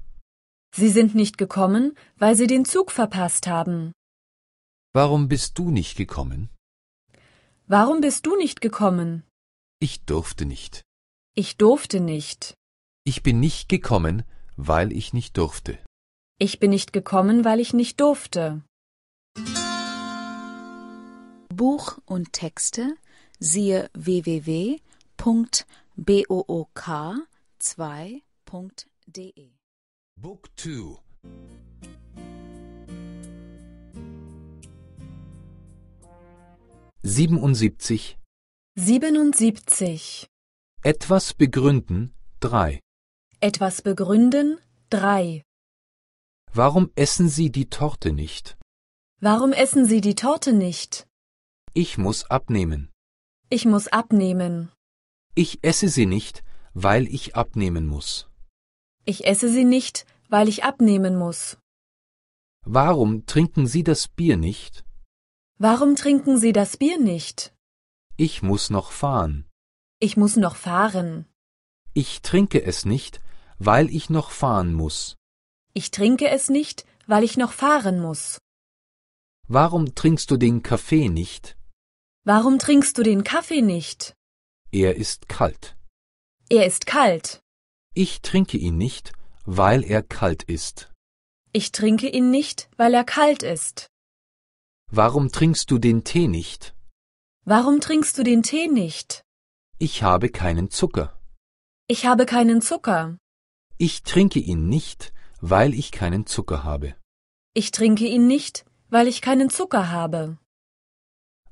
Sie sind nicht gekommen, weil sie den Zug verpasst haben. Warum bist du nicht gekommen? Warum bist du nicht gekommen? Ich durfte nicht. Ich durfte nicht. Ich bin nicht gekommen, weil ich nicht durfte. Ich bin nicht gekommen, weil ich nicht durfte. Buch und Texte siehe www.book2.de. Book 2 77. 77. Etwas begründen 3. Etwas begründen 3. Warum essen Sie die Torte nicht? Warum essen Sie die Torte nicht? Ich muss abnehmen. Ich muss abnehmen. Ich esse sie nicht, weil ich abnehmen muss. Ich esse sie nicht, weil ich abnehmen muss. Warum trinken Sie das Bier nicht? Warum trinken Sie das Bier nicht? Ich muss noch fahren. Ich muss noch fahren. Ich trinke es nicht, weil ich noch fahren muss. Ich trinke es nicht, weil ich noch fahren muss. Warum trinkst du den Kaffee nicht? Warum trinkst du den Kaffee nicht? Er ist kalt. Er ist kalt. Ich trinke ihn nicht, weil er kalt ist. Ich trinke ihn nicht, weil er kalt ist. Warum trinkst du den Tee nicht? Warum trinkst du den Tee nicht? Ich habe keinen Zucker. Ich habe keinen Zucker. Ich trinke ihn nicht, weil ich keinen Zucker habe. Ich trinke ihn nicht, weil ich keinen Zucker habe.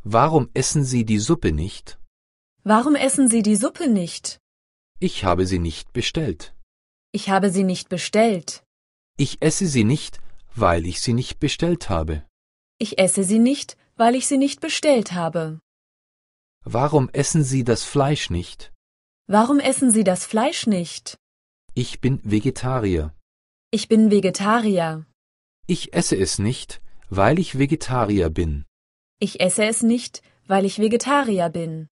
Warum essen Sie die Suppe nicht? Warum essen Sie die Suppe nicht? Ich habe sie nicht bestellt. Ich habe sie nicht bestellt. Ich esse sie nicht, weil ich sie nicht bestellt habe. Ich esse sie nicht, weil ich sie nicht bestellt habe. Warum essen Sie das Fleisch nicht? Warum essen Sie das Fleisch nicht? Ich bin Vegetarier. Ich bin Vegetarier. Ich esse es nicht, weil ich Vegetarier bin. Ich esse es nicht, weil ich Vegetarier bin.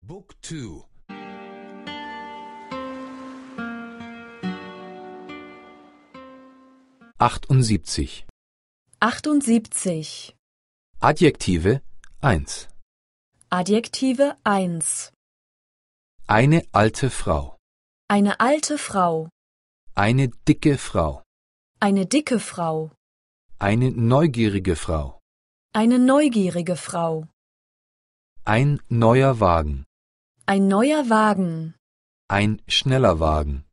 Book 2 78. 78. Adjektive 1. Adjektive 1. Eine alte Frau. Eine alte Frau. Eine dicke Frau. Eine dicke Frau. Eine neugierige Frau. Eine neugierige Frau. Ein neuer Wagen. Ein neuer Wagen. Ein schneller Wagen.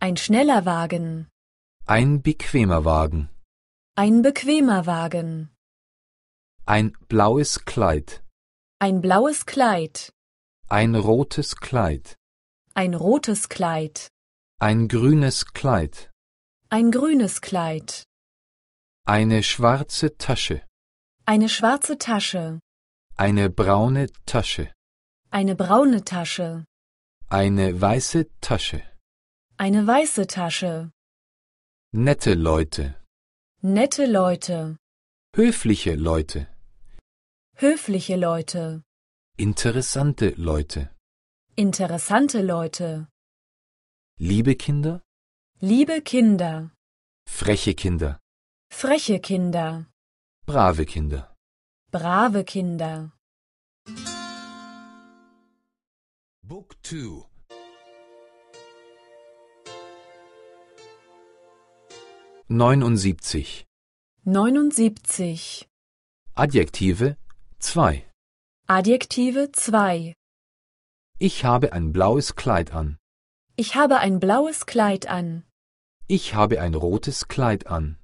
Ein schneller Wagen. Ein bequemer Wagen. Ein bequemer Wagen. Ein blaues Kleid. Ein blaues Kleid. Ein rotes Kleid. Ein rotes Kleid. Ein grünes Kleid. Ein grünes Kleid. Eine schwarze Tasche. Eine schwarze Tasche. Eine braune Tasche. Eine braune Tasche. Eine weiße Tasche. Eine weiße Tasche. Nette Leute. Nette Leute. Höfliche Leute. Höfliche Leute. Interessante Leute. Interessante Leute. Liebe Kinder. Liebe Kinder. Freche Kinder. Freche Kinder. Brave Kinder. Brave Kinder. Book 2 79. 79. Adjektive 2. Adjektive 2. Ich habe ein blaues Kleid an. Ich habe ein blaues Kleid an. Ich habe ein rotes Kleid an.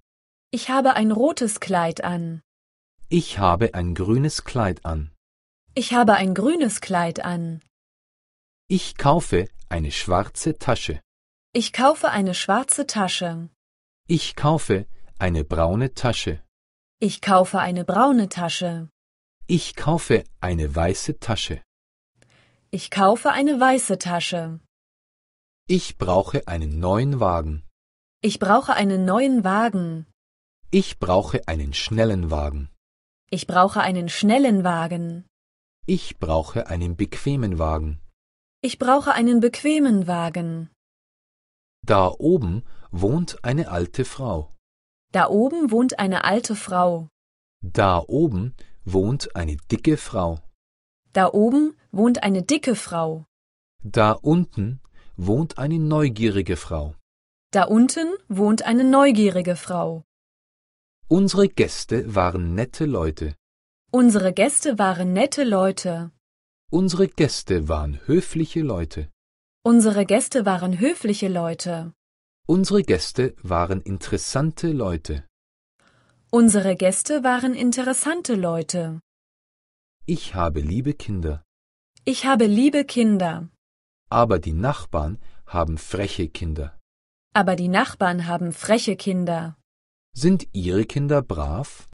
Ich habe ein rotes Kleid an. Ich habe ein grünes Kleid an. Ich habe ein grünes Kleid an. Ich kaufe eine schwarze Tasche. Ich kaufe eine schwarze Tasche. Ich kaufe eine braune Tasche. Ich kaufe eine braune Tasche. Ich kaufe eine weiße Tasche. Ich kaufe eine weiße Tasche. Ich brauche einen neuen Wagen. Ich brauche einen neuen Wagen. Ich brauche einen schnellen Wagen. Ich brauche einen schnellen Wagen. Ich brauche einen bequemen Wagen. Ich brauche einen bequemen Wagen. Da oben wohnt eine alte Frau. Da oben wohnt eine alte Frau. Da oben wohnt eine dicke Frau. Da oben wohnt eine dicke Frau. Da unten wohnt eine neugierige Frau. Da unten wohnt eine neugierige Frau. Unsere Gäste waren nette Leute. Unsere Gäste waren nette Leute. Unsere Gäste waren höfliche Leute. Unsere Gäste waren höfliche Leute. Unsere Gäste waren interessante Leute. Unsere Gäste waren interessante Leute. Ich habe liebe Kinder. Ich habe liebe Kinder. Aber die Nachbarn haben freche Kinder. Aber die Nachbarn haben freche Kinder. Sind Ihre Kinder brav?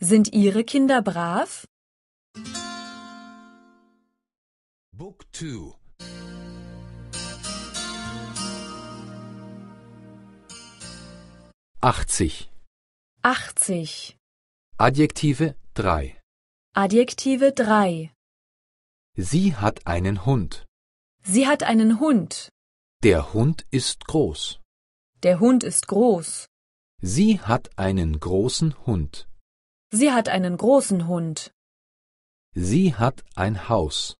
Sind Ihre Kinder brav? Book 2 80. 80. Adjektive 3. Adjektive 3. Sie hat einen Hund. Sie hat einen Hund. Der Hund ist groß. Der Hund ist groß. Sie hat einen großen Hund. Sie hat einen großen Hund. Sie hat ein Haus.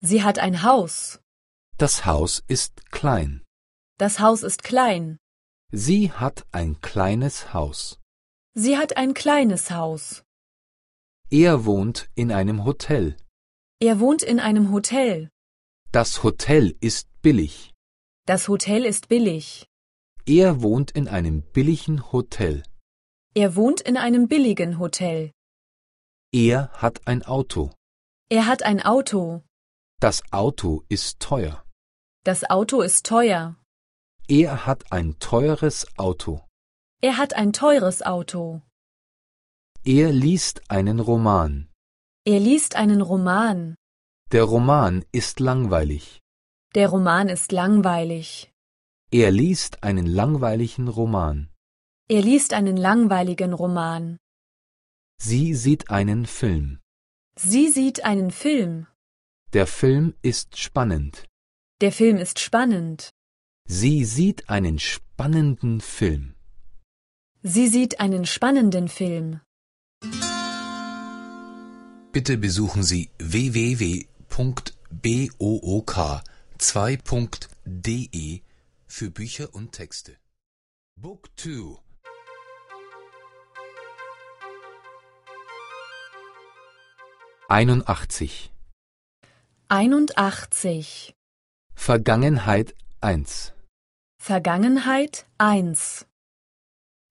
Sie hat ein Haus. Das Haus ist klein. Das Haus ist klein. Sie hat ein kleines Haus. Sie hat ein kleines Haus. Er wohnt in einem Hotel. Er wohnt in einem Hotel. Das Hotel ist billig. Das Hotel ist billig. Er wohnt in einem billigen Hotel. Er wohnt in einem billigen Hotel. Er hat ein Auto. Er hat ein Auto. Das Auto ist teuer. Das Auto ist teuer. Er hat ein teures Auto. Er hat ein teures Auto. Er liest einen Roman. Er liest einen Roman. Der Roman ist langweilig. Der Roman ist langweilig. Er liest einen langweiligen Roman. Er liest einen langweiligen Roman. Sie sieht einen Film. Sie sieht einen Film. Der Film ist spannend. Der Film ist spannend. Sie sieht einen spannenden Film. Sie sieht einen spannenden Film. Bitte besuchen Sie www.book2.de für Bücher und Texte. Book 2 81. 81. Vergangenheit 1. Vergangenheit 1.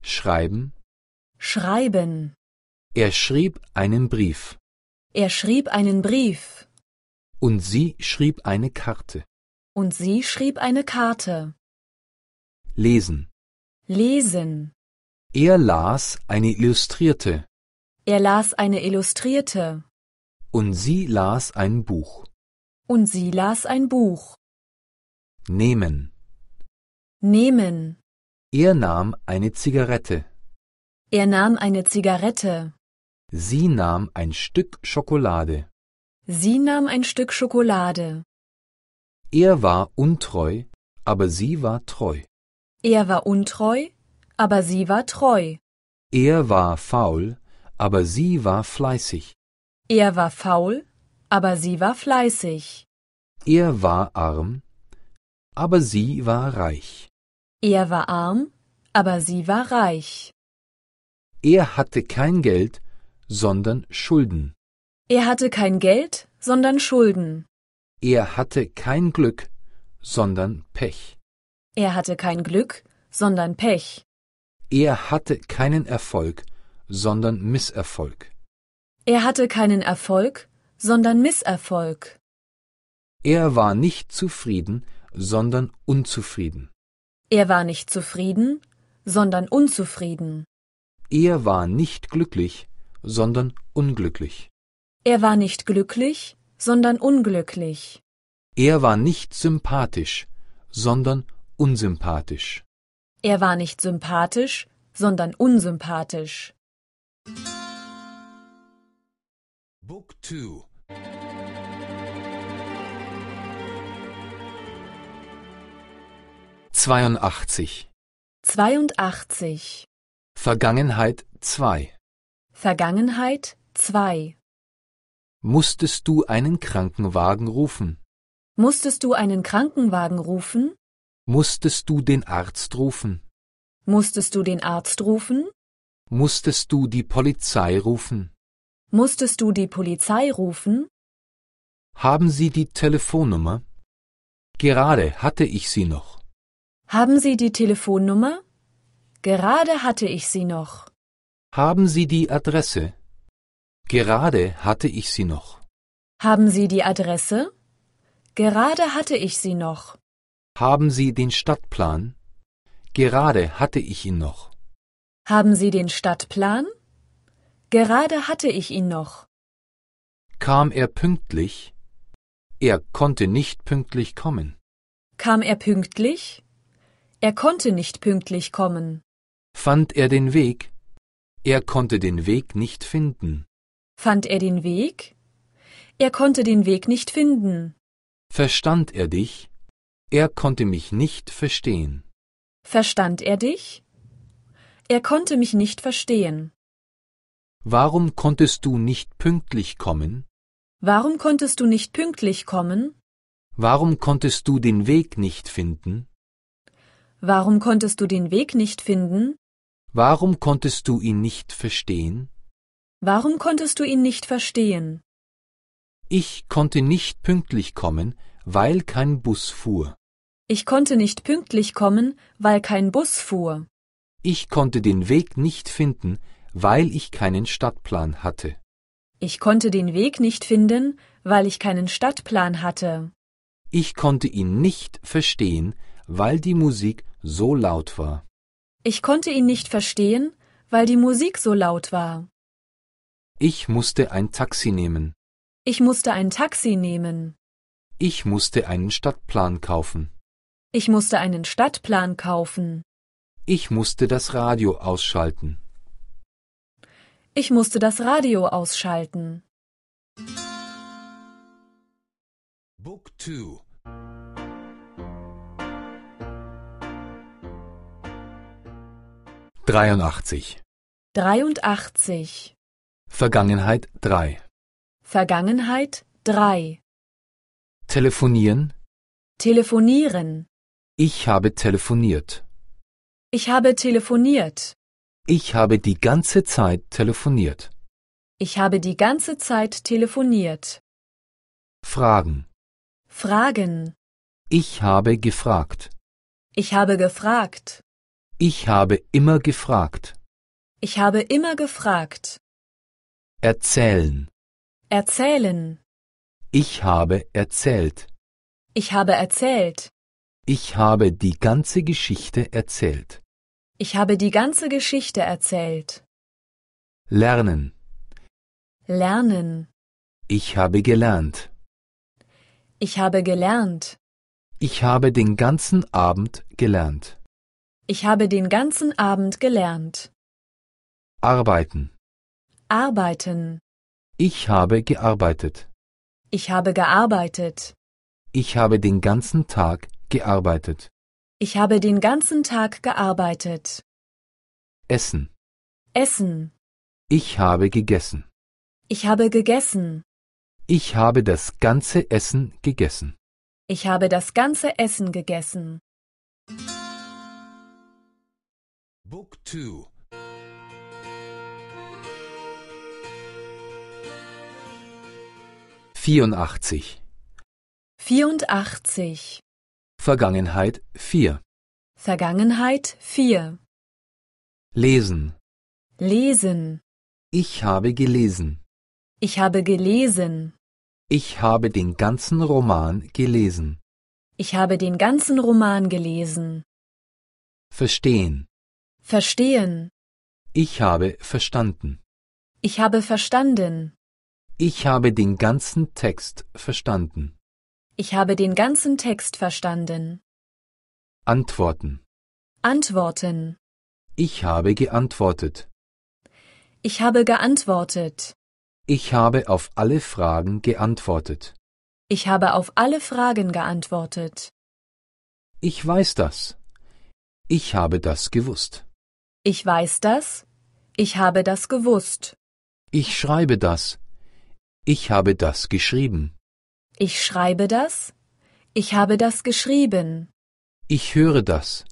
Schreiben. Schreiben. Er schrieb einen Brief. Er schrieb einen Brief. Und sie schrieb eine Karte. Und sie schrieb eine Karte. Lesen. Lesen. Er las eine Illustrierte. Er las eine Illustrierte. Und sie las ein Buch. Und sie las ein Buch. Nehmen. Nehmen. Er nahm eine Zigarette. Er nahm eine Zigarette. Sie nahm ein Stück Schokolade. Sie nahm ein Stück Schokolade. Er war untreu, aber sie war treu. Er war untreu, aber sie war treu. Er war faul, aber sie war fleißig. Er war faul, aber sie war fleißig. Er war arm, aber sie war reich. Er war arm, aber sie war reich. Er hatte kein Geld, sondern Schulden. Er hatte kein Geld, sondern Schulden. Er hatte kein Glück, sondern Pech. Er hatte kein Glück, sondern Pech. Er hatte keinen Erfolg, sondern Misserfolg. Er hatte keinen Erfolg, sondern Misserfolg. Er war nicht zufrieden, sondern unzufrieden. Er war nicht zufrieden, sondern unzufrieden. Er war nicht glücklich, sondern unglücklich. Er war nicht glücklich, sondern unglücklich. Er war nicht sympathisch, sondern unsympathisch. Er war nicht sympathisch, sondern unsympathisch. Book 2 82. 82. Vergangenheit 2. Vergangenheit 2. Musstest du einen Krankenwagen rufen? Musstest du einen Krankenwagen rufen? Musstest du den Arzt rufen? Musstest du den Arzt rufen? Musstest du die Polizei rufen? Musstest du die Polizei rufen? Haben Sie die Telefonnummer? Gerade hatte ich sie noch. Haben Sie die Telefonnummer? Gerade hatte ich sie noch. Haben Sie die Adresse? Gerade hatte ich sie noch. Haben Sie die Adresse? Gerade hatte ich sie noch. Haben Sie den Stadtplan? Gerade hatte ich ihn noch. Haben Sie den Stadtplan? Gerade hatte ich ihn noch. Kam er pünktlich? Er konnte nicht pünktlich kommen. Kam er pünktlich? Er konnte nicht pünktlich kommen. Fand er den Weg? Er konnte den Weg nicht finden. Fand er den Weg? Er konnte den Weg nicht finden. Verstand er dich? Er konnte mich nicht verstehen. Verstand er dich? Er konnte mich nicht verstehen. Warum konntest du nicht pünktlich kommen? Warum konntest du nicht pünktlich kommen? Warum konntest du den Weg nicht finden? Warum konntest du den Weg nicht finden? Warum konntest du ihn nicht verstehen? Warum konntest du ihn nicht verstehen? Ich konnte nicht pünktlich kommen, weil kein Bus fuhr. Ich konnte nicht pünktlich kommen, weil kein Bus fuhr. Ich konnte den Weg nicht finden, weil ich keinen Stadtplan hatte. Ich konnte den Weg nicht finden, weil ich keinen Stadtplan hatte. Ich konnte ihn nicht verstehen, weil die Musik so laut war. Ich konnte ihn nicht verstehen, weil die Musik so laut war. Ich musste ein Taxi nehmen. Ich musste ein Taxi nehmen. Ich musste einen Stadtplan kaufen. Ich musste einen Stadtplan kaufen. Ich musste das Radio ausschalten. Ich musste das Radio ausschalten. Book 2 83. 83. Vergangenheit 3. Vergangenheit 3. Telefonieren. Telefonieren. Ich habe telefoniert. Ich habe telefoniert. Ich habe die ganze Zeit telefoniert. Ich habe die ganze Zeit telefoniert. Fragen. Fragen. Ich habe gefragt. Ich habe gefragt. Ich habe immer gefragt. Ich habe immer gefragt. Erzählen. Erzählen. Ich habe erzählt. Ich habe erzählt. Ich habe die ganze Geschichte erzählt. Ich habe die ganze Geschichte erzählt. Lernen. Lernen. Ich habe gelernt. Ich habe gelernt. Ich habe den ganzen Abend gelernt. Ich habe den ganzen Abend gelernt. Arbeiten. Arbeiten. Ich habe gearbeitet. Ich habe gearbeitet. Ich habe den ganzen Tag gearbeitet. Ich habe den ganzen Tag gearbeitet. Essen. Essen. Ich habe gegessen. Ich habe gegessen. Ich habe das ganze Essen gegessen. Ich habe das ganze Essen gegessen. Book 2 84. 84. Vergangenheit 4. Vergangenheit 4. Lesen. Lesen. Ich habe gelesen. Ich habe gelesen. Ich habe den ganzen Roman gelesen. Ich habe den ganzen Roman gelesen. Verstehen. Verstehen. Ich habe verstanden. Ich habe verstanden. Ich habe den ganzen Text verstanden. Ich habe den ganzen Text verstanden. Antworten. Antworten. Ich habe geantwortet. Ich habe geantwortet. Ich habe auf alle Fragen geantwortet. Ich habe auf alle Fragen geantwortet. Ich weiß das. Ich habe das gewusst. Ich weiß das. Ich habe das gewusst. Ich schreibe das. Ich habe das geschrieben. Ich schreibe das. Ich habe das geschrieben. Ich höre das.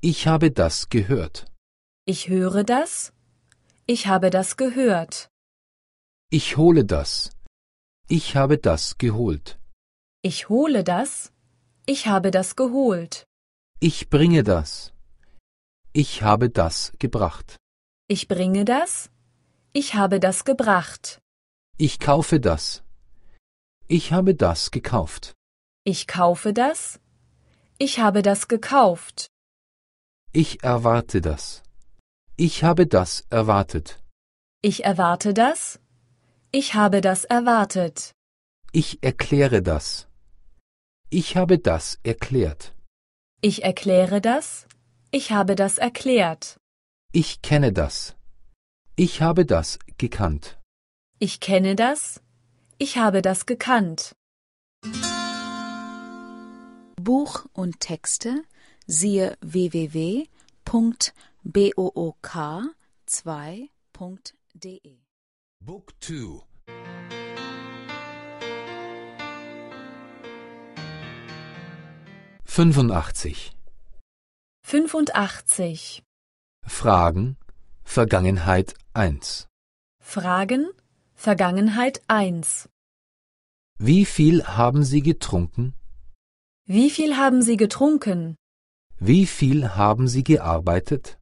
Ich habe das gehört. Ich höre das. Ich habe das gehört. Ich hole das. Ich habe das geholt. Ich hole das. Ich habe das geholt. Ich bringe das. Ich habe das gebracht. Ich bringe das. Ich habe das gebracht. Ich kaufe das. Ich habe das gekauft. Ich kaufe das. Ich habe das gekauft. Ich erwarte das. Ich habe das erwartet. Ich erwarte das. Ich habe das erwartet. Ich erkläre das. Ich habe das erklärt. Ich erkläre das. Ich habe das erklärt. Ich kenne das. Ich habe das gekannt. Ich kenne das. Ich habe das gekannt. Buch und Texte siehe www.book2.de Book 2 85. 85. Fragen Vergangenheit 1. Fragen Vergangenheit 1. Wie viel haben Sie getrunken? Wie viel haben Sie getrunken? Wie viel haben Sie gearbeitet?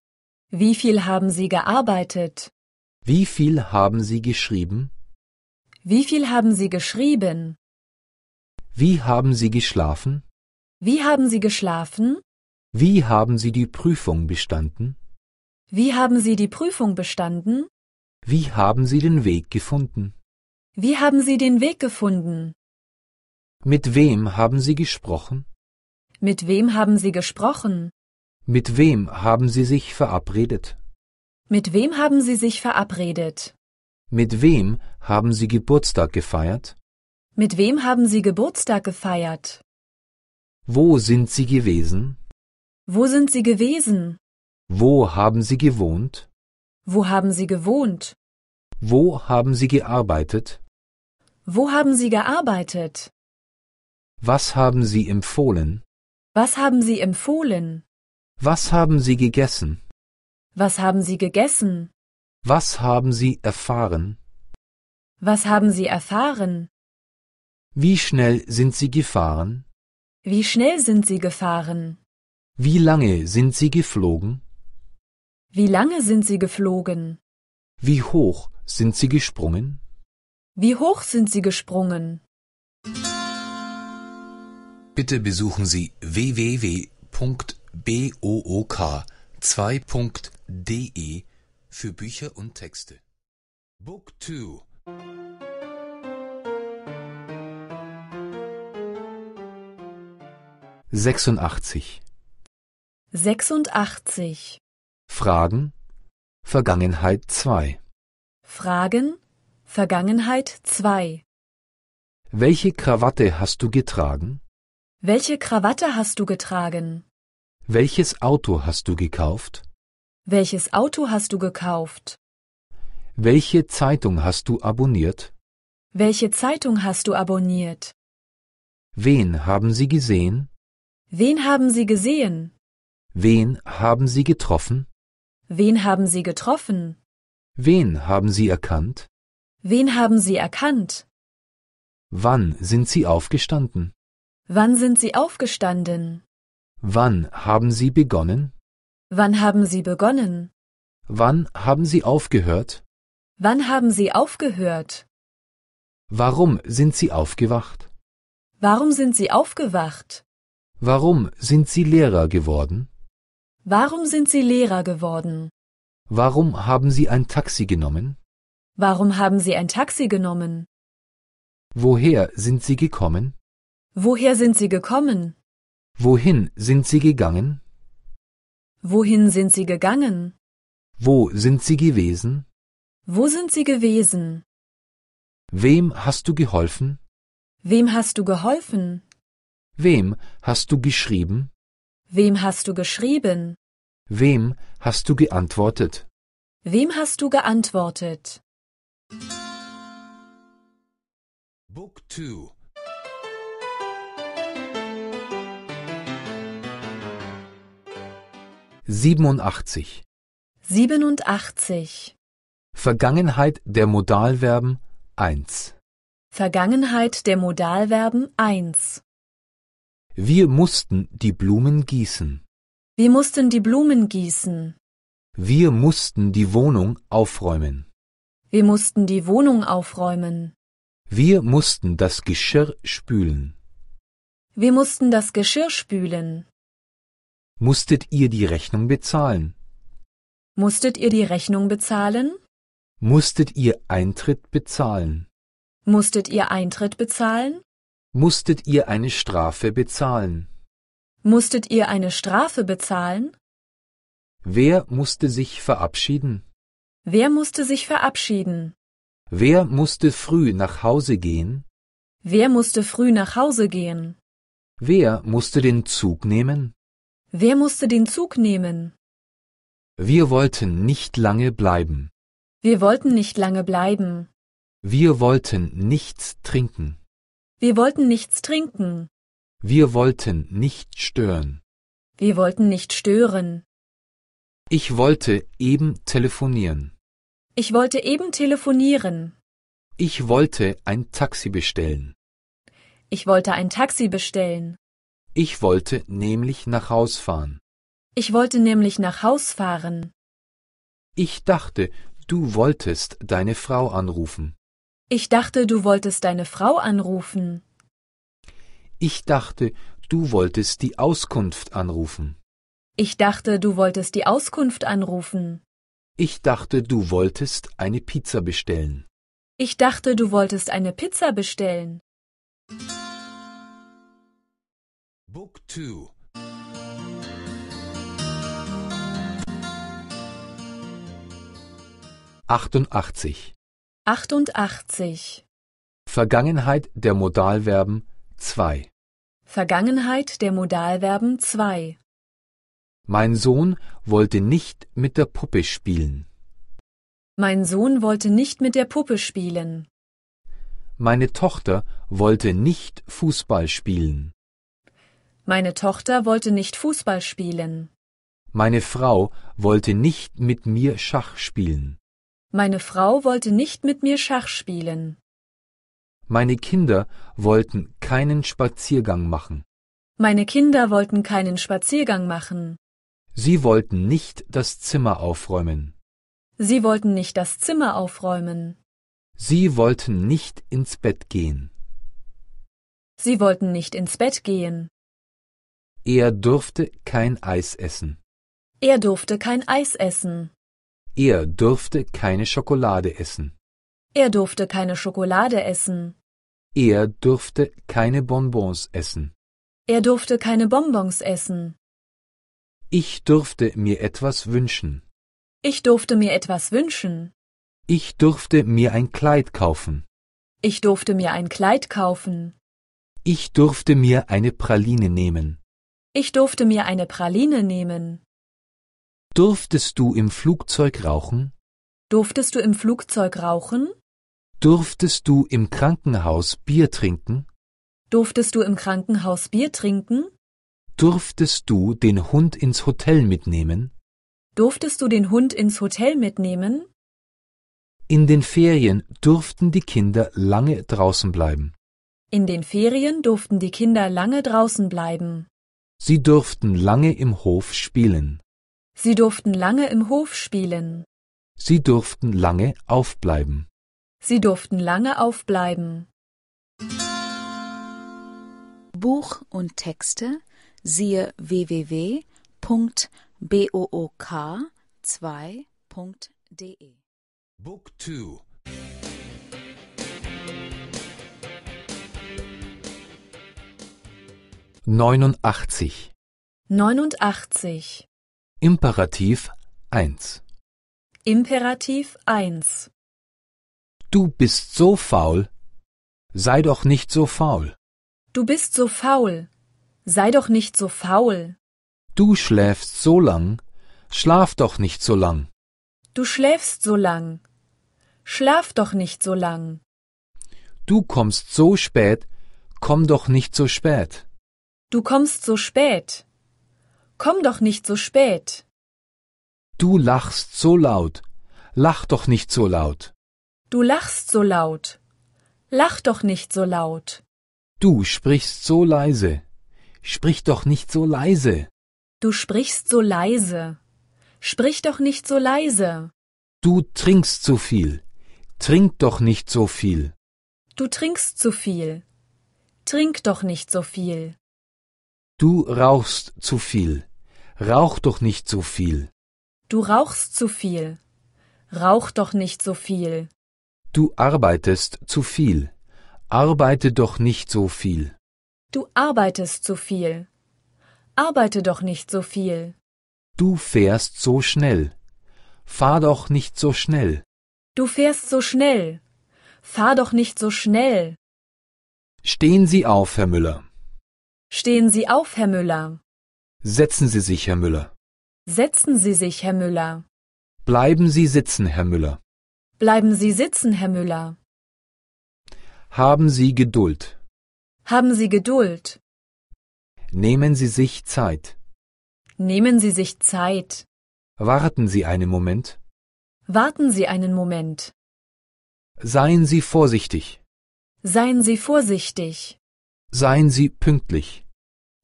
Wie viel haben Sie gearbeitet? Wie viel haben Sie geschrieben? Wie viel haben Sie geschrieben? Wie haben Sie geschlafen? Wie haben Sie geschlafen? Wie haben Sie die Prüfung bestanden? Wie haben Sie die Prüfung bestanden? Wie haben Sie den Weg gefunden? Wie haben Sie den Weg gefunden? Mit wem haben Sie gesprochen? Mit wem haben Sie gesprochen? Mit wem haben Sie sich verabredet? Mit wem haben Sie sich verabredet? Mit wem haben Sie Geburtstag gefeiert? Mit wem haben Sie Geburtstag gefeiert? Wo sind Sie gewesen? Wo sind Sie gewesen? Wo haben Sie gewohnt? Wo haben Sie gewohnt? Wo haben Sie gearbeitet? Wo haben Sie gearbeitet? Was haben Sie empfohlen? Was haben Sie empfohlen? Was haben Sie gegessen? Was haben Sie gegessen? Was haben Sie erfahren? Was haben Sie erfahren? Wie schnell sind Sie gefahren? Wie schnell sind Sie gefahren? Wie lange sind Sie geflogen? Wie lange sind Sie geflogen? Wie hoch sind Sie gesprungen? Wie hoch sind Sie gesprungen? Bitte besuchen Sie www.book2.de für Bücher und Texte. Book 2 86. 86. Fragen Vergangenheit 2. Fragen Vergangenheit 2. Welche Krawatte hast du getragen? Welche Krawatte hast du getragen? Welches Auto hast du gekauft? Welches Auto hast du gekauft? Welche Zeitung hast du abonniert? Welche Zeitung hast du abonniert? Wen haben Sie gesehen? Wen haben Sie gesehen? Wen haben Sie getroffen? Wen haben Sie getroffen? Wen haben Sie erkannt? Wen haben Sie erkannt? Wann sind Sie aufgestanden? Wann sind Sie aufgestanden? Wann haben Sie begonnen? Wann haben Sie begonnen? Wann haben Sie aufgehört? Wann haben Sie aufgehört? Warum sind Sie aufgewacht? Warum sind Sie aufgewacht? Warum sind Sie Lehrer geworden? Warum sind Sie Lehrer geworden? Warum haben Sie ein Taxi genommen? Warum haben Sie ein Taxi genommen? Woher sind Sie gekommen? Woher sind Sie gekommen? Wohin sind Sie gegangen? Wohin sind Sie gegangen? Wo sind Sie gewesen? Wo sind Sie gewesen? Wem hast du geholfen? Wem hast du geholfen? Wem hast du geschrieben? Wem hast du geschrieben? Wem hast du geantwortet? Wem hast du geantwortet? Book 2 87. 87. Vergangenheit der Modalverben 1. Vergangenheit der Modalverben 1. Wir mussten die Blumen gießen. Wir mussten die Blumen gießen. Wir mussten die Wohnung aufräumen. Wir mussten die Wohnung aufräumen. Wir mussten das Geschirr spülen. Wir mussten das Geschirr spülen. Musstet ihr die Rechnung bezahlen? Musstet ihr die Rechnung bezahlen? Musstet ihr Eintritt bezahlen? Musstet ihr Eintritt bezahlen? Musstet ihr eine Strafe bezahlen? Musstet ihr eine Strafe bezahlen? Wer musste sich verabschieden? Wer musste sich verabschieden? Wer musste früh nach Hause gehen? Wer musste früh nach Hause gehen? Wer musste den Zug nehmen? Wer musste den Zug nehmen? Wir wollten nicht lange bleiben. Wir wollten nicht lange bleiben. Wir wollten nichts trinken. Wir wollten nichts trinken. Wir wollten nicht stören. Wir wollten nicht stören. Ich wollte eben telefonieren. Ich wollte eben telefonieren. Ich wollte ein Taxi bestellen. Ich wollte ein Taxi bestellen. Ich wollte nämlich nach Haus fahren. Ich wollte nämlich nach Haus fahren. Ich dachte, du wolltest deine Frau anrufen. Ich dachte, du wolltest deine Frau anrufen. Ich dachte, du wolltest die Auskunft anrufen. Ich dachte, du wolltest die Auskunft anrufen. Ich dachte, du wolltest eine Pizza bestellen. Ich dachte, du wolltest eine Pizza bestellen. Book 2 88. 88. Vergangenheit der Modalverben 2. Vergangenheit der Modalverben 2. Mein Sohn wollte nicht mit der Puppe spielen. Mein Sohn wollte nicht mit der Puppe spielen. Meine Tochter wollte nicht Fußball spielen. Meine Tochter wollte nicht Fußball spielen. Meine Frau wollte nicht mit mir Schach spielen. Meine Frau wollte nicht mit mir Schach spielen. Meine Kinder wollten keinen Spaziergang machen. Meine Kinder wollten keinen Spaziergang machen. Sie wollten nicht das Zimmer aufräumen. Sie wollten nicht das Zimmer aufräumen. Sie wollten nicht ins Bett gehen. Sie wollten nicht ins Bett gehen. Er durfte kein Eis essen. Er durfte kein Eis essen. Er durfte keine Schokolade essen. Er durfte keine Schokolade essen. Er durfte keine Bonbons essen. Er durfte keine Bonbons essen. Ich durfte mir etwas wünschen. Ich durfte mir etwas wünschen. Ich durfte mir ein Kleid kaufen. Ich durfte mir ein Kleid kaufen. Ich durfte mir eine Praline nehmen. Ich durfte mir eine Praline nehmen. Durftest du im Flugzeug rauchen? Durftest du im Flugzeug rauchen? Durftest du im Krankenhaus Bier trinken? Durftest du im Krankenhaus Bier trinken? Durftest du den Hund ins Hotel mitnehmen? Durftest du den Hund ins Hotel mitnehmen? In den Ferien durften die Kinder lange draußen bleiben. In den Ferien durften die Kinder lange draußen bleiben. Sie durften lange im Hof spielen. Sie durften lange im Hof spielen. Sie durften lange aufbleiben. Sie durften lange aufbleiben. Buch und Texte siehe www.book2.de Book 2 89. 89. Imperativ 1. Imperativ 1. Du bist so faul. Sei doch nicht so faul. Du bist so faul. Sei doch nicht so faul. Du schläfst so lang. Schlaf doch nicht so lang. Du schläfst so lang. Schlaf doch nicht so lang. Du kommst so spät. Komm doch nicht so spät. Du kommst so spät. Komm doch nicht so spät. Du lachst so laut. Lach doch nicht so laut. Du lachst so laut. Lach doch nicht so laut. Du sprichst so leise. Sprich doch nicht so leise. Du sprichst so leise. Sprich doch nicht so leise. Du trinkst zu viel. Trink doch nicht so viel. Du trinkst zu viel. Trink doch nicht so viel. Du rauchst zu viel. Rauch doch nicht so viel. Du rauchst zu viel. Rauch doch nicht so viel. Du arbeitest zu viel. Arbeite doch nicht so viel. Du arbeitest zu viel. Arbeite doch nicht so viel. Du fährst so schnell. Fahr doch nicht so schnell. Du fährst so schnell. Fahr doch nicht so schnell. Stehen Sie auf, Herr Müller. Stehen Sie auf, Herr Müller. Setzen Sie sich, Herr Müller. Setzen Sie sich, Herr Müller. Bleiben Sie sitzen, Herr Müller. Bleiben Sie sitzen, Herr Müller. Haben Sie Geduld. Haben Sie Geduld. Nehmen Sie sich Zeit. Nehmen Sie sich Zeit. Warten Sie einen Moment. Warten Sie einen Moment. Seien Sie vorsichtig. Seien Sie vorsichtig. Seien Sie pünktlich.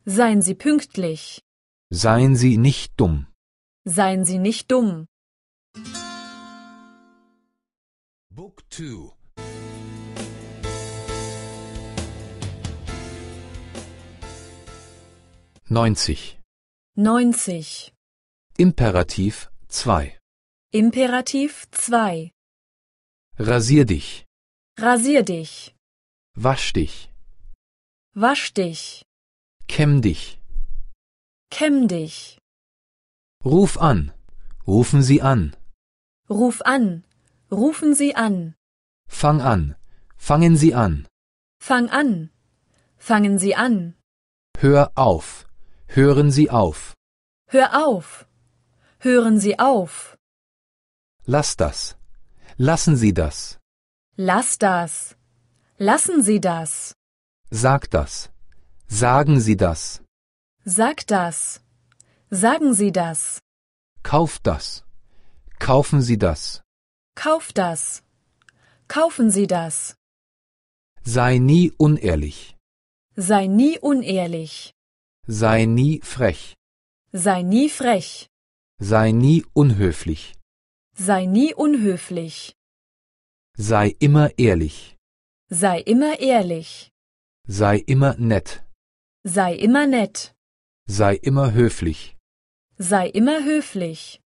Seien Sie pünktlich. Seien Sie nicht dumm. Seien Sie nicht dumm. Book 2 90. 90. Imperativ 2. Imperativ 2. Rasier dich. Rasier dich. Wasch dich. Wasch dich. Kämm dich. Kämm dich. Ruf an. Rufen Sie an. Ruf an. Rufen Sie an. Fang an. Fangen Sie an. Fang an. Fangen Sie an. Hör auf. Hören Sie auf. Hör auf. Hören Sie auf. Lass das. Lassen Sie das. Lass das. Lassen Sie das. Sag das. Sagen Sie das. Sag das. Sagen Sie das. Kauf das. Kaufen Sie das. Kauf das. Kaufen Sie das. Sei nie unehrlich. Sei nie unehrlich. Sei nie frech. Sei nie frech. Sei nie unhöflich. Sei nie unhöflich. Sei immer ehrlich. Sei immer ehrlich. Sei immer nett. Sei immer nett. Sei immer höflich. Sei immer höflich.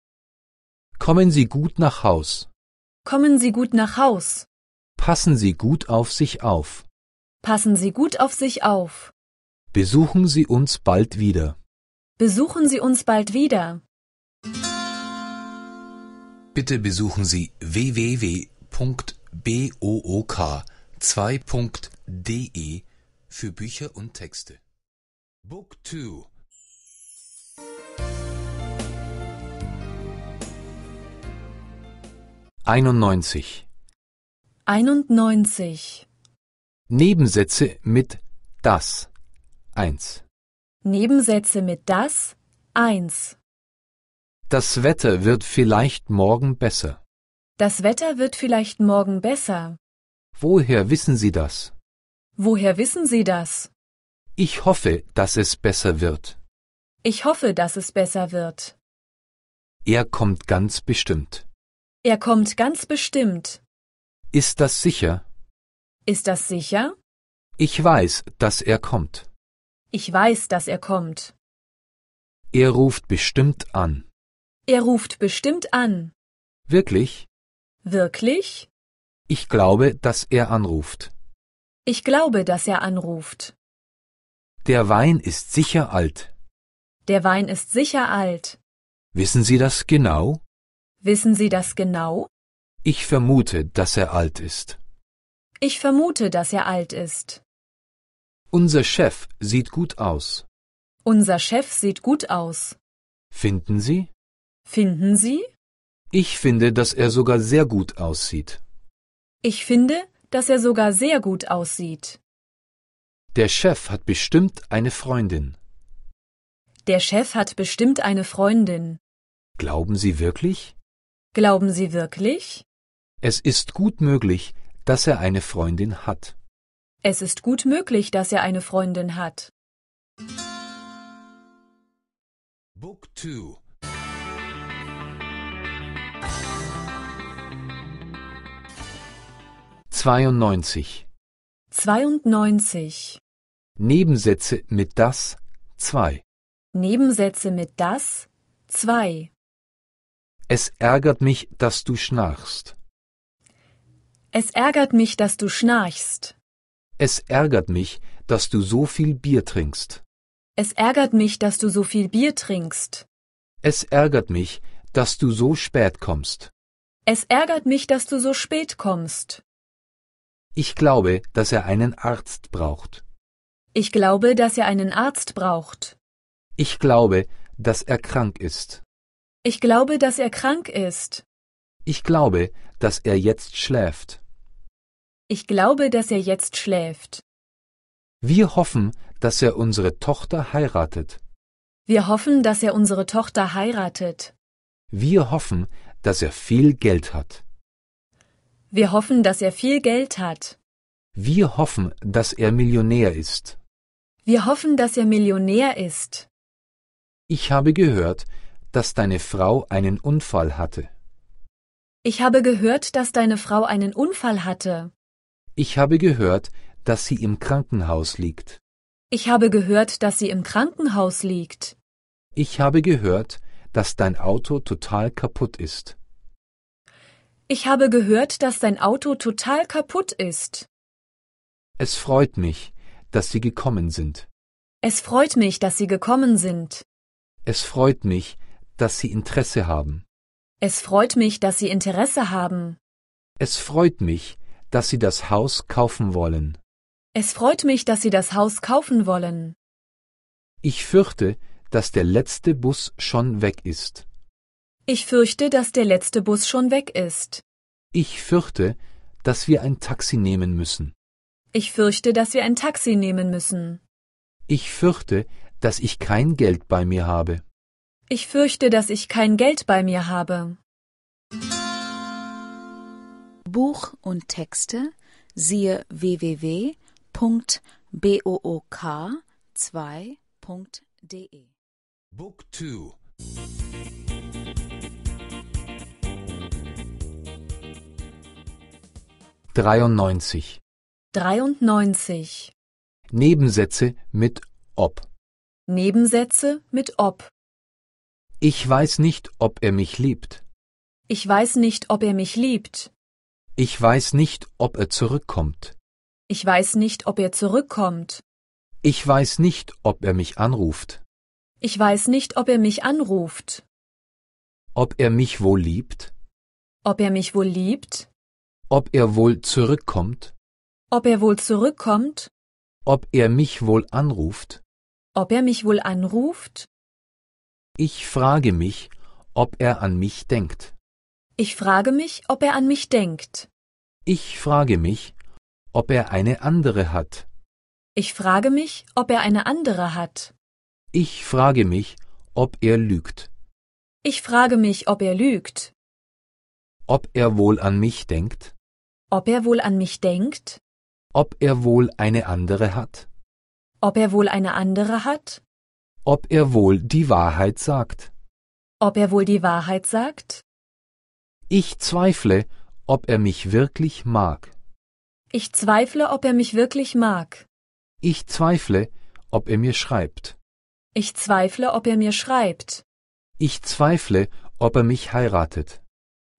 Kommen Sie gut nach Haus. Kommen Sie gut nach Haus. Passen Sie gut auf sich auf. Passen Sie gut auf sich auf. Besuchen Sie uns bald wieder. Besuchen Sie uns bald wieder. Bitte besuchen Sie www.book2.de für Bücher und Texte. Book 2 91. 91. Nebensätze mit das. 1. Nebensätze mit das. 1. Das Wetter wird vielleicht morgen besser. Das Wetter wird vielleicht morgen besser. Woher wissen Sie das? Woher wissen Sie das? Ich hoffe, dass es besser wird. Ich hoffe, dass es besser wird. Er kommt ganz bestimmt. Er kommt ganz bestimmt. Ist das sicher? Ist das sicher? Ich weiß, dass er kommt. Ich weiß, dass er kommt. Er ruft bestimmt an. Er ruft bestimmt an. Wirklich? Wirklich? Ich glaube, dass er anruft. Ich glaube, dass er anruft. Der Wein ist sicher alt. Der Wein ist sicher alt. Wissen Sie das genau? Wissen Sie das genau? Ich vermute, dass er alt ist. Ich vermute, dass er alt ist. Unser Chef sieht gut aus. Unser Chef sieht gut aus. Finden Sie? Finden Sie? Ich finde, dass er sogar sehr gut aussieht. Ich finde, dass er sogar sehr gut aussieht. Der Chef hat bestimmt eine Freundin. Der Chef hat bestimmt eine Freundin. Glauben Sie wirklich? Glauben Sie wirklich? Es ist gut möglich, dass er eine Freundin hat. Es ist gut möglich, dass er eine Freundin hat. Book 2 92. 92. Nebensätze mit das 2. Nebensätze mit das 2. Es ärgert mich, dass du schnarchst. Es ärgert mich, dass du schnarchst. Es ärgert mich, dass du so viel Bier trinkst. Es ärgert mich, dass du so viel Bier trinkst. Es ärgert mich, dass du so spät kommst. Es ärgert mich, dass du so spät kommst. Ich glaube, dass er einen Arzt braucht. Ich glaube, dass er einen Arzt braucht. Ich glaube, dass er krank ist. Ich glaube, dass er krank ist. Ich glaube, dass er jetzt schläft. Ich glaube, dass er jetzt schläft. Wir hoffen, dass er unsere Tochter heiratet. Wir hoffen, dass er unsere Tochter heiratet. Wir hoffen, dass er viel Geld hat. Wir hoffen, dass er viel Geld hat. Wir hoffen, dass er Millionär ist. Wir hoffen, dass er Millionär ist. Ich habe gehört, dass deine Frau einen Unfall hatte. Ich habe gehört, dass deine Frau einen Unfall hatte. Ich habe gehört, dass sie im Krankenhaus liegt. Ich habe gehört, dass sie im Krankenhaus liegt. Ich habe gehört, dass dein Auto total kaputt ist. Ich habe gehört, dass dein Auto total kaputt ist. Es freut mich, dass Sie gekommen sind. Es freut mich, dass Sie gekommen sind. Es freut mich, dass Sie Interesse haben. Es freut mich, dass Sie Interesse haben. Es freut mich, dass Sie das Haus kaufen wollen. Es freut mich, dass Sie das Haus kaufen wollen. Ich fürchte, dass der letzte Bus schon weg ist. Ich fürchte, dass der letzte Bus schon weg ist. Ich fürchte, dass wir ein Taxi nehmen müssen. Ich fürchte, dass wir ein Taxi nehmen müssen. Ich fürchte, dass ich kein Geld bei mir habe. Ich fürchte, dass ich kein Geld bei mir habe. Buch und Texte siehe www.book2.de Book 2 93. 93. Nebensätze mit ob. Nebensätze mit ob. Ich weiß nicht, ob er mich liebt. Ich weiß nicht, ob er mich liebt. Ich weiß nicht, ob er zurückkommt. Ich weiß nicht, ob er zurückkommt. Ich weiß nicht, ob er mich anruft. Ich weiß nicht, ob er mich anruft. Ob er mich wohl liebt. Ob er mich wohl liebt. Ob er wohl zurückkommt. Ob er wohl zurückkommt. Ob er mich wohl anruft. Ob er mich wohl anruft. Ich frage mich, ob er an mich denkt. Ich frage mich, ob er an mich denkt. Ich frage mich, ob er eine andere hat. Ich frage mich, ob er eine andere hat. Ich frage mich, ob er lügt. Ich frage mich, ob er lügt. Ob er wohl an mich denkt. Ob er wohl an mich denkt. Ob er wohl eine andere hat. Ob er wohl eine andere hat. Ob er wohl die Wahrheit sagt. Ob er wohl die Wahrheit sagt. Ich zweifle, ob er mich wirklich mag. Ich zweifle, ob er mich wirklich mag. Ich zweifle, ob er mir schreibt. Ich zweifle, ob er mir schreibt. Ich zweifle, ob er mich heiratet.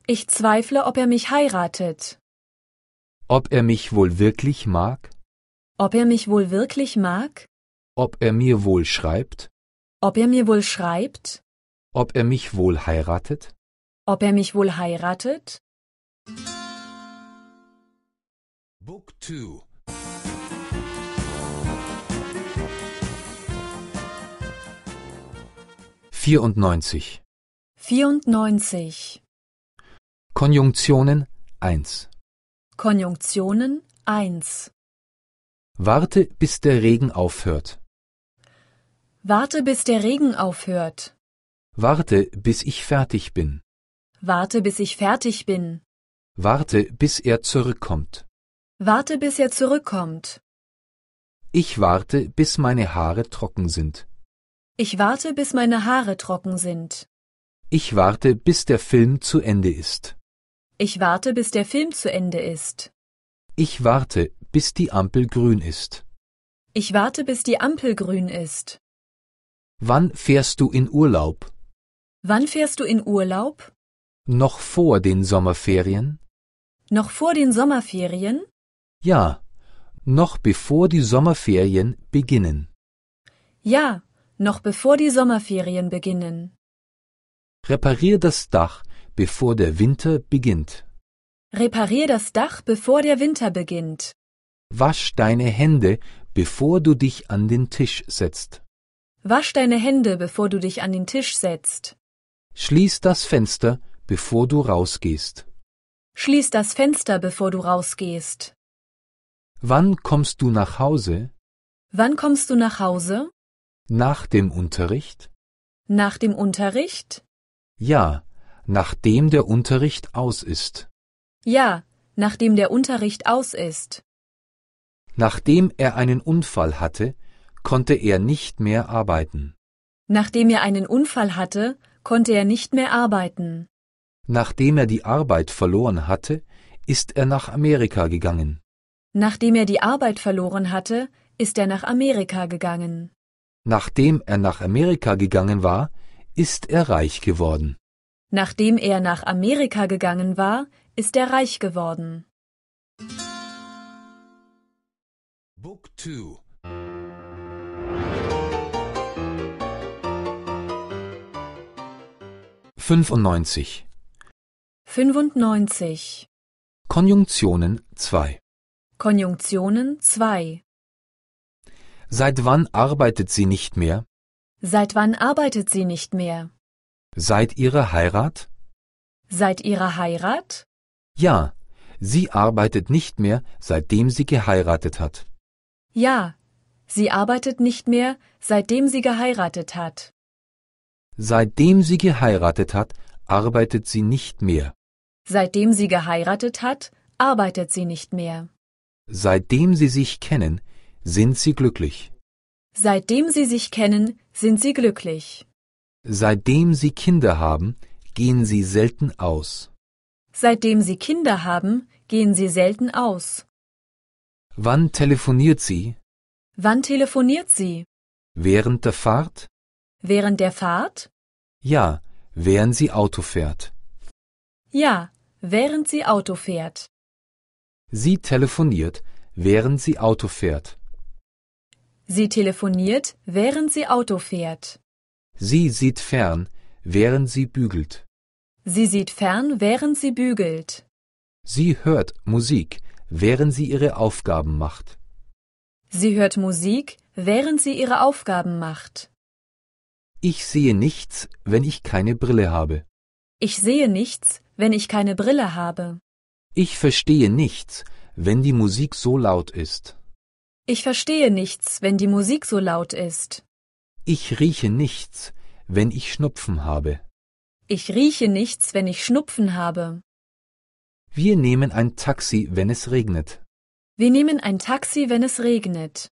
Ich zweifle, ob er mich heiratet. Ob er mich wohl wirklich mag? Ob er mich wohl wirklich mag? Ob er mir wohl schreibt? Ob er mir wohl schreibt? Ob er mich wohl heiratet? Ob er mich wohl heiratet? Book 2 94. 94. Konjunktionen 1. Konjunktionen 1. Warte, bis der Regen aufhört. Warte, bis der Regen aufhört. Warte, bis ich fertig bin. Warte, bis ich fertig bin. Warte, bis er zurückkommt. Warte, bis er zurückkommt. Ich warte, bis meine Haare trocken sind. Ich warte, bis meine Haare trocken sind. Ich warte, bis der Film zu Ende ist. Ich warte, bis der Film zu Ende ist. Ich warte, bis die Ampel grün ist. Ich warte, bis die Ampel grün ist. Wann fährst du in Urlaub? Wann fährst du in Urlaub? Noch vor den Sommerferien? Noch vor den Sommerferien? Ja, noch bevor die Sommerferien beginnen. Ja, noch bevor die Sommerferien beginnen. Reparier das Dach, bevor der Winter beginnt. Reparier das Dach, bevor der Winter beginnt. Wasch deine Hände, bevor du dich an den Tisch setzt. Wasch deine Hände, bevor du dich an den Tisch setzt. Schließ das Fenster, bevor du rausgehst. Schließ das Fenster, bevor du rausgehst. Wann kommst du nach Hause? Wann kommst du nach Hause? Nach dem Unterricht? Nach dem Unterricht? Ja, nachdem der Unterricht aus ist. Ja, nachdem der Unterricht aus ist. Nachdem er einen Unfall hatte, konnte er nicht mehr arbeiten. Nachdem er einen Unfall hatte, konnte er nicht mehr arbeiten. Nachdem er die Arbeit verloren hatte, ist er nach Amerika gegangen. Nachdem er die Arbeit verloren hatte, ist er nach Amerika gegangen. Nachdem er nach Amerika gegangen war, ist er reich geworden. Nachdem er nach Amerika gegangen war, ist er reich geworden. Book 2 95. 95. Konjunktionen 2. Konjunktionen 2. Seit wann arbeitet sie nicht mehr? Seit wann arbeitet sie nicht mehr? Seit ihrer Heirat? Seit ihrer Heirat? Ja, sie arbeitet nicht mehr, seitdem sie geheiratet hat. Ja, sie arbeitet nicht mehr, seitdem sie geheiratet hat. Seitdem sie geheiratet hat, arbeitet sie nicht mehr. Seitdem sie geheiratet hat, arbeitet sie nicht mehr. Seitdem sie sich kennen, sind sie glücklich. Seitdem sie sich kennen, sind sie glücklich. Seitdem sie Kinder haben, gehen sie selten aus. Seitdem sie Kinder haben, gehen sie selten aus. Wann telefoniert sie? Wann telefoniert sie? Während der Fahrt? Während der Fahrt? Ja, während sie Auto fährt. Ja, während sie Auto fährt. Sie telefoniert, während sie Auto fährt. Sie telefoniert, während sie Auto fährt. Sie sieht fern, während sie bügelt. Sie sieht fern, während sie bügelt. Sie hört Musik, während sie ihre Aufgaben macht. Sie hört Musik, während sie ihre Aufgaben macht. Ich sehe nichts, wenn ich keine Brille habe. Ich sehe nichts, wenn ich keine Brille habe. Ich verstehe nichts, wenn die Musik so laut ist. Ich verstehe nichts, wenn die Musik so laut ist. Ich rieche nichts, wenn ich Schnupfen habe. Ich rieche nichts, wenn ich Schnupfen habe. Wir nehmen ein Taxi, wenn es regnet. Wir nehmen ein Taxi, wenn es regnet.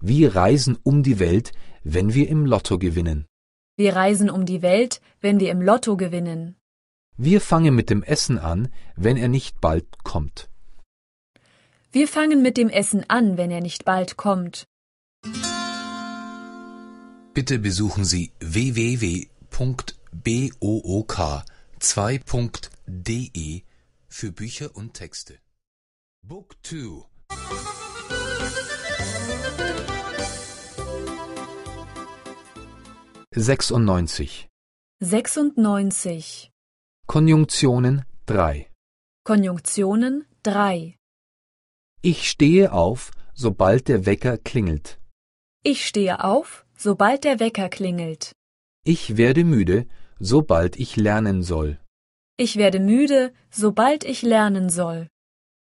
Wir reisen um die Welt, wenn wir im Lotto gewinnen. Wir reisen um die Welt, wenn wir im Lotto gewinnen. Wir fangen mit dem Essen an, wenn er nicht bald kommt. Wir fangen mit dem Essen an, wenn er nicht bald kommt. Bitte besuchen Sie www.book2.de für Bücher und Texte. Book 2 96. 96. Konjunktionen 3. Konjunktionen 3. Ich stehe auf, sobald der Wecker klingelt. Ich stehe auf, sobald der Wecker klingelt. Ich werde müde, sobald ich lernen soll. Ich werde müde, sobald ich lernen soll.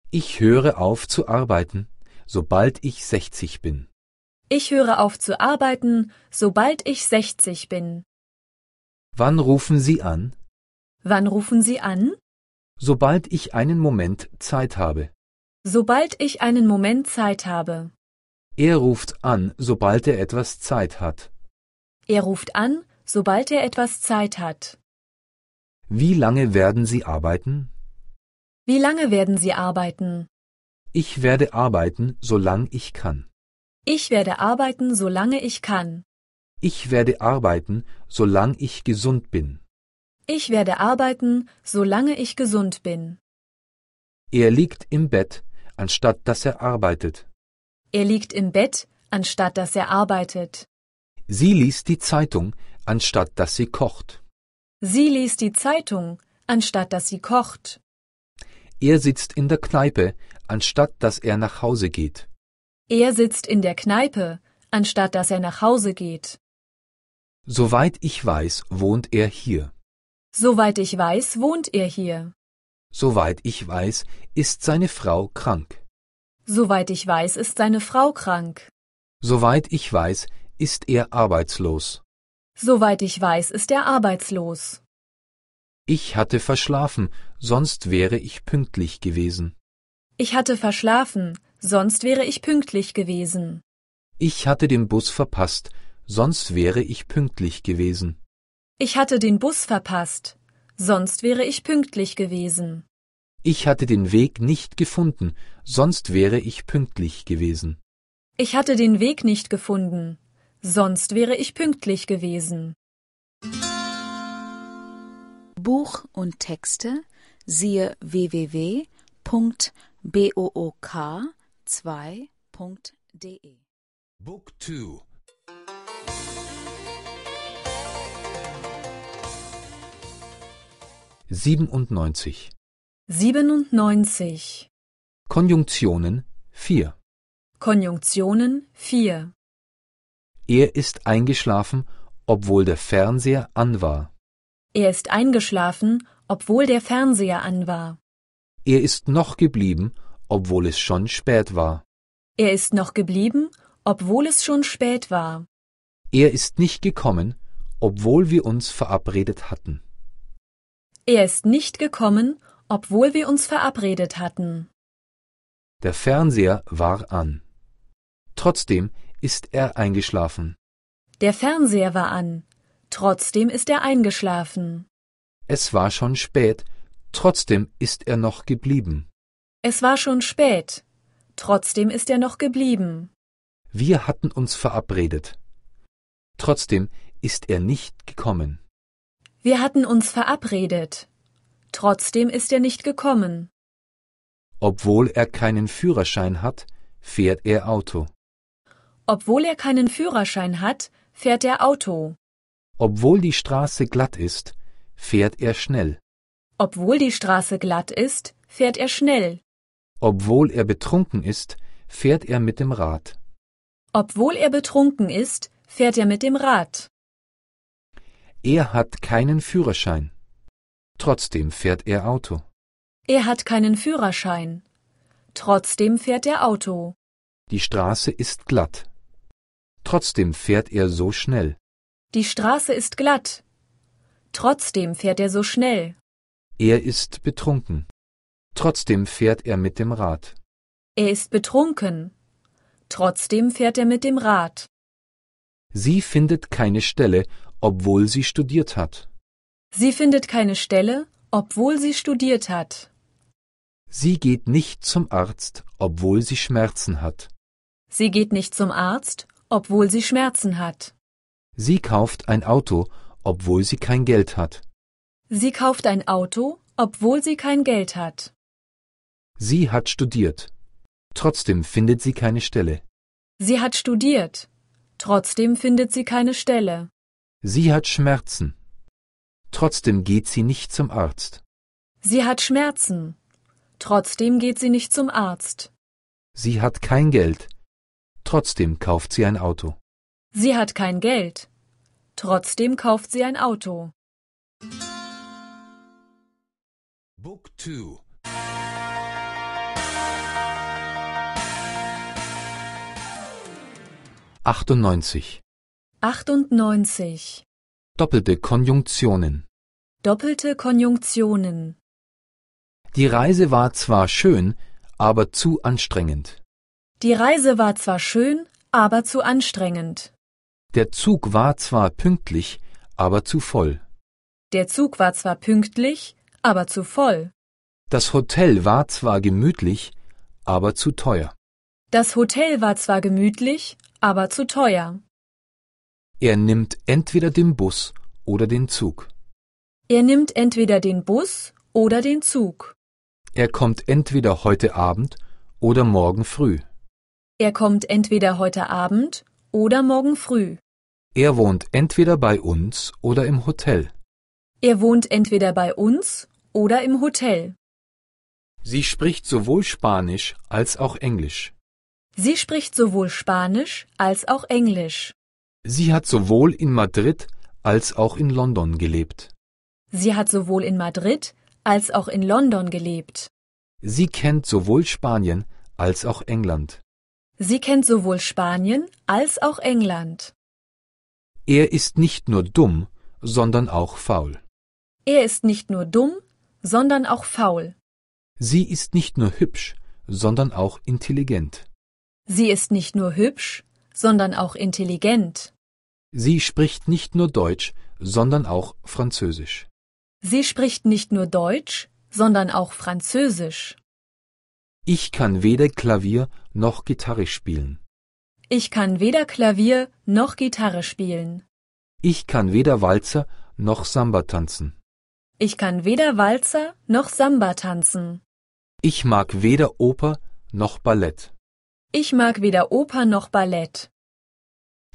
Ich höre auf zu arbeiten, sobald ich 60 bin. Ich höre auf zu arbeiten, sobald ich 60 bin. Wann rufen Sie an? Wann rufen Sie an? Sobald ich einen Moment Zeit habe. Sobald ich einen Moment Zeit habe. Er ruft an, sobald er etwas Zeit hat. Er ruft an, sobald er etwas Zeit hat. Wie lange werden Sie arbeiten? Wie lange werden Sie arbeiten? Ich werde arbeiten, solange ich kann. Ich werde arbeiten, solange ich kann. Ich werde arbeiten, solange ich gesund bin. Ich werde arbeiten, solange ich gesund bin. Er liegt im Bett, anstatt dass er arbeitet. Er liegt im Bett, anstatt dass er arbeitet. Sie liest die Zeitung, anstatt dass sie kocht. Sie liest die Zeitung, anstatt dass sie kocht. Er sitzt in der Kneipe, anstatt dass er nach Hause geht. Er sitzt in der Kneipe, anstatt dass er nach Hause geht. Soweit ich weiß, wohnt er hier. Soweit ich weiß, wohnt er hier. Soweit ich weiß, ist seine Frau krank. Soweit ich weiß, ist seine Frau krank. Soweit ich weiß, ist er arbeitslos. Soweit ich weiß, ist er arbeitslos. Ich hatte verschlafen, sonst wäre ich pünktlich gewesen. Ich hatte verschlafen, sonst wäre ich pünktlich gewesen. Ich hatte den Bus verpasst, sonst wäre ich pünktlich gewesen. Ich hatte den Bus verpasst, sonst wäre ich pünktlich gewesen. Ich hatte den Weg nicht gefunden, sonst wäre ich pünktlich gewesen. Ich hatte den Weg nicht gefunden, sonst wäre ich pünktlich gewesen. Buch und Texte siehe www.book2.de Book 2 97. 97. Konjunktionen 4. Konjunktionen 4. Er ist eingeschlafen, obwohl der Fernseher an war. Er ist eingeschlafen, obwohl der Fernseher an war. Er ist noch geblieben, obwohl es schon spät war. Er ist noch geblieben, obwohl es schon spät war. Er ist nicht gekommen, obwohl wir uns verabredet hatten. Er ist nicht gekommen, obwohl wir uns verabredet hatten. Der Fernseher war an. Trotzdem ist er eingeschlafen. Der Fernseher war an. Trotzdem ist er eingeschlafen. Es war schon spät, trotzdem ist er noch geblieben. Es war schon spät. Trotzdem ist er noch geblieben. Wir hatten uns verabredet. Trotzdem ist er nicht gekommen. Wir hatten uns verabredet. Trotzdem ist er nicht gekommen. Obwohl er keinen Führerschein hat, fährt er Auto. Obwohl er keinen Führerschein hat, fährt er Auto. Obwohl die Straße glatt ist, fährt er schnell. Obwohl die Straße glatt ist, fährt er schnell. Obwohl er betrunken ist, fährt er mit dem Rad. Obwohl er betrunken ist, fährt er mit dem Rad. Er hat keinen Führerschein. Trotzdem fährt er Auto. Er hat keinen Führerschein. Trotzdem fährt er Auto. Die Straße ist glatt. Trotzdem fährt er so schnell. Die Straße ist glatt. Trotzdem fährt er so schnell. Er ist betrunken. Trotzdem fährt er mit dem Rad. Er ist betrunken. Trotzdem fährt er mit dem Rad. Sie findet keine Stelle, obwohl sie studiert hat. Sie findet keine Stelle, obwohl sie studiert hat. Sie geht nicht zum Arzt, obwohl sie Schmerzen hat. Sie geht nicht zum Arzt, obwohl sie Schmerzen hat. Sie kauft ein Auto, obwohl sie kein Geld hat. Sie kauft ein Auto, obwohl sie kein Geld hat. Sie hat studiert. Trotzdem findet sie keine Stelle. Sie hat studiert. Trotzdem findet sie keine Stelle. Sie hat Schmerzen. Trotzdem geht sie nicht zum Arzt. Sie hat Schmerzen. Trotzdem geht sie nicht zum Arzt. Sie hat kein Geld. Trotzdem kauft sie ein Auto. Sie hat kein Geld. Trotzdem kauft sie ein Auto. Book 2 98. 98. Doppelte Konjunktionen. Doppelte Konjunktionen. Die Reise war zwar schön, aber zu anstrengend. Die Reise war zwar schön, aber zu anstrengend. Der Zug war zwar pünktlich, aber zu voll. Der Zug war zwar pünktlich, aber zu voll. Das Hotel war zwar gemütlich, aber zu teuer. Das Hotel war zwar gemütlich, aber zu teuer. Er nimmt entweder den Bus oder den Zug. Er nimmt entweder den Bus oder den Zug. Er kommt entweder heute Abend oder morgen früh. Er kommt entweder heute Abend oder morgen früh. Er wohnt entweder bei uns oder im Hotel. Er wohnt entweder bei uns oder im Hotel. Sie spricht sowohl Spanisch als auch Englisch. Sie spricht sowohl Spanisch als auch Englisch. Sie hat sowohl in Madrid als auch in London gelebt. Sie hat sowohl in Madrid als auch in London gelebt. Sie kennt sowohl Spanien als auch England. Sie kennt sowohl Spanien als auch England. Er ist nicht nur dumm, sondern auch faul. Er ist nicht nur dumm, sondern auch faul. Sie ist nicht nur hübsch, sondern auch intelligent. Sie ist nicht nur hübsch, sondern auch intelligent. Sie spricht nicht nur Deutsch, sondern auch Französisch. Sie spricht nicht nur Deutsch, sondern auch Französisch. Ich kann weder Klavier noch Gitarre spielen. Ich kann weder Klavier noch Gitarre spielen. Ich kann weder Walzer noch Samba tanzen. Ich kann weder Walzer noch Samba tanzen. Ich mag weder Oper noch Ballett. Ich mag weder Oper noch Ballett.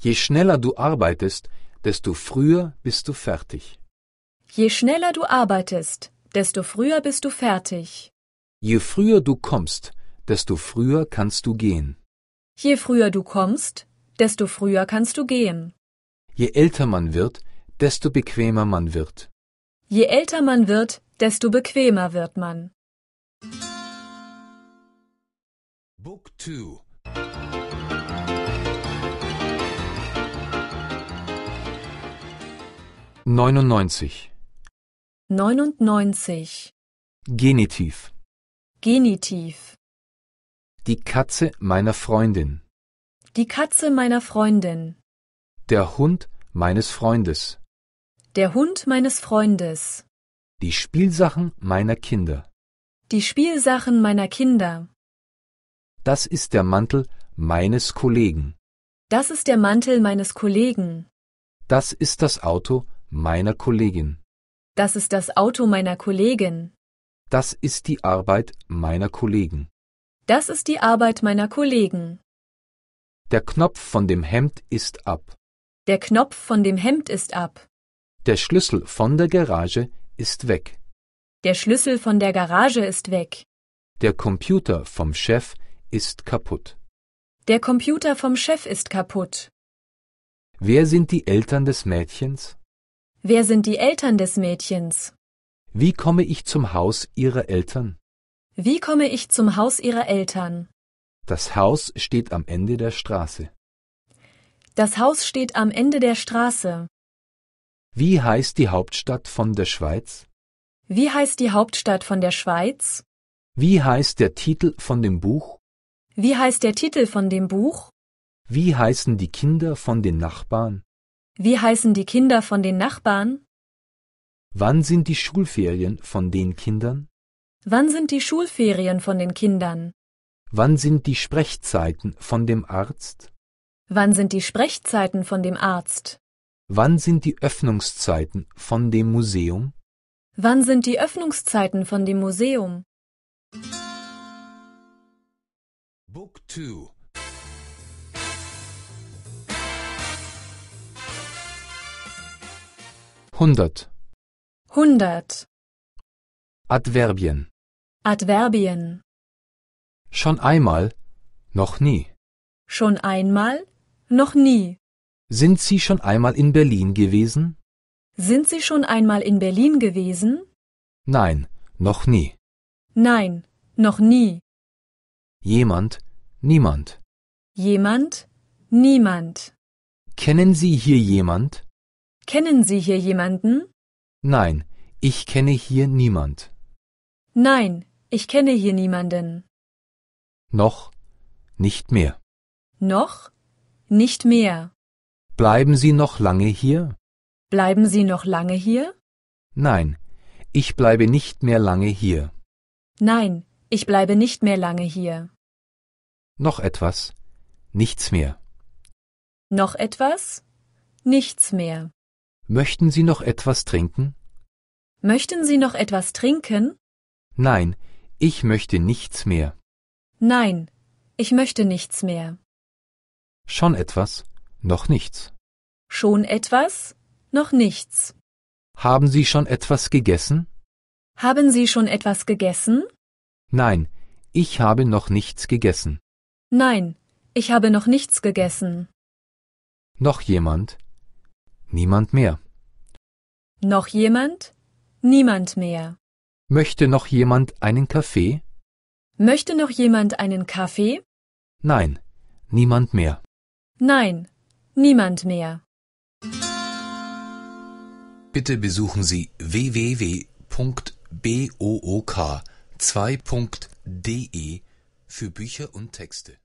Je schneller du arbeitest, desto früher bist du fertig. Je schneller du arbeitest, desto früher bist du fertig. Je früher du kommst, desto früher kannst du gehen. Je früher du kommst, desto früher kannst du gehen. Je älter man wird, desto bequemer man wird. Je älter man wird, desto bequemer wird man. Book 2 99. 99. Genitiv. Genitiv. Die Katze meiner Freundin. Die Katze meiner Freundin. Der Hund meines Freundes. Der Hund meines Freundes. Die Spielsachen meiner Kinder. Die Spielsachen meiner Kinder. Das ist der Mantel meines Kollegen. Das ist der Mantel meines Kollegen. Das ist das Auto meiner Kollegin. Das ist das Auto meiner Kollegin. Das ist die Arbeit meiner Kollegen. Das ist die Arbeit meiner Kollegen. Der Knopf von dem Hemd ist ab. Der Knopf von dem Hemd ist ab. Der Schlüssel von der Garage ist weg. Der Schlüssel von der Garage ist weg. Der Computer vom Chef ist kaputt. Der Computer vom Chef ist kaputt. Wer sind die Eltern des Mädchens? Wer sind die Eltern des Mädchens? Wie komme ich zum Haus ihrer Eltern? Wie komme ich zum Haus ihrer Eltern? Das Haus steht am Ende der Straße. Das Haus steht am Ende der Straße. Wie heißt die Hauptstadt von der Schweiz? Wie heißt die Hauptstadt von der Schweiz? Wie heißt der Titel von dem Buch? Wie heißt der Titel von dem Buch? Wie heißen die Kinder von den Nachbarn? Wie heißen die Kinder von den Nachbarn? Wann sind die Schulferien von den Kindern? Wann sind die Schulferien von den Kindern? Wann sind die Sprechzeiten von dem Arzt? Wann sind die Sprechzeiten von dem Arzt? Wann sind die Öffnungszeiten von dem Museum? Wann sind die Öffnungszeiten von dem Museum? Book 2 100. 100. Adverbien. Adverbien. Schon einmal, noch nie. Schon einmal? Noch nie. Sind Sie schon einmal in Berlin gewesen? Sind Sie schon einmal in Berlin gewesen? Nein, noch nie. Nein, noch nie. Jemand, niemand. Jemand? Niemand. Kennen Sie hier jemand? Kennen Sie hier jemanden? Nein, ich kenne hier niemand. Nein, ich kenne hier niemanden. noch, nicht mehr. noch, nicht mehr. Bleiben Sie noch lange hier? Bleiben Sie noch lange hier? Nein, ich bleibe nicht mehr lange hier. Nein, ich bleibe nicht mehr lange hier. Noch etwas, nichts mehr. Noch etwas? Nichts mehr. Möchten Sie noch etwas trinken? Möchten Sie noch etwas trinken? Nein, ich möchte nichts mehr. Nein, ich möchte nichts mehr. Schon etwas, noch nichts. Schon etwas? Noch nichts. Haben Sie schon etwas gegessen? Haben Sie schon etwas gegessen? Nein, ich habe noch nichts gegessen. Nein, ich habe noch nichts gegessen. Noch jemand? Niemand mehr. Noch jemand? Niemand mehr. Möchte noch jemand einen Kaffee? Möchte noch jemand einen Kaffee? Nein, niemand mehr. Nein, niemand mehr. Bitte besuchen Sie www.book2.de für Bücher und Texte.